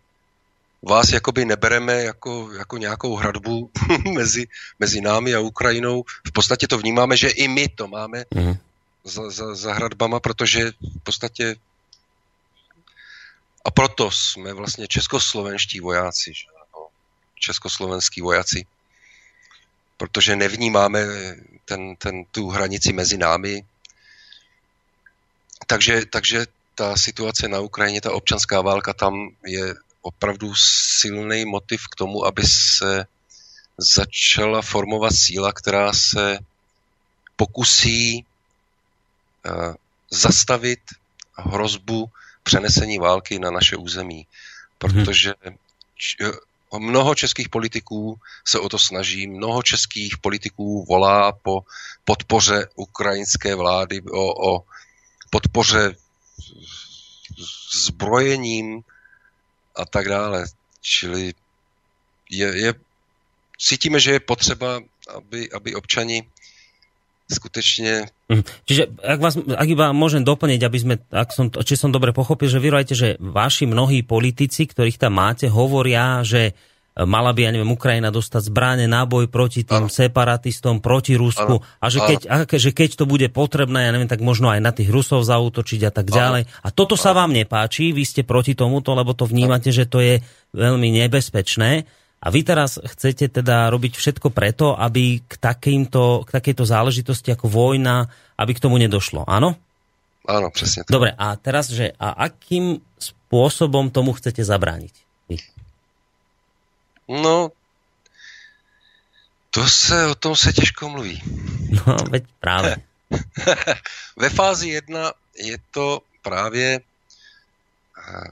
vás jakoby nebereme jako, jako nějakou hradbu mezi, mezi námi a Ukrajinou. V podstatě to vnímáme, že i my to máme mm. za, za, za hradbama, protože v podstatě a proto jsme vlastně českoslovenští vojáci, že? Československý vojaci, protože nevnímáme ten, ten, tu hranici mezi námi. Takže, takže ta situace na Ukrajině, ta občanská válka tam je opravdu silný motiv k tomu, aby se začala formovat síla, která se pokusí uh, zastavit hrozbu přenesení války na naše území. Protože mnoho českých politiků se o to snaží, mnoho českých politiků volá po podpoře ukrajinské vlády, o, o podpoře zbrojením a tak dále. Čili je, je, cítíme, že je potřeba, aby, aby občani skutečne... Mhm. Čiže ak, vás, ak iba môžem doplniť, aby sme, ak som, či som dobre pochopil, že vy že vaši mnohí politici, ktorých tam máte, hovoria, že mala by, ja neviem, Ukrajina dostať zbráne, náboj proti tým ano. separatistom, proti Rusku ano. a že keď, a, že keď to bude potrebné, ja neviem, tak možno aj na tých Rusov zautočiť a tak ďalej. A toto ano. sa vám nepáči, vy ste proti tomuto, lebo to vnímate, ano. že to je veľmi nebezpečné. A vy teraz chcete teda robiť všetko preto, aby k, takýmto, k takejto záležitosti ako vojna, aby k tomu nedošlo, áno? Áno, presne. Tak. Dobre, a teraz, že a akým spôsobom tomu chcete zabrániť? No, to se, o tom se těžko mluví. No, veď práve. Ve fázi 1 je to právě eh,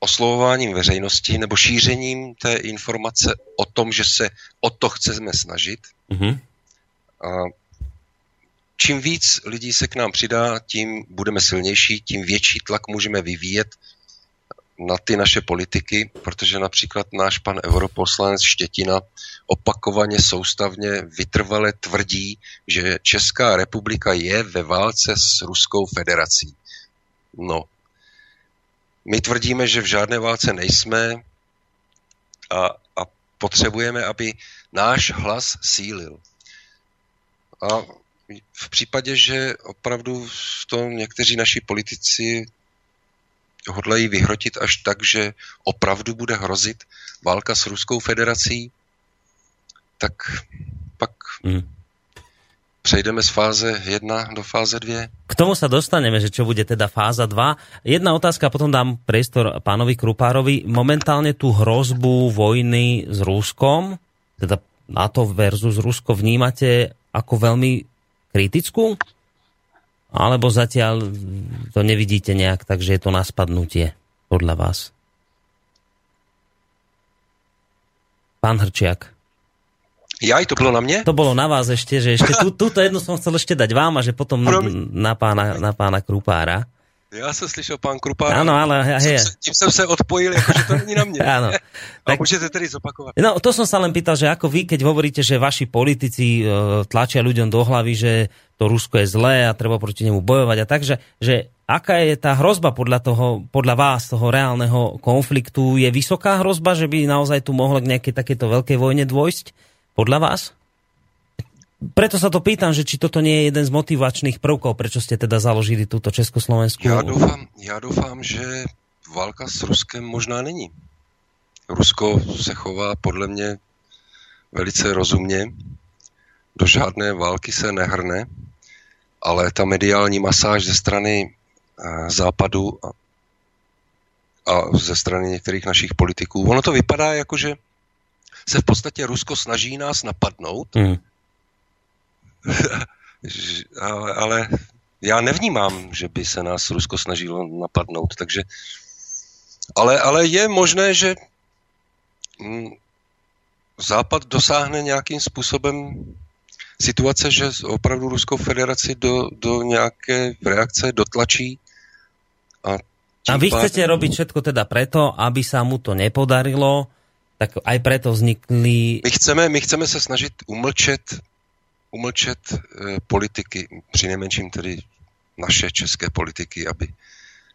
oslovováním veřejnosti nebo šířením té informace o tom, že se o to chceme snažit. Mm-hmm. A čím víc lidí se k nám přidá, tím budeme silnější, tím větší tlak můžeme vyvíjet na ty naše politiky, protože například náš pan europoslanec Štětina opakovaně soustavně vytrvale tvrdí, že Česká republika je ve válce s Ruskou federací. No, my tvrdíme, že v žádné válce nejsme a, a potřebujeme, aby náš hlas sílil. A v případě, že opravdu to někteří naši politici hodlají vyhrotit až tak, že opravdu bude hrozit válka s Ruskou federací, tak pak mm. Prejdeme z fáze 1 do fáze 2. K tomu sa dostaneme, že čo bude teda fáza 2. Jedna otázka, potom dám priestor pánovi Krupárovi. Momentálne tú hrozbu vojny s Ruskom, teda NATO versus Rusko, vnímate ako veľmi kritickú? Alebo zatiaľ to nevidíte nejak, takže je to na spadnutie podľa vás? Pán Hrčiak. Ja, to bolo na mne? To bolo na vás ešte, že ešte tú, túto jednu som chcel ešte dať vám a že potom na pána, na pána Krupára. Já jsem slyšel pán Krupár. Ano, ale hej. Tím jsem se odpojil, jakože to není na mě. Áno. Tak, a môžete tedy zopakovat. No, to som sa len pýtal, že ako vy, keď hovoríte, že vaši politici uh, tlačia ľuďom do hlavy, že to Rusko je zlé a treba proti nemu bojovať a tak, že, že aká je tá hrozba podľa, toho, podľa vás, toho reálneho konfliktu? Je vysoká hrozba, že by naozaj tu mohlo k nejakej takéto veľkej vojne dôjsť? Podľa vás? preto sa to pýtam, že či toto nie je jeden z motivačných prvkov, prečo ste teda založili túto Československu. Já doufám, já doufám, že válka s Ruskem možná není. Rusko se chová podle mě velice rozumně, do žádné války se nehrne, ale ta mediální masáž ze strany eh, západu a, a ze strany některých našich politiků, ono to vypadá jako, že se v podstatě Rusko snaží nás napadnout, hmm ale, ale já nevnímám, že by se nás Rusko snažilo napadnout, takže ale, ale je možné, že mm, Západ dosáhne nějakým způsobem situace, že opravdu Ruskou federaci do, do nějaké reakce dotlačí. A, a vy chcete robiť všetko teda preto, aby sa mu to nepodarilo, tak aj preto vznikli... My chceme, my chceme se snažit umlčet umlčet e, politiky, přinejmenším tedy naše české politiky, aby,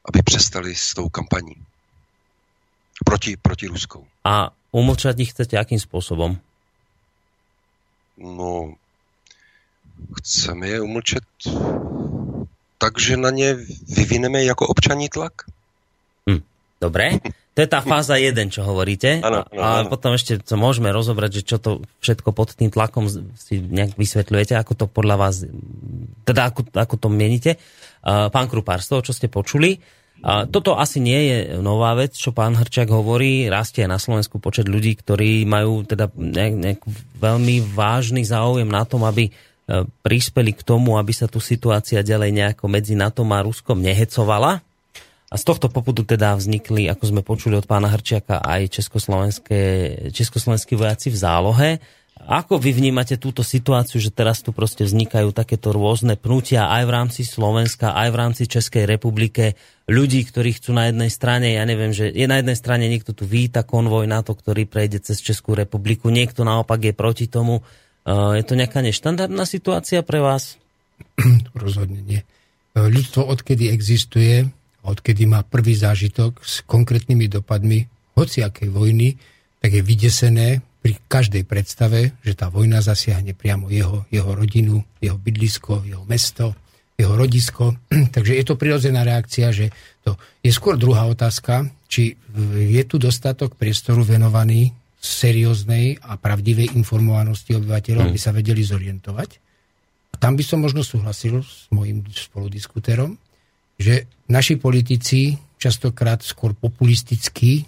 aby přestali s tou kampaní proti, proti Ruskou. A umlčať ich chcete akým spôsobom? No, chceme je umlčet tak, že na ně vyvineme jako občaní tlak. Hm, dobre. To je tá fáza 1, čo hovoríte. Ano, ano, a ano. potom ešte to môžeme rozobrať, že čo to všetko pod tým tlakom si nejak vysvetľujete, ako to podľa vás, teda ako, ako to mienite. Pán Krupár, z toho, čo ste počuli, toto asi nie je nová vec, čo pán Hrčak hovorí. Rastie na Slovensku počet ľudí, ktorí majú teda nejak, nejak veľmi vážny záujem na tom, aby e, prispeli k tomu, aby sa tu situácia ďalej nejako medzi NATO a Ruskom nehecovala a z tohto popudu teda vznikli, ako sme počuli od pána Hrčiaka, aj československí vojaci v zálohe. Ako vy vnímate túto situáciu, že teraz tu proste vznikajú takéto rôzne pnutia aj v rámci Slovenska, aj v rámci Českej republike, ľudí, ktorí chcú na jednej strane, ja neviem, že je na jednej strane niekto tu víta konvoj na to, ktorý prejde cez Českú republiku, niekto naopak je proti tomu. Je to nejaká neštandardná situácia pre vás? Rozhodne nie. Ľudstvo, odkedy existuje, odkedy má prvý zážitok s konkrétnymi dopadmi hociakej vojny, tak je vydesené pri každej predstave, že tá vojna zasiahne priamo jeho, jeho rodinu, jeho bydlisko, jeho mesto, jeho rodisko. Takže je to prirodzená reakcia, že to je skôr druhá otázka, či je tu dostatok priestoru venovaný serióznej a pravdivej informovanosti obyvateľov, aby sa vedeli zorientovať. A tam by som možno súhlasil s mojim spoludiskutérom, že naši politici častokrát skôr populisticky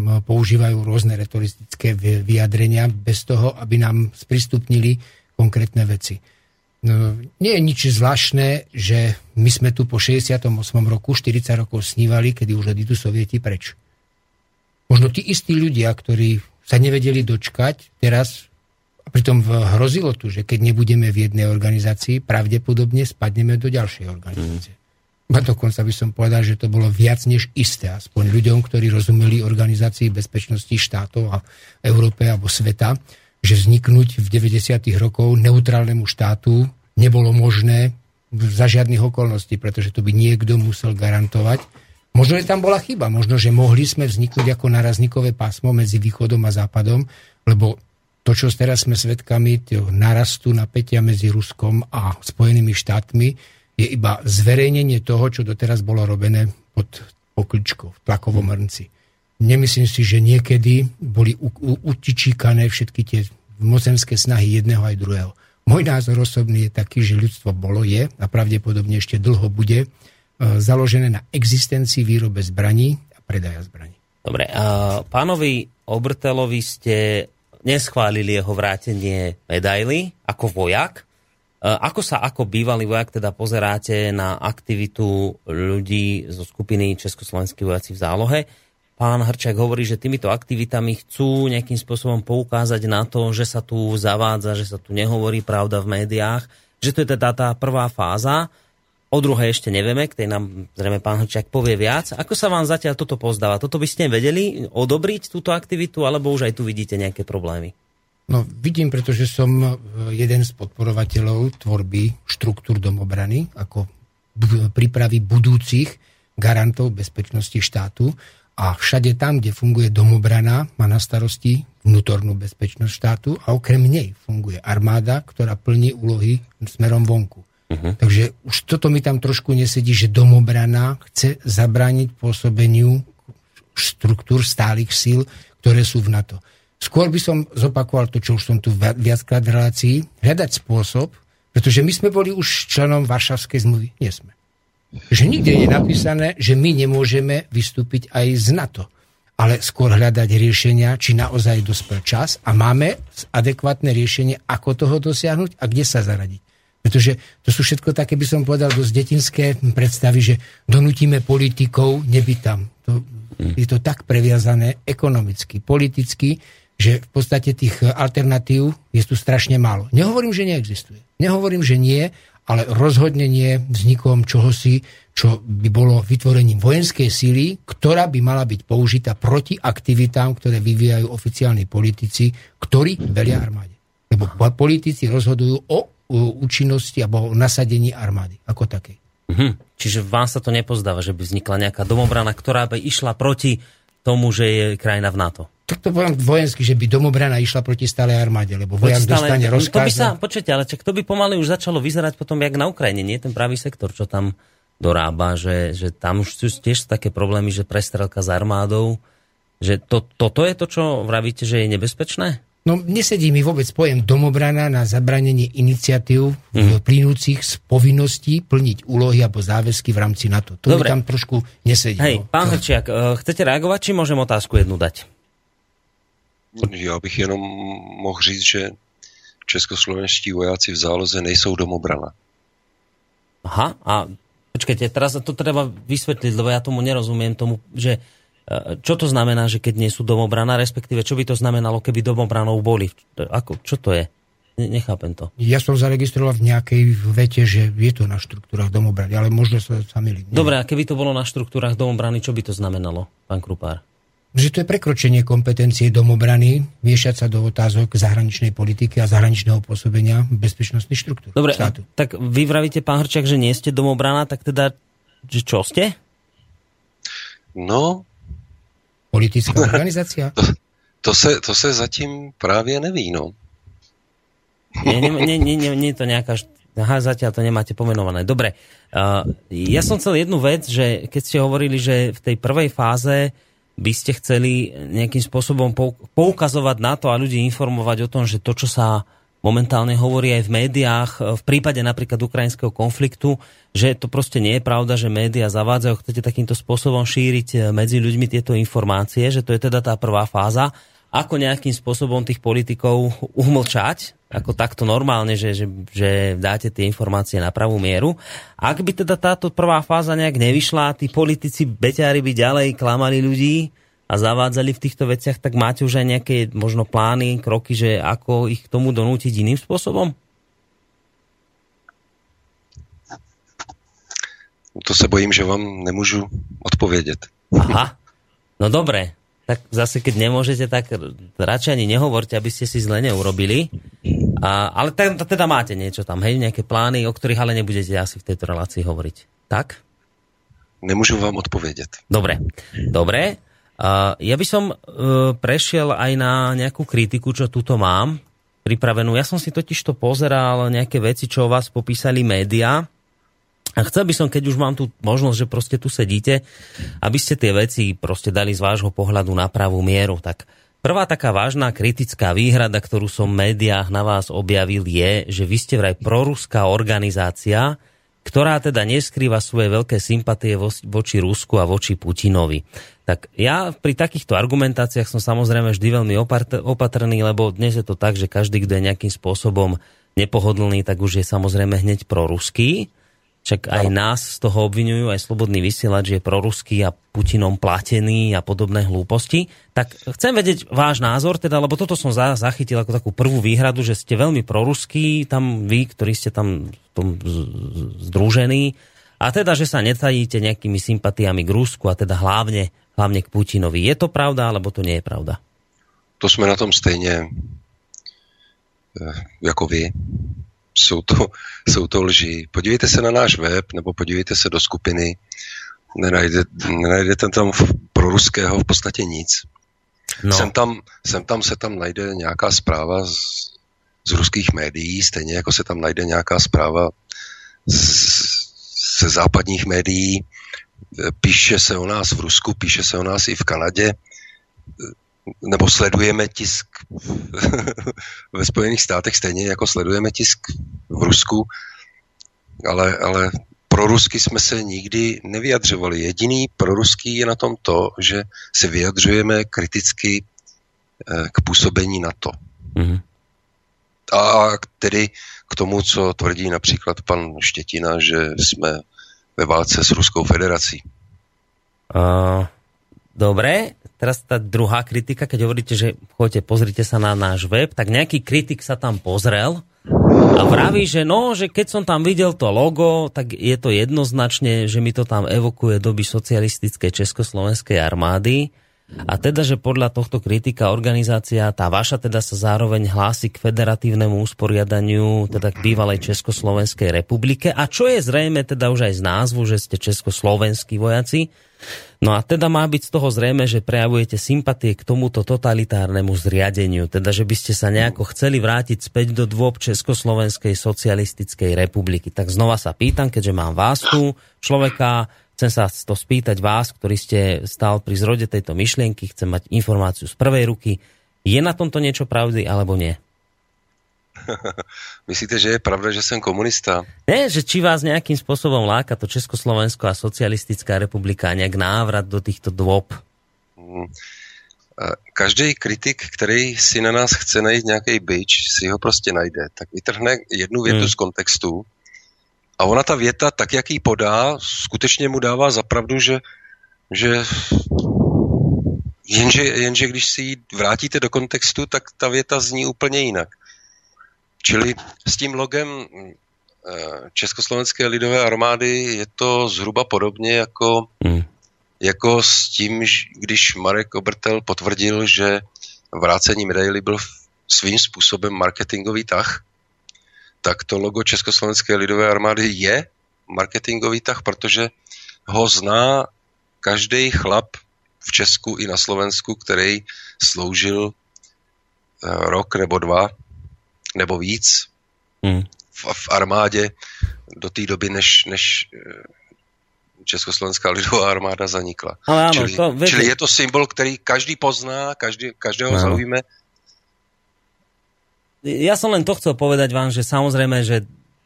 používajú rôzne retoristické vyjadrenia bez toho, aby nám sprístupnili konkrétne veci. No, nie je nič zvláštne, že my sme tu po 68. roku 40 rokov snívali, kedy už odídu sovieti preč. Možno tí istí ľudia, ktorí sa nevedeli dočkať, teraz A pritom hrozilo tu, že keď nebudeme v jednej organizácii, pravdepodobne spadneme do ďalšej organizácie. Mm. A dokonca by som povedal, že to bolo viac než isté, aspoň ľuďom, ktorí rozumeli organizácii bezpečnosti štátov a Európe alebo sveta, že vzniknúť v 90. rokov neutrálnemu štátu nebolo možné za žiadnych okolností, pretože to by niekto musel garantovať. Možno, že tam bola chyba, možno, že mohli sme vzniknúť ako narazníkové pásmo medzi východom a západom, lebo to, čo teraz sme svedkami, narastu napätia medzi Ruskom a Spojenými štátmi, je iba zverejnenie toho, čo doteraz bolo robené pod pokličkou, v tlakovom hrnci. Nemyslím si, že niekedy boli utičíkané všetky tie mocenské snahy jedného aj druhého. Môj názor osobný je taký, že ľudstvo bolo, je a pravdepodobne ešte dlho bude e, založené na existencii výrobe zbraní a predaja zbraní. Dobre, a pánovi Obrtelovi ste neschválili jeho vrátenie medaily ako vojak. E, ako sa ako bývalý vojak teda pozeráte na aktivitu ľudí zo skupiny Československých vojaci v zálohe? Pán Hrčák hovorí, že týmito aktivitami chcú nejakým spôsobom poukázať na to, že sa tu zavádza, že sa tu nehovorí pravda v médiách, že to je teda tá prvá fáza. O druhej ešte nevieme, k tej nám zrejme pán Hrčák povie viac. Ako sa vám zatiaľ toto pozdáva? Toto by ste vedeli odobriť túto aktivitu, alebo už aj tu vidíte nejaké problémy? No vidím, pretože som e, jeden z podporovateľov tvorby štruktúr domobrany, ako prípravy budúcich garantov bezpečnosti štátu. A všade tam, kde funguje domobrana, má na starosti vnútornú bezpečnosť štátu a okrem nej funguje armáda, ktorá plní úlohy smerom vonku. Uh-huh. Takže už toto mi tam trošku nesedí, že domobrana chce zabrániť pôsobeniu štruktúr stálych síl, ktoré sú v NATO. Skôr by som zopakoval to, čo už som tu viackrát v relácii, hľadať spôsob, pretože my sme boli už členom Varšavskej zmluvy. Nie sme. Že nikde je napísané, že my nemôžeme vystúpiť aj z NATO. Ale skôr hľadať riešenia, či naozaj dospel čas a máme adekvátne riešenie, ako toho dosiahnuť a kde sa zaradiť. Pretože to sú všetko také, by som povedal, dosť detinské predstavy, že donutíme politikov nebyť tam. To, je to tak previazané ekonomicky, politicky, že v podstate tých alternatív je tu strašne málo. Nehovorím, že neexistuje. Nehovorím, že nie, ale rozhodne nie vznikom čohosi, čo by bolo vytvorením vojenskej síly, ktorá by mala byť použitá proti aktivitám, ktoré vyvíjajú oficiálni politici, ktorí velia armáde. Lebo politici rozhodujú o účinnosti alebo o nasadení armády ako takej. Mhm. Čiže vám sa to nepozdáva, že by vznikla nejaká domobrana, ktorá by išla proti tomu, že je krajina v NATO? Tak to poviem vojensky, že by domobrana išla proti stálej armáde, lebo vojak stále, dostane rozkaz. To by sa, počujete, ale čak to by pomaly už začalo vyzerať potom jak na Ukrajine, nie ten pravý sektor, čo tam dorába, že, že tam už sú tiež také problémy, že prestrelka s armádou, že to, toto je to, čo vravíte, že je nebezpečné? No nesedí mi vôbec pojem domobrana na zabranenie iniciatív mm. plynúcich z povinností plniť úlohy alebo záväzky v rámci NATO. To Dobre. mi tam trošku nesedí. Hej, no. pán Hrčiak, uh, chcete reagovať, či môžem otázku jednu dať? Já bych jenom mohl říct, že českoslovenští vojáci v záloze nejsou domobrana. Aha, a počkajte, teraz to treba vysvetliť, lebo ja tomu nerozumiem, tomu, že E, čo to znamená, že keď nie sú domobrana, respektíve čo by to znamenalo, keby domobranou boli? Ako, čo to je? Nechápem to. Ja som zaregistroval v nejakej vete, že je to na štruktúrach domobrany, ale možno sa sa milím. Dobre, a keby to bolo na štruktúrach domobrany, čo by to znamenalo, pán Krupár? Že to je prekročenie kompetencie domobrany, miešať sa do otázok zahraničnej politiky a zahraničného pôsobenia bezpečnostných štruktúr. Dobre, štátu. tak vy vravíte, pán Hrčak, že nie ste domobrana, tak teda, že čo ste? No, Politická organizácia? To, to, se, to se zatím právě neví, no. Nie, nie, nie, nie, nie, nie je to nejaká... Aha, zatiaľ to nemáte pomenované. Dobre, uh, ja som chcel jednu vec, že keď ste hovorili, že v tej prvej fáze by ste chceli nejakým spôsobom poukazovať na to a ľudí informovať o tom, že to, čo sa momentálne hovorí aj v médiách, e, v prípade napríklad ukrajinského konfliktu, že to proste nie je pravda, že médiá zavádzajú, chcete takýmto spôsobom šíriť e, medzi ľuďmi tieto informácie, že to je teda tá prvá fáza. Ako nejakým spôsobom tých politikov umlčať, ako takto normálne, že, že, že dáte tie informácie na pravú mieru. Ak by teda táto prvá fáza nejak nevyšla, tí politici beťári by ďalej klamali ľudí, a zavádzali v týchto veciach, tak máte už aj nejaké možno plány, kroky, že ako ich k tomu donútiť iným spôsobom? To se bojím, že vám nemůžu odpovědět. Aha, no dobre. Tak zase, keď nemôžete, tak radšej ani nehovorte, aby ste si zle neurobili. A, ale teda máte niečo tam, hej, nejaké plány, o ktorých ale nebudete asi v tejto relácii hovoriť. Tak? Nemôžu vám odpovedať. Dobre, dobre. Uh, ja by som uh, prešiel aj na nejakú kritiku, čo tuto mám pripravenú. Ja som si totiž to pozeral nejaké veci, čo o vás popísali médiá a chcel by som, keď už mám tu možnosť, že proste tu sedíte, aby ste tie veci proste dali z vášho pohľadu na pravú mieru. Tak prvá taká vážna kritická výhrada, ktorú som v médiách na vás objavil, je, že vy ste vraj proruská organizácia, ktorá teda neskrýva svoje veľké sympatie voči Rusku a voči Putinovi. Tak ja pri takýchto argumentáciách som samozrejme vždy veľmi opatrný, lebo dnes je to tak, že každý, kto je nejakým spôsobom nepohodlný, tak už je samozrejme hneď proruský. Však aj nás z toho obvinujú, aj Slobodný vysielač je proruský a Putinom platený a podobné hlúposti. Tak chcem vedieť váš názor, teda, lebo toto som za, zachytil ako takú prvú výhradu, že ste veľmi proruský, tam vy, ktorí ste tam tom združení, a teda, že sa netajíte nejakými sympatiami k Rusku a teda hlavne, hlavne k Putinovi. Je to pravda, alebo to nie je pravda? To sme na tom stejne eh, jako vy jsou to, jsou to lži. Podívejte se na náš web nebo podívejte se do skupiny. Nenajde, nenajdete tam pro ruského v podstatě nic. No. Sem, tam, sem tam se tam najde nějaká zpráva z, z ruských médií, stejně jako se tam najde nějaká zpráva z, ze západních médií. Píše se o nás v Rusku, píše se o nás i v Kanadě nebo sledujeme tisk ve Spojených státech stejně jako sledujeme tisk v Rusku, ale, ale pro rusky jsme se nikdy nevyjadřovali. Jediný pro ruský je na tom to, že se vyjadřujeme kriticky eh, k působení NATO. Mm-hmm. A tedy k tomu, co tvrdí například pan Štětina, že jsme ve válce s Ruskou federací. Uh, dobre, Teraz tá druhá kritika, keď hovoríte, že chodite, pozrite sa na náš web, tak nejaký kritik sa tam pozrel a vraví, že no, že keď som tam videl to logo, tak je to jednoznačne, že mi to tam evokuje doby socialistickej československej armády. A teda, že podľa tohto kritika organizácia, tá vaša teda sa zároveň hlási k federatívnemu usporiadaniu, teda k bývalej Československej republike. A čo je zrejme teda už aj z názvu, že ste československí vojaci, No a teda má byť z toho zrejme, že prejavujete sympatie k tomuto totalitárnemu zriadeniu, teda že by ste sa nejako chceli vrátiť späť do dôb Československej socialistickej republiky. Tak znova sa pýtam, keďže mám vás tu, človeka, chcem sa to spýtať vás, ktorý ste stál pri zrode tejto myšlienky, chcem mať informáciu z prvej ruky. Je na tomto niečo pravdy alebo nie? Myslíte, že je pravda, že som komunista? Nie, že či vás nejakým spôsobom láka to Československo a Socialistická republika, nejak návrat do týchto dôb? Mm. Každý kritik, který si na nás chce najít nějaký byč, si ho prostě najde. Tak vytrhne jednu větu hmm. z kontextu a ona ta věta, tak jak ji podá, skutečně mu dává zapravdu, že, že jenže, jenže když si ji vrátíte do kontextu, tak ta věta zní úplně jinak. Čili s tím logem eh, Československé lidové armády je to zhruba podobně jako, hmm. jako s tím, když Marek Obertel potvrdil, že vrácení medaily byl svým způsobem marketingový tah, tak to logo Československé lidové armády je marketingový tah, protože ho zná každý chlap v Česku i na Slovensku, který sloužil eh, rok nebo dva nebo víc hmm. v, v armádě do té doby, než, než eh, Československá lidová armáda zanikla. Ale áno, čili, to, čili je to symbol, který každý pozná, každý, každého ano. zaujíme. Ja som len to chcel povedať vám, že samozrejme, že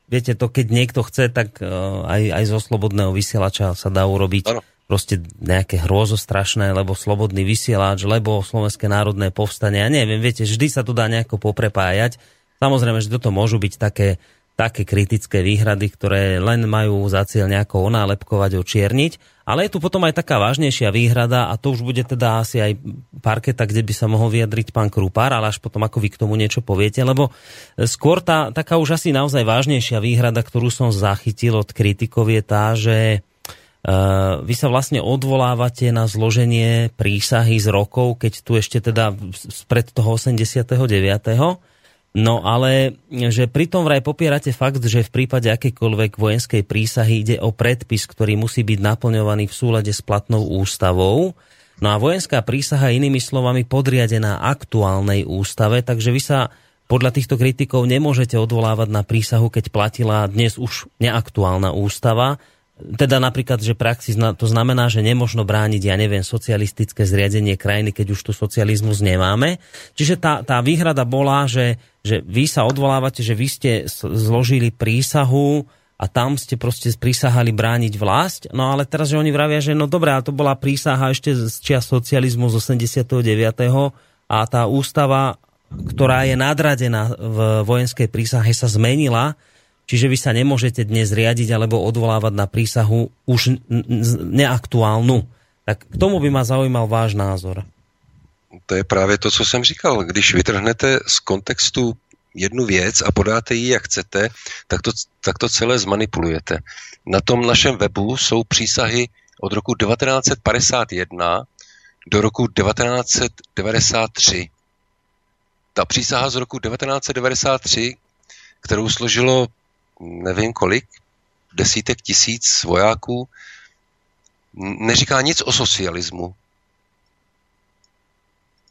viete, to keď niekto chce, tak uh, aj, aj zo slobodného vysielača sa dá urobiť ano. proste nejaké hrozostrašné, lebo slobodný vysielač, lebo Slovenské národné povstanie, ja neviem, viete, vždy sa to dá nejako poprepájať Samozrejme, že toto môžu byť také, také kritické výhrady, ktoré len majú za cieľ nejako onálepkovať, očierniť. Ale je tu potom aj taká vážnejšia výhrada a to už bude teda asi aj parketa, kde by sa mohol vyjadriť pán Krupár, ale až potom ako vy k tomu niečo poviete, lebo skôr tá taká už asi naozaj vážnejšia výhrada, ktorú som zachytil od kritikov je tá, že Uh, vy sa vlastne odvolávate na zloženie prísahy z rokov, keď tu ešte teda spred toho 89. No ale, že pritom vraj popierate fakt, že v prípade akejkoľvek vojenskej prísahy ide o predpis, ktorý musí byť naplňovaný v súlade s platnou ústavou. No a vojenská prísaha inými slovami podriadená aktuálnej ústave, takže vy sa podľa týchto kritikov nemôžete odvolávať na prísahu, keď platila dnes už neaktuálna ústava, teda napríklad, že praxis to znamená, že nemožno brániť, ja neviem, socialistické zriadenie krajiny, keď už tu socializmus nemáme. Čiže tá, tá výhrada bola, že, že vy sa odvolávate, že vy ste zložili prísahu a tam ste proste prísahali brániť vlast. No ale teraz, že oni vravia, že no dobré, ale to bola prísaha ešte z čia socializmu z 89. a tá ústava, ktorá je nadradená v vojenskej prísahe, sa zmenila Čiže vy sa nemôžete dnes riadiť alebo odvolávať na prísahu už neaktuálnu. Tak k tomu by ma zaujímal váš názor. To je právě to, co jsem říkal. Když vytrhnete z kontextu jednu věc a podáte ji, jak chcete, tak to, tak to celé zmanipulujete. Na tom našem webu jsou přísahy od roku 1951 do roku 1993. Ta přísaha z roku 1993, kterou složilo nevím kolik, desítek tisíc vojáků, neříká nic o socialismu,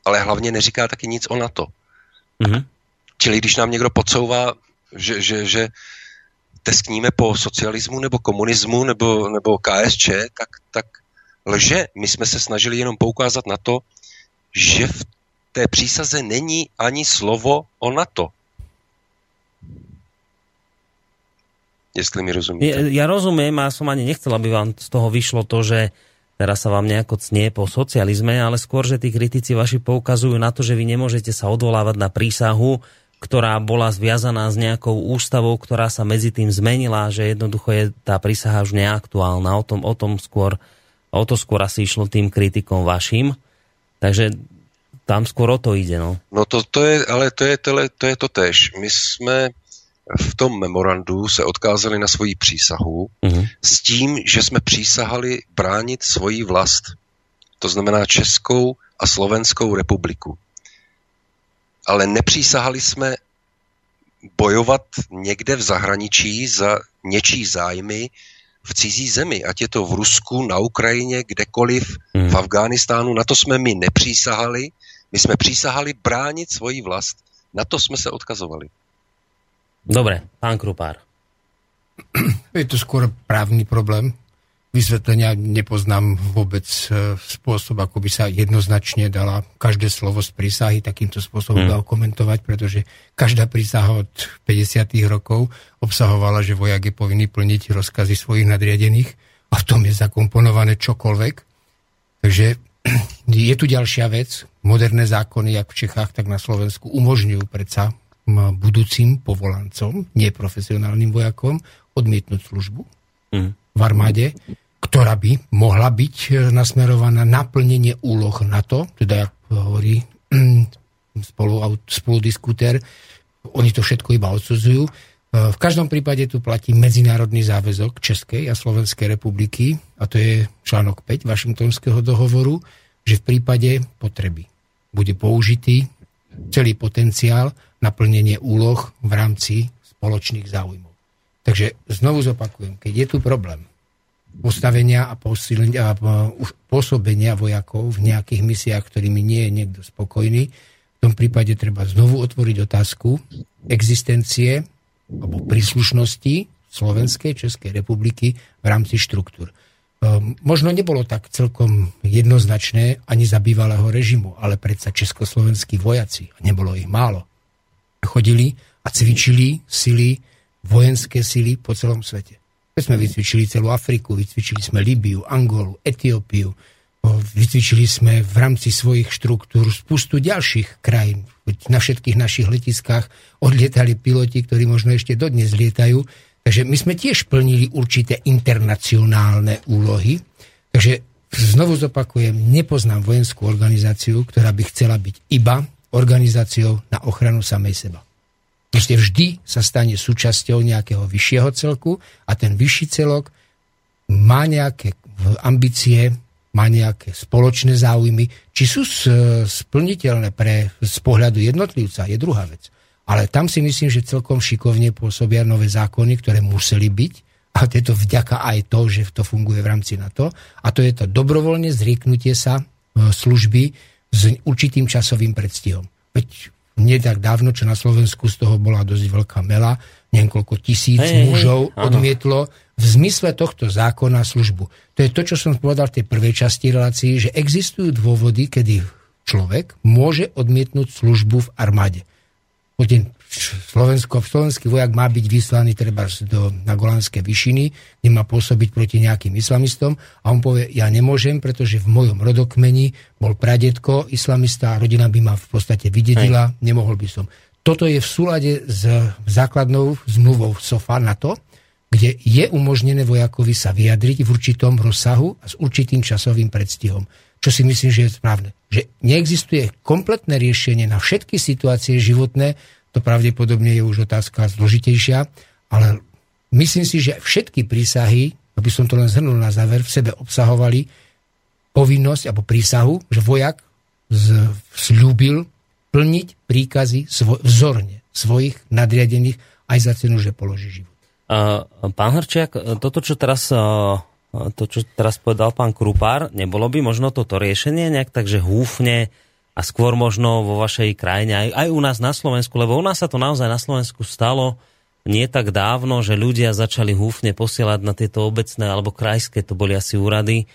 ale hlavně neříká taky nic o NATO. Mm-hmm. Čili když nám někdo podsouvá, že, že, že teskníme po socialismu nebo komunismu nebo, nebo KSČ, tak, tak lže. My jsme se snažili jenom poukázat na to, že v té přísaze není ani slovo o NATO. Jestli mi rozumíte. Ja, ja rozumiem a som ani nechcel, aby vám z toho vyšlo to, že teraz sa vám nejako cnie po socializme, ale skôr, že tí kritici vaši poukazujú na to, že vy nemôžete sa odvolávať na prísahu, ktorá bola zviazaná s nejakou ústavou, ktorá sa medzi tým zmenila, že jednoducho je tá prísaha už neaktuálna. O tom, o tom skôr, o to skôr asi išlo tým kritikom vašim. Takže tam skôr o to ide, no. No to, to je, ale to je, to, je, to je to tež. My jsme v tom memorandu se odkázali na svoji přísahu mm-hmm. s tím, že jsme přísahali bránit svoji vlast. To znamená Českou a Slovenskou republiku. Ale nepřísahali jsme bojovat někde v zahraničí za něčí zájmy v cizí zemi, ať je to v Rusku, na Ukrajině, kdekoliv, mm. v Afghánistánu, na to jsme my nepřísahali, my jsme přísahali bránit svoji vlast. Na to jsme se odkazovali. Dobre, pán Krupár. Je to skôr právny problém. Vysvetlenia nepoznám vôbec e, spôsob, ako by sa jednoznačne dala každé slovo z prísahy takýmto spôsobom hmm. komentovať, pretože každá prísaha od 50. rokov obsahovala, že vojak je povinný plniť rozkazy svojich nadriadených a v tom je zakomponované čokoľvek. Takže je tu ďalšia vec. Moderné zákony, jak v Čechách, tak na Slovensku, umožňujú predsa budúcim povolancom, neprofesionálnym vojakom, odmietnúť službu mm. v armáde, ktorá by mohla byť e, nasmerovaná na plnenie úloh NATO, teda, jak hovorí spolu, spoludiskutér, oni to všetko iba odsudzujú. E, v každom prípade tu platí medzinárodný záväzok Českej a Slovenskej republiky, a to je článok 5 Washingtonského dohovoru, že v prípade potreby bude použitý celý potenciál naplnenie úloh v rámci spoločných záujmov. Takže znovu zopakujem, keď je tu problém postavenia a, pôsobenia vojakov v nejakých misiách, ktorými nie je niekto spokojný, v tom prípade treba znovu otvoriť otázku existencie alebo príslušnosti Slovenskej, Českej republiky v rámci štruktúr. Ehm, možno nebolo tak celkom jednoznačné ani za bývalého režimu, ale predsa československí vojaci, nebolo ich málo, chodili a cvičili sily, vojenské sily po celom svete. My sme vycvičili celú Afriku, vycvičili sme Libiu, Angolu, Etiópiu, vycvičili sme v rámci svojich štruktúr spustu ďalších krajín. Na všetkých našich letiskách odlietali piloti, ktorí možno ešte dodnes lietajú. Takže my sme tiež plnili určité internacionálne úlohy. Takže znovu zopakujem, nepoznám vojenskú organizáciu, ktorá by chcela byť iba organizáciou na ochranu samej seba. Proste vždy sa stane súčasťou nejakého vyššieho celku a ten vyšší celok má nejaké ambície, má nejaké spoločné záujmy. Či sú splniteľné pre, z pohľadu jednotlivca, je druhá vec. Ale tam si myslím, že celkom šikovne pôsobia nové zákony, ktoré museli byť. A je to vďaka aj to, že to funguje v rámci NATO. A to je to dobrovoľne zrieknutie sa e, služby s určitým časovým predstihom. Veď nie tak dávno, čo na Slovensku z toho bola dosť veľká mela, niekoľko tisíc hey, mužov hey, odmietlo v zmysle tohto zákona službu. To je to, čo som povedal v tej prvej časti relácii, že existujú dôvody, kedy človek môže odmietnúť službu v armáde. Slovensko, slovenský vojak má byť vyslaný treba do, na Golánske vyšiny, kde má pôsobiť proti nejakým islamistom a on povie, ja nemôžem, pretože v mojom rodokmeni bol pradetko islamista a rodina by ma v podstate vydedila, nemohol by som. Toto je v súlade s základnou zmluvou SOFA na to, kde je umožnené vojakovi sa vyjadriť v určitom rozsahu a s určitým časovým predstihom. Čo si myslím, že je správne. Že neexistuje kompletné riešenie na všetky situácie životné, to pravdepodobne je už otázka zložitejšia, ale myslím si, že všetky prísahy, aby som to len zhrnul na záver, v sebe obsahovali povinnosť alebo prísahu, že vojak slúbil plniť príkazy svoj, vzorne svojich nadriadených aj za cenu, že položí život. Pán Hrčiak, toto, čo teraz to, čo teraz povedal pán Krupár, nebolo by možno toto riešenie nejak tak, že húfne a skôr možno vo vašej krajine, aj, aj u nás na Slovensku, lebo u nás sa to naozaj na Slovensku stalo nie tak dávno, že ľudia začali húfne posielať na tieto obecné alebo krajské, to boli asi úrady,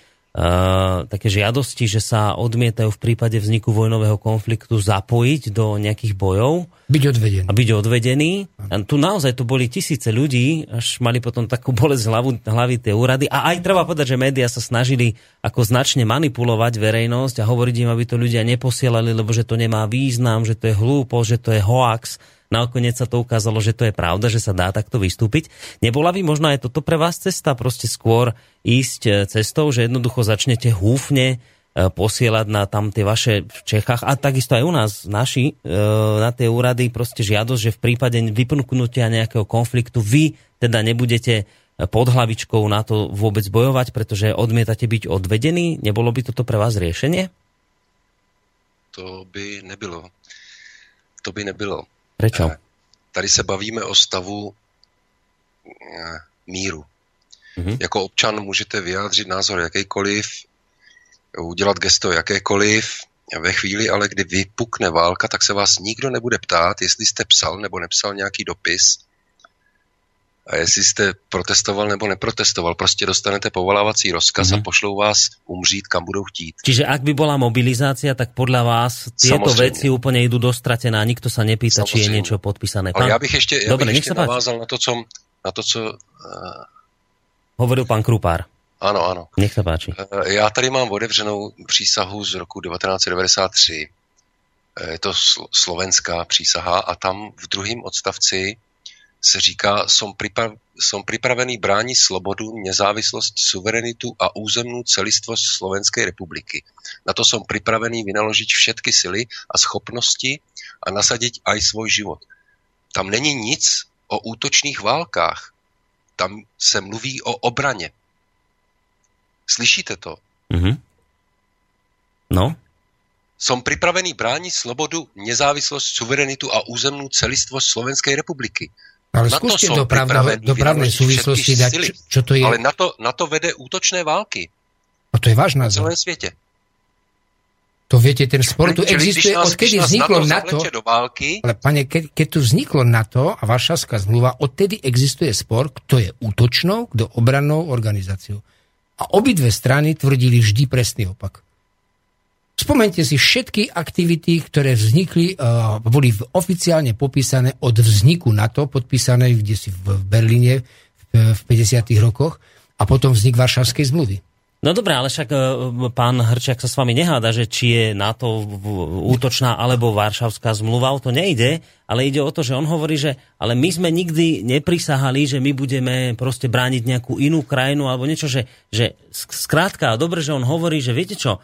také žiadosti, že sa odmietajú v prípade vzniku vojnového konfliktu zapojiť do nejakých bojov byť odvedený. A byť odvedený. A tu naozaj to boli tisíce ľudí, až mali potom takú bolesť hlavu, hlavy tie úrady. A aj treba povedať, že médiá sa snažili ako značne manipulovať verejnosť a hovoriť im, aby to ľudia neposielali, lebo že to nemá význam, že to je hlúpo, že to je hoax. Nakoniec sa to ukázalo, že to je pravda, že sa dá takto vystúpiť. Nebola by možno aj toto pre vás cesta, proste skôr ísť cestou, že jednoducho začnete húfne E, posielať na tam tie vaše v Čechách a takisto aj u nás naši e, na tie úrady proste žiadosť, že v prípade vypnuknutia nejakého konfliktu vy teda nebudete pod hlavičkou na to vôbec bojovať, pretože odmietate byť odvedení? Nebolo by toto pre vás riešenie? To by nebylo. To by nebylo. Prečo? Tady se bavíme o stavu míru. Mm-hmm. Jako občan můžete vyjádřit názor jakýkoliv, udělat gesto jakékoliv. Ve chvíli ale, kdy vypukne válka, tak se vás nikdo nebude ptát, jestli jste psal nebo nepsal nějaký dopis a jestli jste protestoval nebo neprotestoval. Prostě dostanete povolávací rozkaz mm-hmm. a mhm. pošlou vás umřít, kam budou chtít. Čiže ak by bola mobilizácia, tak podľa vás veci úplne idú dostratené a nikto sa nepýta, Samozřejmě. či je niečo podpísané. Pán... Ale já bych ještě, já Dobre, bych ještě navázal na to, co, na to, co uh... hovoril pán Krupár. Ano, ano. Nech se páči. Eh, já tady mám otevřenou přísahu z roku 1993. Eh, je to slovenská přísaha a tam v druhém odstavci se říká, som, priprav, som pripravený bránit slobodu, nezávislost, suverenitu a územnou celistvost Slovenskej republiky. Na to som pripravený vynaložiť všetky sily a schopnosti a nasadiť aj svoj život. Tam není nic o útočných válkách. Tam se mluví o obraně. Slyšíte to? Mm-hmm. No. Som pripravený brániť slobodu, nezávislosť, suverenitu a územnú celistvosť Slovenskej republiky. Ale na skúste to do, právnej súvislosti dať, čo, čo to je. Ale na to, na to vede útočné války. A to je váš názor. Na celém svete. To viete, ten spor tu existuje, odkedy vzniklo NATO, do války, ale pane, ke, keď tu vzniklo NATO a Varšavská zmluva, odtedy existuje spor, kto je útočnou, kto obrannou organizáciou. A obidve strany tvrdili vždy presný opak. Spomente si všetky aktivity, ktoré vznikli, uh, boli oficiálne popísané od vzniku NATO, podpísané kde si v Berlíne v, v 50. rokoch a potom vznik Varšavskej zmluvy. No dobré, ale však e, pán Hrčiak sa s vami neháda, že či je NATO útočná alebo Varšavská zmluva, o to nejde, ale ide o to, že on hovorí, že ale my sme nikdy neprisahali, že my budeme proste brániť nejakú inú krajinu alebo niečo, že, že skrátka, dobre, že on hovorí, že viete čo,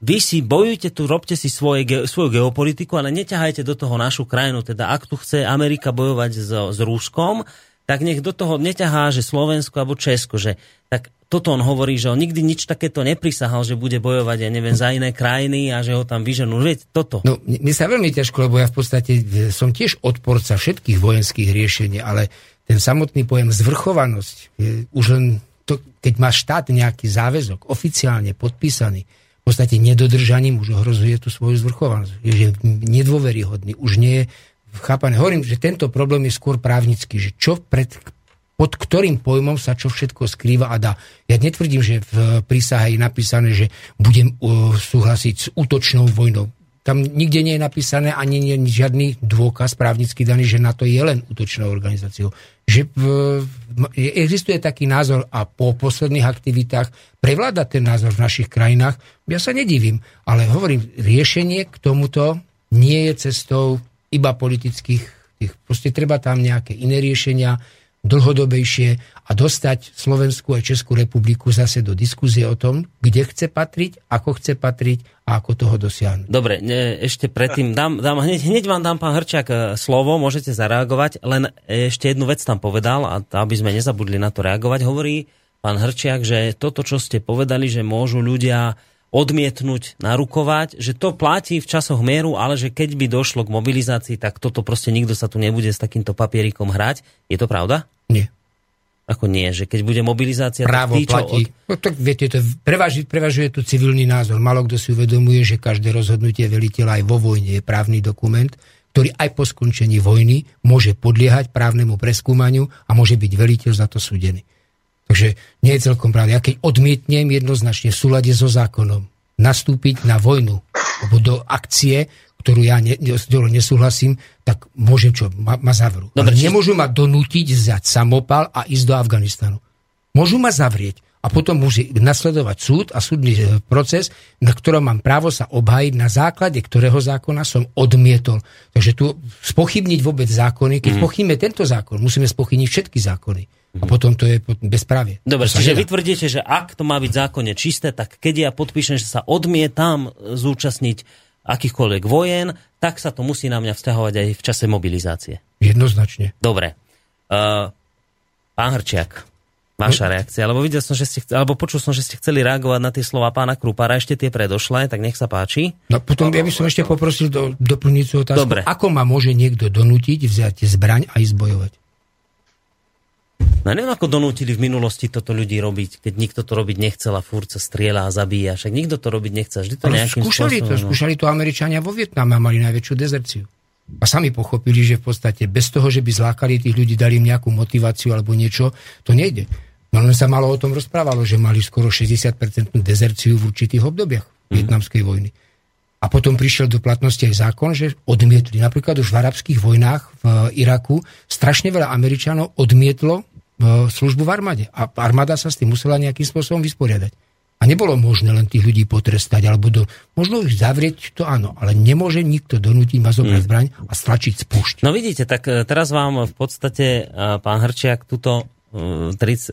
vy si bojujte tu, robte si svoje, svoju geopolitiku, ale neťahajte do toho našu krajinu. Teda ak tu chce Amerika bojovať s, s Rúskom, tak nech do toho neťahá, že Slovensko alebo Česko, že tak toto on hovorí, že on nikdy nič takéto neprisahal, že bude bojovať, ja neviem, za iné krajiny a že ho tam vyženú. Veď toto. No, mi sa veľmi ťažko, lebo ja v podstate e, som tiež odporca všetkých vojenských riešení, ale ten samotný pojem zvrchovanosť, je už len to, keď má štát nejaký záväzok oficiálne podpísaný, v podstate nedodržaním už ohrozuje tú svoju zvrchovanosť. Je nedôveryhodný, už nie je chápané. Hovorím, že tento problém je skôr právnický, že čo pred, pod ktorým pojmom sa čo všetko skrýva a dá. Ja netvrdím, že v prísahe je napísané, že budem súhlasiť s útočnou vojnou. Tam nikde nie je napísané ani nie žiadny dôkaz právnicky daný, že na to je len útočnou organizáciou. Že v, existuje taký názor a po posledných aktivitách prevláda ten názor v našich krajinách. Ja sa nedivím, ale hovorím, riešenie k tomuto nie je cestou iba politických. Tých, proste treba tam nejaké iné riešenia, dlhodobejšie a dostať Slovensku a Českú republiku zase do diskuzie o tom, kde chce patriť, ako chce patriť a ako toho dosiahnuť. Dobre, ne, ešte predtým, dám, dám, hneď, hneď vám dám, pán Hrčák, e, slovo, môžete zareagovať, len ešte jednu vec tam povedal a aby sme nezabudli na to reagovať, hovorí pán Hrčiak, že toto, čo ste povedali, že môžu ľudia odmietnúť, narukovať, že to platí v časoch mieru, ale že keď by došlo k mobilizácii, tak toto proste nikto sa tu nebude s takýmto papierikom hrať. Je to pravda? Nie. Ako nie, že keď bude mobilizácia, Právo tak tí, platí. Od... No, tak viete, to prevažuje, prevažuje tu civilný názor. Malo kto si uvedomuje, že každé rozhodnutie veliteľa aj vo vojne je právny dokument, ktorý aj po skončení vojny môže podliehať právnemu preskúmaniu a môže byť veliteľ za to súdený. Takže nie je celkom pravda. Ja keď odmietnem jednoznačne v súlade so zákonom nastúpiť na vojnu alebo do akcie, ktorú ja ne, ktorú nesúhlasím, tak môžem čo, ma, ma zavrú. Dobre, Ale nemôžu ma donútiť vziať samopal a ísť do Afganistanu. Môžu ma zavrieť a potom môže nasledovať súd a súdny e, proces, na ktorom mám právo sa obhájiť, na základe ktorého zákona som odmietol. Takže tu spochybniť vôbec zákony, keď mm. pochybíme tento zákon, musíme spochybniť všetky zákony. A potom to je bezprávie. Dobre, čiže vy tvrdíte, že ak to má byť zákonne čisté, tak keď ja podpíšem, že sa odmietam zúčastniť akýchkoľvek vojen, tak sa to musí na mňa vzťahovať aj v čase mobilizácie. Jednoznačne. Dobre. Uh, pán Hrčiak, vaša no. reakcia, lebo videl som, že ste, alebo počul som, že ste chceli reagovať na tie slova pána Krupara, ešte tie predošlé, tak nech sa páči. No potom ja by som ešte poprosil do, doplniť otázku. Dobre. Ako ma môže niekto donútiť vziať zbraň a ísť bojovať? No neviem, ako donútili v minulosti toto ľudí robiť, keď nikto to robiť nechcel a furt sa strieľa a zabíja. Však nikto to robiť nechcel. Vždy to nejakým skúšali spôsobom, to, no. skúšali to Američania vo Vietname a mali najväčšiu dezerciu. A sami pochopili, že v podstate bez toho, že by zlákali tých ľudí, dali im nejakú motiváciu alebo niečo, to nejde. No len sa malo o tom rozprávalo, že mali skoro 60% dezerciu v určitých obdobiach mm. vietnamskej vojny. A potom prišiel do platnosti aj zákon, že odmietli. Napríklad už v arabských vojnách v Iraku strašne veľa Američanov odmietlo službu v armáde. A armáda sa s tým musela nejakým spôsobom vysporiadať. A nebolo možné len tých ľudí potrestať, alebo do, možno ich zavrieť, to áno, ale nemôže nikto donútiť ma zobrať mm. zbraň a stlačiť spúšť. No vidíte, tak e, teraz vám v podstate, e, pán Hrčiak, túto e,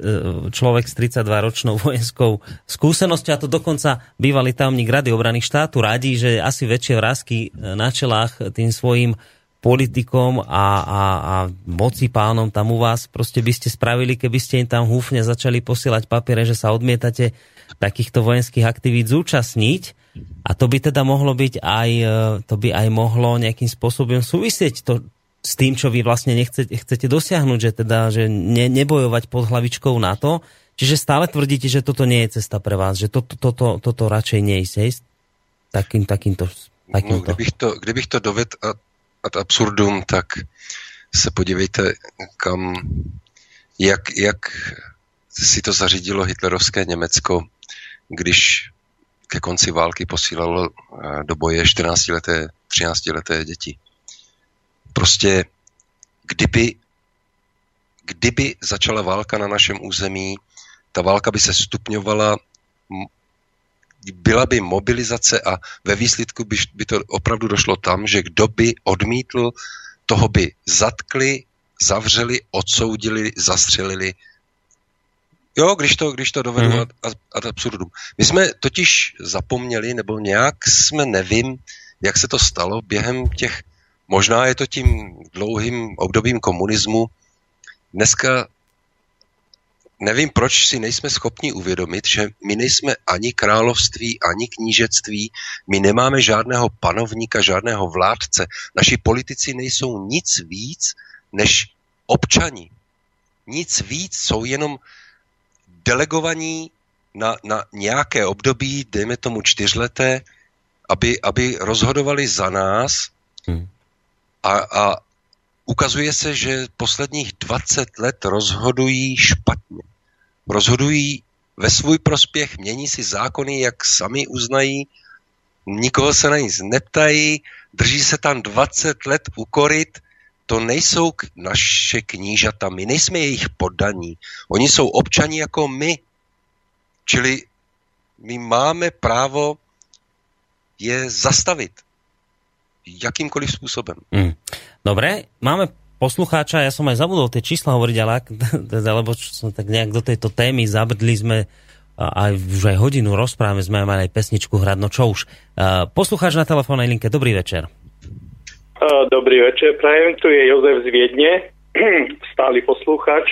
človek s 32-ročnou vojenskou skúsenosťou, a to dokonca bývalý tajomník Rady obrany štátu radí, že asi väčšie vrázky na čelách tým svojim politikom a, a, a moci pánom tam u vás, proste by ste spravili, keby ste im tam húfne začali posielať papiere, že sa odmietate takýchto vojenských aktivít zúčastniť. A to by teda mohlo byť aj, e, to by aj mohlo nejakým spôsobom súvisieť to, s tým, čo vy vlastne nechcete, chcete dosiahnuť, že teda, že ne, nebojovať pod hlavičkou na to. Čiže stále tvrdíte, že toto nie je cesta pre vás, že toto, toto, toto radšej nie je takým, takýmto, takýmto. No, kdybych to, kdybych to doved a ad absurdum, tak se podívejte, kam, jak, jak si to zařídilo hitlerovské Německo, když ke konci války posílalo eh, do boje 14-leté, 13-leté děti. Prostě kdyby, kdyby začala válka na našem území, ta válka by se stupňovala, byla by mobilizace a ve výsledku by, by to opravdu došlo tam, že kdo by odmítl, toho by zatkli, zavřeli, odsoudili, zastřelili. Jo, když to, když to dovedu mm-hmm. ad, ad absurdum. My jsme totiž zapomněli, nebo nějak jsme nevím, jak se to stalo během těch, možná je to tím dlouhým obdobím komunismu, dneska nevím, proč si nejsme schopni uvědomit, že my nejsme ani království, ani knížectví, my nemáme žádného panovníka, žádného vládce. Naši politici nejsou nic víc než občani. Nic víc, jsou jenom delegovaní na, na nějaké období, dejme tomu čtyřleté, aby, aby rozhodovali za nás hmm. A, a ukazuje se, že posledních 20 let rozhodují špatně. Rozhodují ve svůj prospěch, mění si zákony, jak sami uznají, nikoho se na nic neptají, drží se tam 20 let ukorit, to nejsou naše knížata, my nejsme jejich poddaní. Oni jsou občani jako my. Čili my máme právo je zastavit jakýmkoliv spôsobom. Mm. Dobre, máme poslucháča, ja som aj zabudol tie čísla hovoriť, ale ak, lebo som tak nejak do tejto témy zabrdli sme aj už aj hodinu rozprávame, sme mali aj pesničku hrať, no čo už. Poslucháč na telefónnej linke, dobrý večer. Dobrý večer, prajem, tu je Jozef z Viedne, stály poslucháč.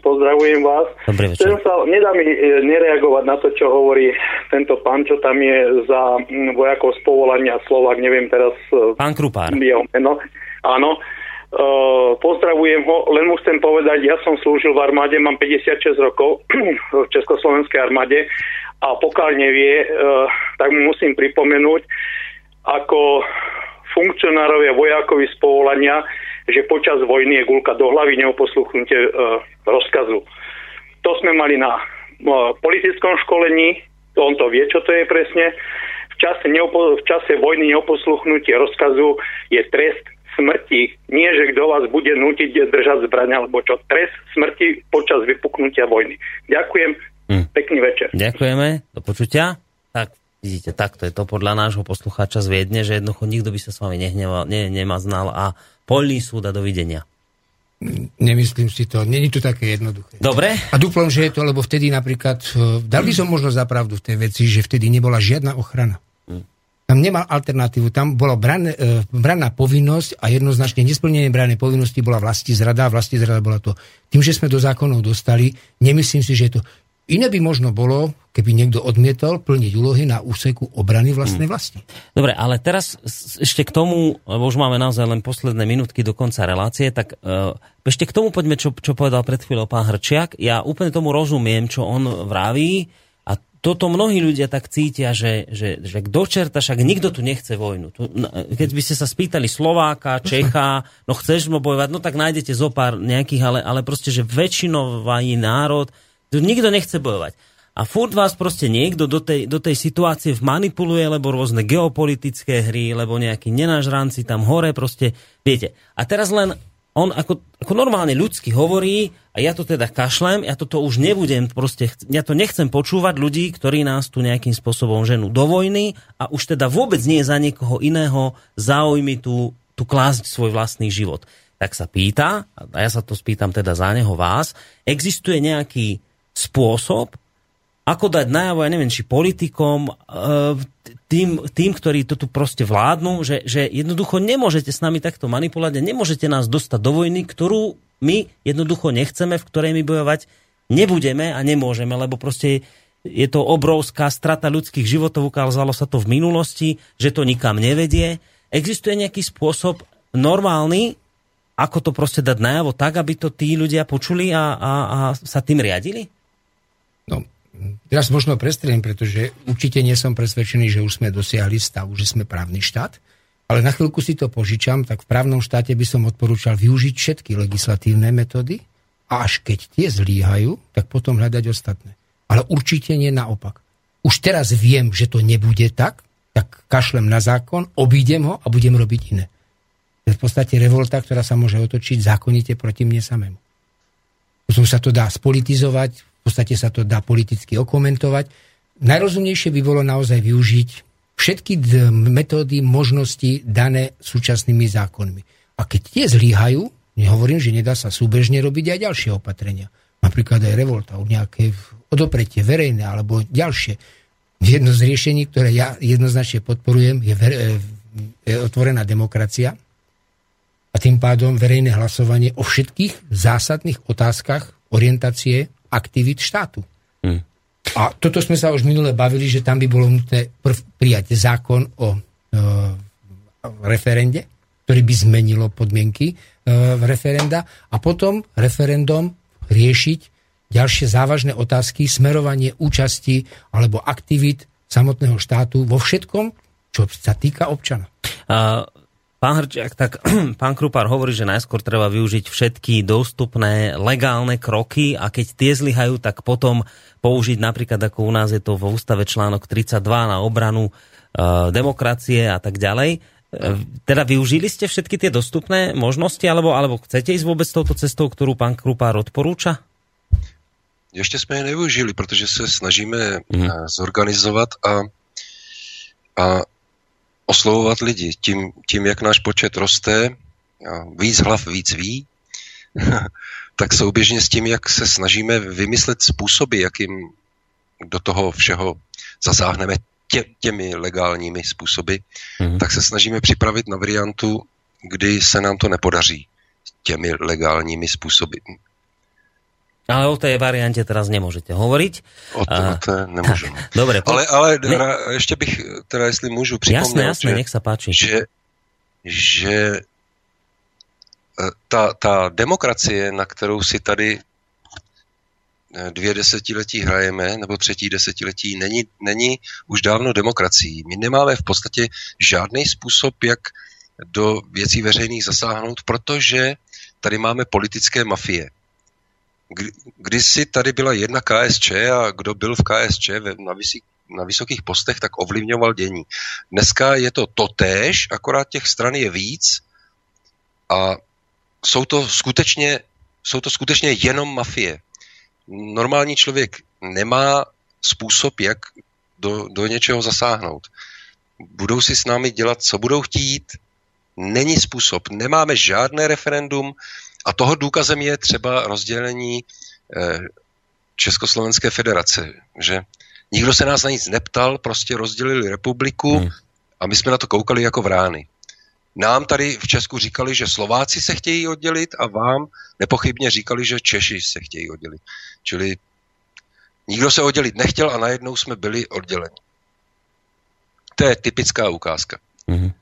Pozdravujem vás. Dobrý večer. Sa, nedá mi e, nereagovať na to, čo hovorí tento pán, čo tam je za vojakov z povolania Slovak, neviem teraz... E, pán Krupár. Jeho meno. Áno, Uh, pozdravujem ho, len mu chcem povedať, ja som slúžil v armáde, mám 56 rokov v Československej armáde a pokiaľ nevie, uh, tak mu musím pripomenúť, ako funkcionárovia vojakovi z povolania, že počas vojny je gulka do hlavy neoposluchnutie uh, rozkazu. To sme mali na uh, politickom školení, on to vie, čo to je presne. V čase, neopo- v čase vojny neoposluchnutie rozkazu je trest smrti. Nie, že kto vás bude nutiť držať zbrania, alebo čo. Trest smrti počas vypuknutia vojny. Ďakujem. Hm. Pekný večer. Ďakujeme. Do počutia. Tak, vidíte, takto je to podľa nášho poslucháča z Viedne, že jednoducho nikto by sa s vami nehneval, ne, nemaznal a polný súd a dovidenia. Nemyslím si to, není to také jednoduché. Dobre. A duplom, že je to, lebo vtedy napríklad, e, dal by som možno zapravdu v tej veci, že vtedy nebola žiadna ochrana. Tam nemal alternatívu, tam bola brané, e, braná povinnosť a jednoznačne nesplnenie branej povinnosti bola vlasti zrada a vlasti zrada bola to. Tým, že sme do zákonov dostali, nemyslím si, že je to... Iné by možno bolo, keby niekto odmietol plniť úlohy na úseku obrany vlastnej hmm. vlasti. Dobre, ale teraz ešte k tomu, lebo už máme naozaj len posledné minútky do konca relácie, tak uh, ešte k tomu poďme, čo, čo povedal pred chvíľou pán Hrčiak. Ja úplne tomu rozumiem, čo on vraví, toto mnohí ľudia tak cítia, že, že, že do čerta, však nikto tu nechce vojnu. Keď by ste sa spýtali Slováka, Čecha, no chceš mu bojovať, no tak nájdete zo pár nejakých, ale, ale proste, že väčšinový národ, nikto nechce bojovať. A furt vás proste niekto do tej, do tej situácie manipuluje, lebo rôzne geopolitické hry, lebo nejakí nenažranci tam hore, proste, viete. A teraz len on ako, ako normálne ľudsky hovorí, a ja to teda kašlem, ja toto už nebudem, proste, ja to nechcem počúvať ľudí, ktorí nás tu nejakým spôsobom ženú do vojny a už teda vôbec nie za niekoho iného záujmy tu, tu klásť svoj vlastný život. Tak sa pýta, a ja sa to spýtam teda za neho vás, existuje nejaký spôsob, ako dať najavo, ja neviem, či politikom, e, tým, tým ktorí to tu proste vládnu, že, že jednoducho nemôžete s nami takto manipulovať a nemôžete nás dostať do vojny, ktorú my jednoducho nechceme, v ktorej my bojovať nebudeme a nemôžeme, lebo proste je to obrovská strata ľudských životov, ukázalo sa to v minulosti, že to nikam nevedie. Existuje nejaký spôsob normálny, ako to proste dať najavo tak, aby to tí ľudia počuli a, a, a sa tým riadili? Teraz možno prestrelím, pretože určite nie som presvedčený, že už sme dosiahli stav, že sme právny štát, ale na chvíľku si to požičam, tak v právnom štáte by som odporúčal využiť všetky legislatívne metódy a až keď tie zlíhajú, tak potom hľadať ostatné. Ale určite nie naopak. Už teraz viem, že to nebude tak, tak kašlem na zákon, obídem ho a budem robiť iné. To je v podstate revolta, ktorá sa môže otočiť zákonite proti mne samému. Potom sa to dá spolitizovať, podstate sa to dá politicky okomentovať. Najrozumnejšie by bolo naozaj využiť všetky metódy, možnosti dané súčasnými zákonmi. A keď tie zlíhajú, nehovorím, že nedá sa súbežne robiť aj ďalšie opatrenia. Napríklad aj revolta, nejaké odopretie verejné alebo ďalšie. Jedno z riešení, ktoré ja jednoznačne podporujem, je, ver, je otvorená demokracia a tým pádom verejné hlasovanie o všetkých zásadných otázkach orientácie aktivít štátu. Hmm. A toto sme sa už minule bavili, že tam by bolo nutné prv prijať zákon o e, referende, ktorý by zmenilo podmienky e, referenda a potom referendum riešiť ďalšie závažné otázky, smerovanie účasti alebo aktivít samotného štátu vo všetkom, čo sa týka občana. Uh, Pán Hrčiak, tak pán Krupár hovorí, že najskôr treba využiť všetky dostupné legálne kroky a keď tie zlyhajú, tak potom použiť napríklad, ako u nás je to vo ústave článok 32 na obranu e, demokracie a tak ďalej. E, teda využili ste všetky tie dostupné možnosti, alebo, alebo chcete ísť vôbec touto cestou, ktorú pán Krupár odporúča? Ještě jsme je nevyužili, protože se snažíme mm. zorganizovat a, a oslovovat lidi. Tím, tím, jak náš počet roste, víc hlav víc ví, tak souběžně s tím, jak se snažíme vymyslet způsoby, jakým do toho všeho zasáhneme tě, těmi legálními způsoby, mm-hmm. tak se snažíme připravit na variantu, kdy se nám to nepodaří těmi legálními způsoby. Ale o tej variante teraz nemôžete hovoriť. O to, o to nemôžem. Dobre. Po... Ale, ale ne... ešte bych, teda jestli môžu pripomínať, jasné, jasné, že, nech sa páči. že, že e, ta, ta demokracie, na kterou si tady e, dvě desetiletí hrajeme, nebo třetí desetiletí, není, není už dávno demokracií. My nemáme v podstatě žádný způsob, jak do věcí veřejných zasáhnout, protože tady máme politické mafie kdysi tady byla jedna KSČ a kdo byl v KSČ na, vysí, na vysokých postech, tak ovlivňoval dění. Dneska je to totéž, akorát těch stran je víc a jsou to skutečně, jsou to skutečně jenom mafie. Normální člověk nemá způsob, jak do, do něčeho zasáhnout. Budou si s námi dělat, co budou chtít, není způsob. Nemáme žádné referendum, a toho důkazem je třeba rozdělení eh, Československé federace, že nikdo se nás na nic neptal, prostě rozdělili republiku hmm. a my jsme na to koukali jako vrány. Nám tady v Česku říkali, že Slováci se chtějí oddělit a vám nepochybně říkali, že Češi se chtějí oddělit. Čili nikdo se oddělit nechtěl a najednou jsme byli odděleni. To je typická ukázka. Mm-hmm.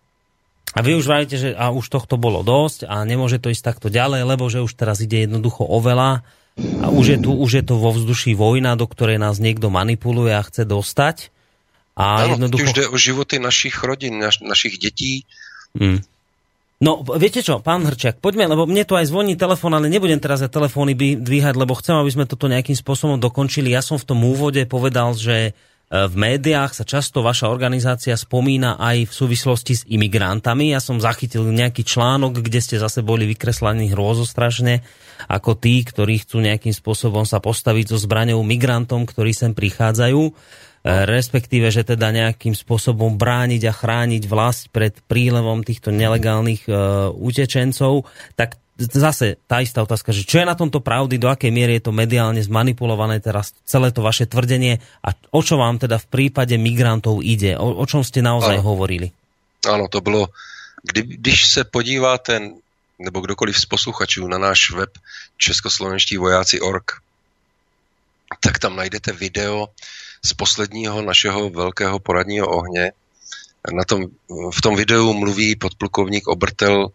A vy už vravíte, že a už tohto bolo dosť a nemôže to ísť takto ďalej, lebo že už teraz ide jednoducho o veľa a už je tu, už je to vo vzduší vojna, do ktorej nás niekto manipuluje a chce dostať. A ano, jednoducho... už jde o životy našich rodín, naš, našich detí. Hmm. No, viete čo, pán Hrčiak, poďme, lebo mne tu aj zvoní telefón, ale nebudem teraz aj telefóny dvíhať, lebo chcem, aby sme toto nejakým spôsobom dokončili. Ja som v tom úvode povedal, že v médiách sa často vaša organizácia spomína aj v súvislosti s imigrantami. Ja som zachytil nejaký článok, kde ste zase boli vykreslení hrôzostrašne ako tí, ktorí chcú nejakým spôsobom sa postaviť so zbraňou migrantom, ktorí sem prichádzajú e, respektíve, že teda nejakým spôsobom brániť a chrániť vlast pred prílevom týchto nelegálnych uh, utečencov, tak zase tá istá otázka, že čo je na tomto pravdy, do akej miery je to mediálne zmanipulované teraz celé to vaše tvrdenie a o čo vám teda v prípade migrantov ide? O, o čom ste naozaj ano. hovorili? Ano, to bylo, kdy, když se podíváte, nebo kdokoliv z posluchačů na náš web Českoslovenští vojáci org, tak tam najdete video z posledního našeho velkého poradního ohně. Na tom, v tom videu mluví podplukovník Obrtel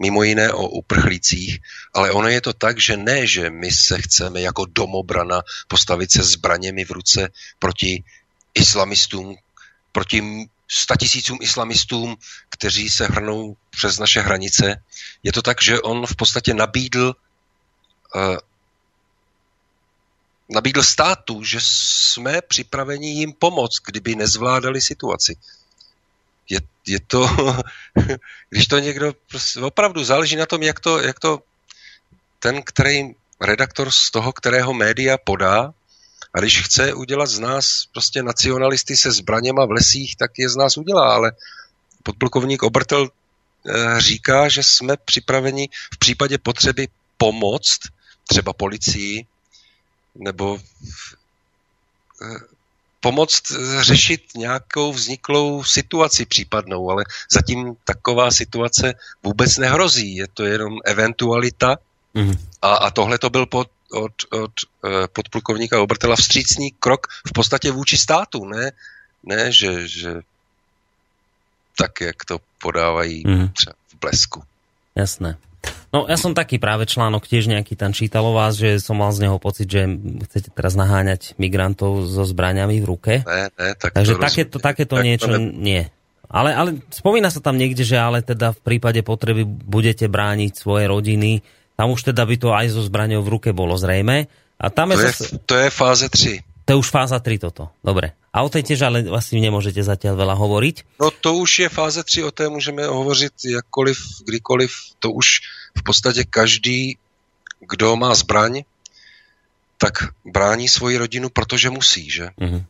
mimo jiné o uprchlících, ale ono je to tak, že ne, že my se chceme jako domobrana postavit se zbraněmi v ruce proti islamistům, proti statisícům islamistům, kteří se hrnou přes naše hranice. Je to tak, že on v podstatě nabídl uh, nabídl státu, že jsme připraveni jim pomoct, kdyby nezvládali situaci je, je to, když to někdo, prostě opravdu záleží na tom, jak to, jak to ten, který redaktor z toho, kterého média podá a když chce udělat z nás prostě nacionalisty se zbraněma v lesích, tak je z nás udělá, ale podplukovník Obertel eh, říká, že jsme připraveni v případě potřeby pomoct třeba policii nebo eh, pomoct řešit nějakou vzniklou situaci případnou, ale zatím taková situace vůbec nehrozí. Je to jenom eventualita mm. a, a tohle to byl pod, od, od eh, podplukovníka Obertela vstřícný krok v podstatě vůči státu, ne, ne že, že tak, jak to podávají mm. třeba v blesku. Jasné. No ja som taký práve článok tiež nejaký tam čítal o vás, že som mal z neho pocit, že chcete teraz naháňať migrantov so zbraniami v ruke. Ne, ne, tak Takže to takéto, takéto tak niečo to ne... nie. Ale, ale spomína sa tam niekde, že ale teda v prípade potreby budete brániť svoje rodiny. Tam už teda by to aj so zbraňou v ruke bolo zrejme. A tam to, je, zase... to je fáze 3. To je už fáza 3 toto. Dobre. A o tej tiež ale asi nemôžete zatiaľ veľa hovoriť. No to už je fáze 3, o té můžeme hovořit jakkoliv, kdykoliv. To už v podstatě každý, kdo má zbraň, tak brání svoji rodinu, protože musí, že? Uh-huh.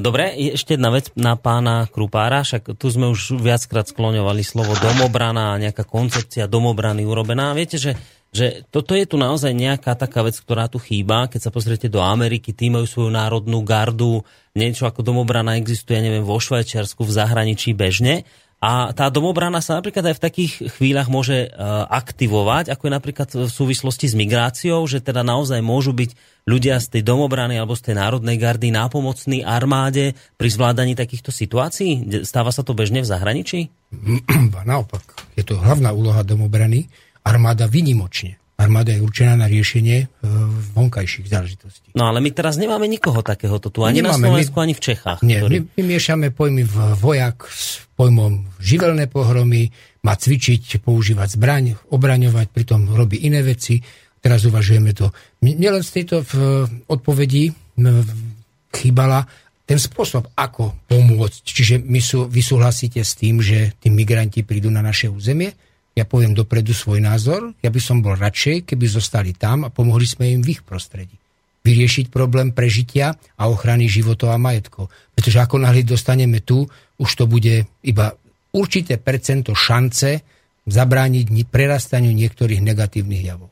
Dobre, ešte jedna vec na pána Krupára, však tu sme už viackrát skloňovali slovo domobrana a nejaká koncepcia domobrany urobená. Viete, že, že toto je tu naozaj nejaká taká vec, ktorá tu chýba. Keď sa pozriete do Ameriky, tí majú svoju národnú gardu, niečo ako domobrana existuje, neviem, vo Švajčiarsku, v zahraničí bežne. A tá domobrana sa napríklad aj v takých chvíľach môže uh, aktivovať, ako je napríklad v súvislosti s migráciou, že teda naozaj môžu byť ľudia z tej domobrany alebo z tej národnej gardy nápomocní armáde pri zvládaní takýchto situácií? Stáva sa to bežne v zahraničí? Naopak, je to hlavná úloha domobrany. Armáda vynimočne Armáda je určená na riešenie e, vonkajších záležitostí. No ale my teraz nemáme nikoho takéhoto tu, ani nemáme, na Slovensku, my, ani v Čechách. Nie, ktorý... my, my miešame pojmy v vojak s pojmom živelné pohromy, má cvičiť, používať zbraň, obraňovať, pritom robí iné veci. Teraz uvažujeme to. Mne len z tejto v odpovedi chýbala ten spôsob, ako pomôcť. Čiže my sú, vy súhlasíte s tým, že tí migranti prídu na naše územie? Ja poviem dopredu svoj názor, ja by som bol radšej, keby zostali tam a pomohli sme im v ich prostredí. Vyriešiť problém prežitia a ochrany životov a majetkov. Pretože ako náhle dostaneme tu, už to bude iba určité percento šance, zabrániť prerastaniu niektorých negatívnych javov.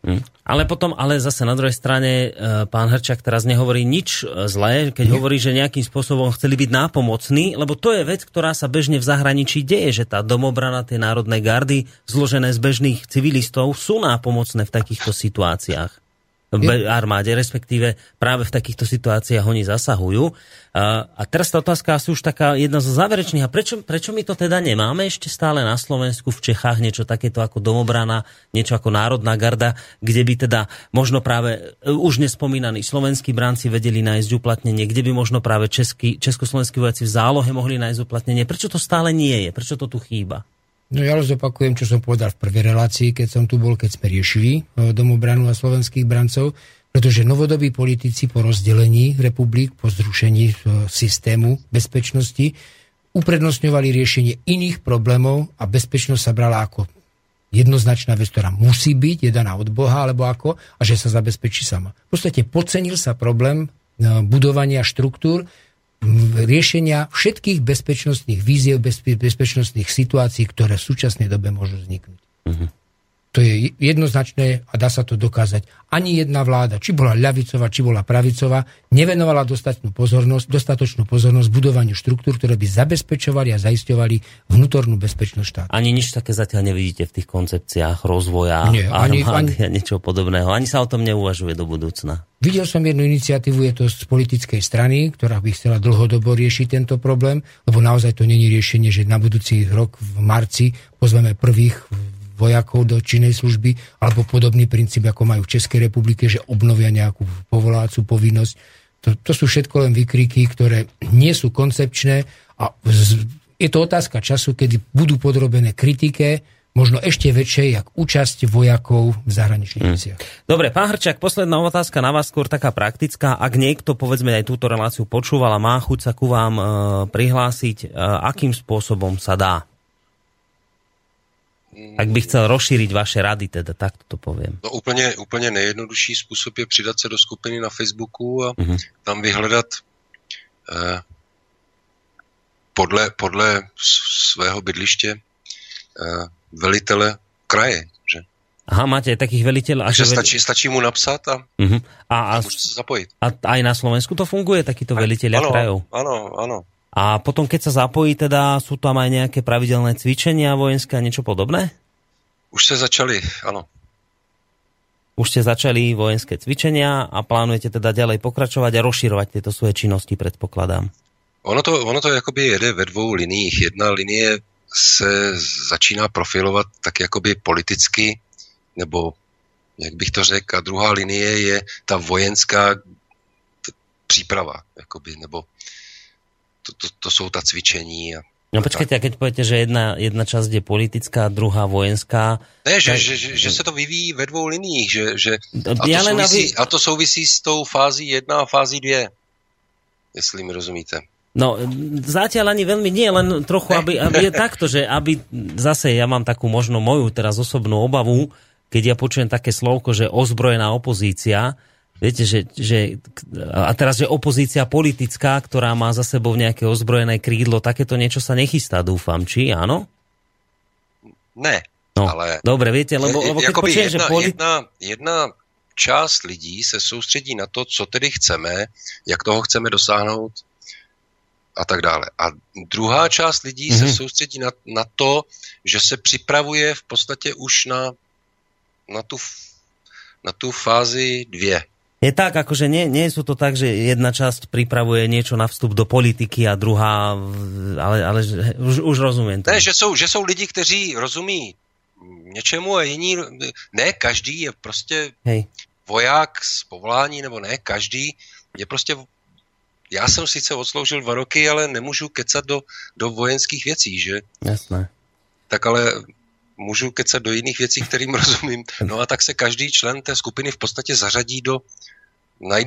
Ale potom, ale zase na druhej strane, e, pán Hrčak teraz nehovorí nič e, zlé, keď Nie. hovorí, že nejakým spôsobom chceli byť nápomocní, lebo to je vec, ktorá sa bežne v zahraničí deje, že tá domobrana, tie národné gardy, zložené z bežných civilistov, sú nápomocné v takýchto situáciách armáde, respektíve práve v takýchto situáciách oni zasahujú. A, a teraz tá otázka asi už taká jedna zo záverečných. A prečo, prečo my to teda nemáme ešte stále na Slovensku, v Čechách, niečo takéto ako domobrana, niečo ako Národná garda, kde by teda možno práve e, už nespomínaní slovenskí bránci vedeli nájsť uplatnenie, kde by možno práve český, československí vojaci v zálohe mohli nájsť uplatnenie. Prečo to stále nie je? Prečo to tu chýba? No ja zopakujem, čo som povedal v prvej relácii, keď som tu bol, keď sme riešili e, domobranu a slovenských brancov, pretože novodobí politici po rozdelení republik, po zrušení e, systému bezpečnosti uprednostňovali riešenie iných problémov a bezpečnosť sa brala ako jednoznačná vec, ktorá musí byť, je daná od Boha, alebo ako, a že sa zabezpečí sama. V podstate podcenil sa problém e, budovania štruktúr, riešenia všetkých bezpečnostných víziev, bezpečnostných situácií, ktoré v súčasnej dobe môžu vzniknúť. Uh-huh. To je jednoznačné a dá sa to dokázať. Ani jedna vláda, či bola ľavicová, či bola pravicová, nevenovala dostatočnú pozornosť, dostatočnú pozornosť budovaniu štruktúr, ktoré by zabezpečovali a zaisťovali vnútornú bezpečnosť štátu. Ani nič také zatiaľ nevidíte v tých koncepciách rozvoja Nie, ani, ani, a niečo podobného. Ani sa o tom neuvažuje do budúcna. Videl som jednu iniciatívu, je to z politickej strany, ktorá by chcela dlhodobo riešiť tento problém, lebo naozaj to není riešenie, že na budúci rok v marci pozveme prvých vojakov do činnej služby, alebo podobný princíp, ako majú v Českej republike, že obnovia nejakú povolácú povinnosť. To, to sú všetko len vykriky, ktoré nie sú koncepčné a je to otázka času, kedy budú podrobené kritike, možno ešte väčšej, jak účasť vojakov v zahraničných hmm. misiách. Dobre, pán Hrčak, posledná otázka na vás skôr taká praktická. Ak niekto, povedzme, aj túto reláciu počúval a má chuť sa ku vám e, prihlásiť, e, akým spôsobom sa dá? Ak by chcel rozšíriť vaše rady, teda takto to poviem. No úplně, úplně nejjednodušší způsob je přidat se do skupiny na Facebooku a uh-huh. tam vyhledat eh, podle, podle svého bydliště eh, velitele kraje. Že? Aha, máte aj takých veliteľov. Takže stačí, stačí mu napsat a, uh-huh. a, a, a môžete sa zapojiť. A aj na Slovensku to funguje, takýto veliteľia krajov? Áno, áno. A potom, keď sa zapojí, teda sú tam aj nejaké pravidelné cvičenia vojenské a niečo podobné? Už ste začali, áno. Už ste začali vojenské cvičenia a plánujete teda ďalej pokračovať a rozširovať tieto svoje činnosti, predpokladám. Ono to, ono to jakoby jede ve dvou liniích. Jedna linie se začíná profilovat tak jakoby politicky, nebo jak bych to řekl, a druhá linie je ta vojenská příprava, jakoby, nebo to, to, to jsou ta cvičení. A, no počkejte, a keď poviete, že jedna, jedna časť je politická, druhá vojenská... Ne, že, tak... že, že, že se to vyvíjí ve dvou liniích, že, že a, to souvisí, a to souvisí s tou fází 1 a fází 2, jestli mi rozumíte. No, zatiaľ ani veľmi nie, len trochu, aby, aby je takto, že aby, zase ja mám takú možno moju teraz osobnú obavu, keď ja počujem také slovko, že ozbrojená opozícia, Viete, že, že, a teraz, že opozícia politická, ktorá má za sebou nejaké ozbrojené krídlo, takéto niečo sa nechystá, dúfam, či áno? Ne, no, ale... Dobre, viete, lebo, lebo keď počujem, jedna, že... Polit... Jedna, jedna část lidí se soustředí na to, co tedy chceme, jak toho chceme dosáhnout a tak dále. A druhá část lidí mm-hmm. se mhm. soustředí na, na to, že se připravuje v podstatě už na, na, tu, na tu fázi dvě. Je tak, akože nie, nie sú to tak, že jedna časť pripravuje niečo na vstup do politiky a druhá, ale, ale už, už rozumiem to. Ne, že jsou, že jsou lidi, kteří rozumí něčemu a jiní, ne každý je prostě Hej. voják z povolání, nebo ne každý je prostě já jsem sice odsloužil dva roky, ale nemůžu kecat do, do vojenských věcí, že? Jasné. Tak ale můžu kecat do jiných věcí, kterým rozumím. No a tak se každý člen té skupiny v podstatě zařadí do,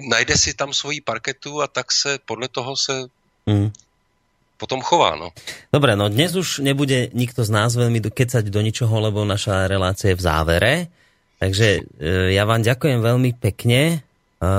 najde si tam svoji parketu a tak se podle toho se mm. potom chová. No. Dobre, no dnes už nebude nikto z nás veľmi kecať do ničoho, lebo naša relácia je v závere. Takže e, ja vám ďakujem veľmi pekne, e,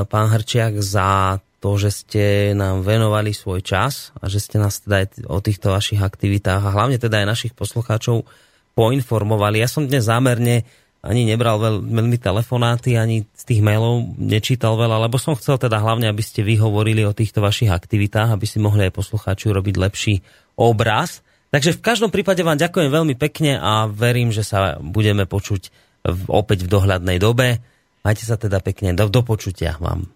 pán Hrčiak, za to, že ste nám venovali svoj čas a že ste nás teda aj o týchto vašich aktivitách a hlavne teda aj našich poslucháčov poinformovali. Ja som dnes zámerne ani nebral veľ, veľmi telefonáty, ani z tých mailov nečítal veľa, lebo som chcel teda hlavne, aby ste vyhovorili o týchto vašich aktivitách, aby si mohli aj poslucháči robiť lepší obraz. Takže v každom prípade vám ďakujem veľmi pekne a verím, že sa budeme počuť opäť v dohľadnej dobe. Majte sa teda pekne. Do, do počutia vám.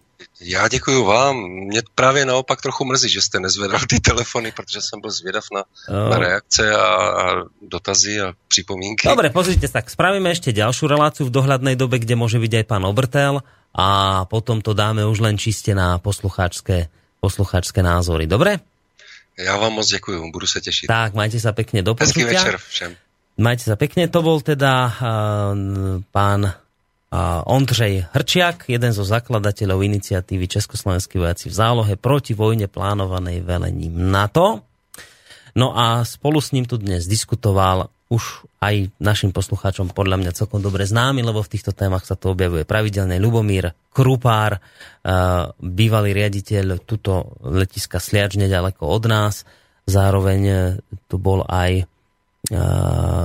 Já děkuji vám. Mě právě naopak trochu mrzí, že jste nezvedal ty telefony, protože jsem byl zvědav na, oh. na reakce a, a dotazy a připomínky. Dobre, pozrite tak spravíme ešte ďalšiu reláciu v dohľadnej dobe, kde môže byť aj pán Obrtel a potom to dáme už len čiste na poslucháčské, poslucháčské názory. Dobre? Já vám moc děkuji, budu se těšit. Tak, majte sa pekne do počutia. Hezký večer všem. Majte sa pekne, to bol teda uh, pán Ondřej Hrčiak, jeden zo zakladateľov iniciatívy Československí vojaci v zálohe proti vojne plánovanej velením NATO. No a spolu s ním tu dnes diskutoval už aj našim poslucháčom podľa mňa celkom dobre známy, lebo v týchto témach sa to objavuje pravidelne Lubomír Krupár, bývalý riaditeľ tuto letiska Sliač nedaleko od nás. Zároveň tu bol aj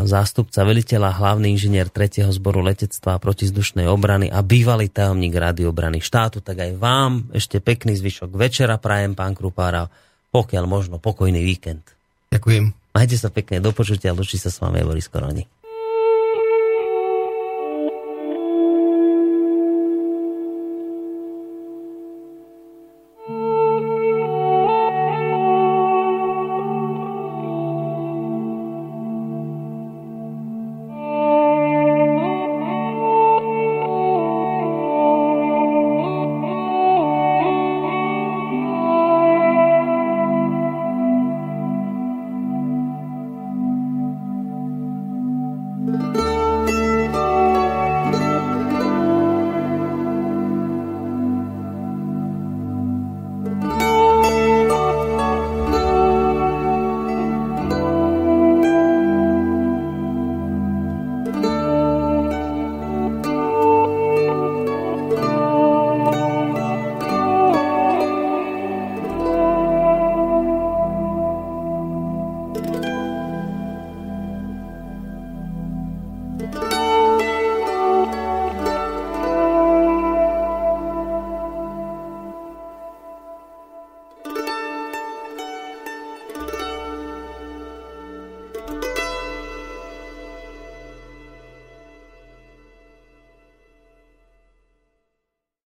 zástupca veliteľa, hlavný inžinier 3. zboru letectva a protizdušnej obrany a bývalý tajomník Rady obrany štátu, tak aj vám ešte pekný zvyšok večera prajem, pán Krupára, pokiaľ možno pokojný víkend. Ďakujem. Majte sa pekne, do počutia, lučí sa s vami Boris Koroni.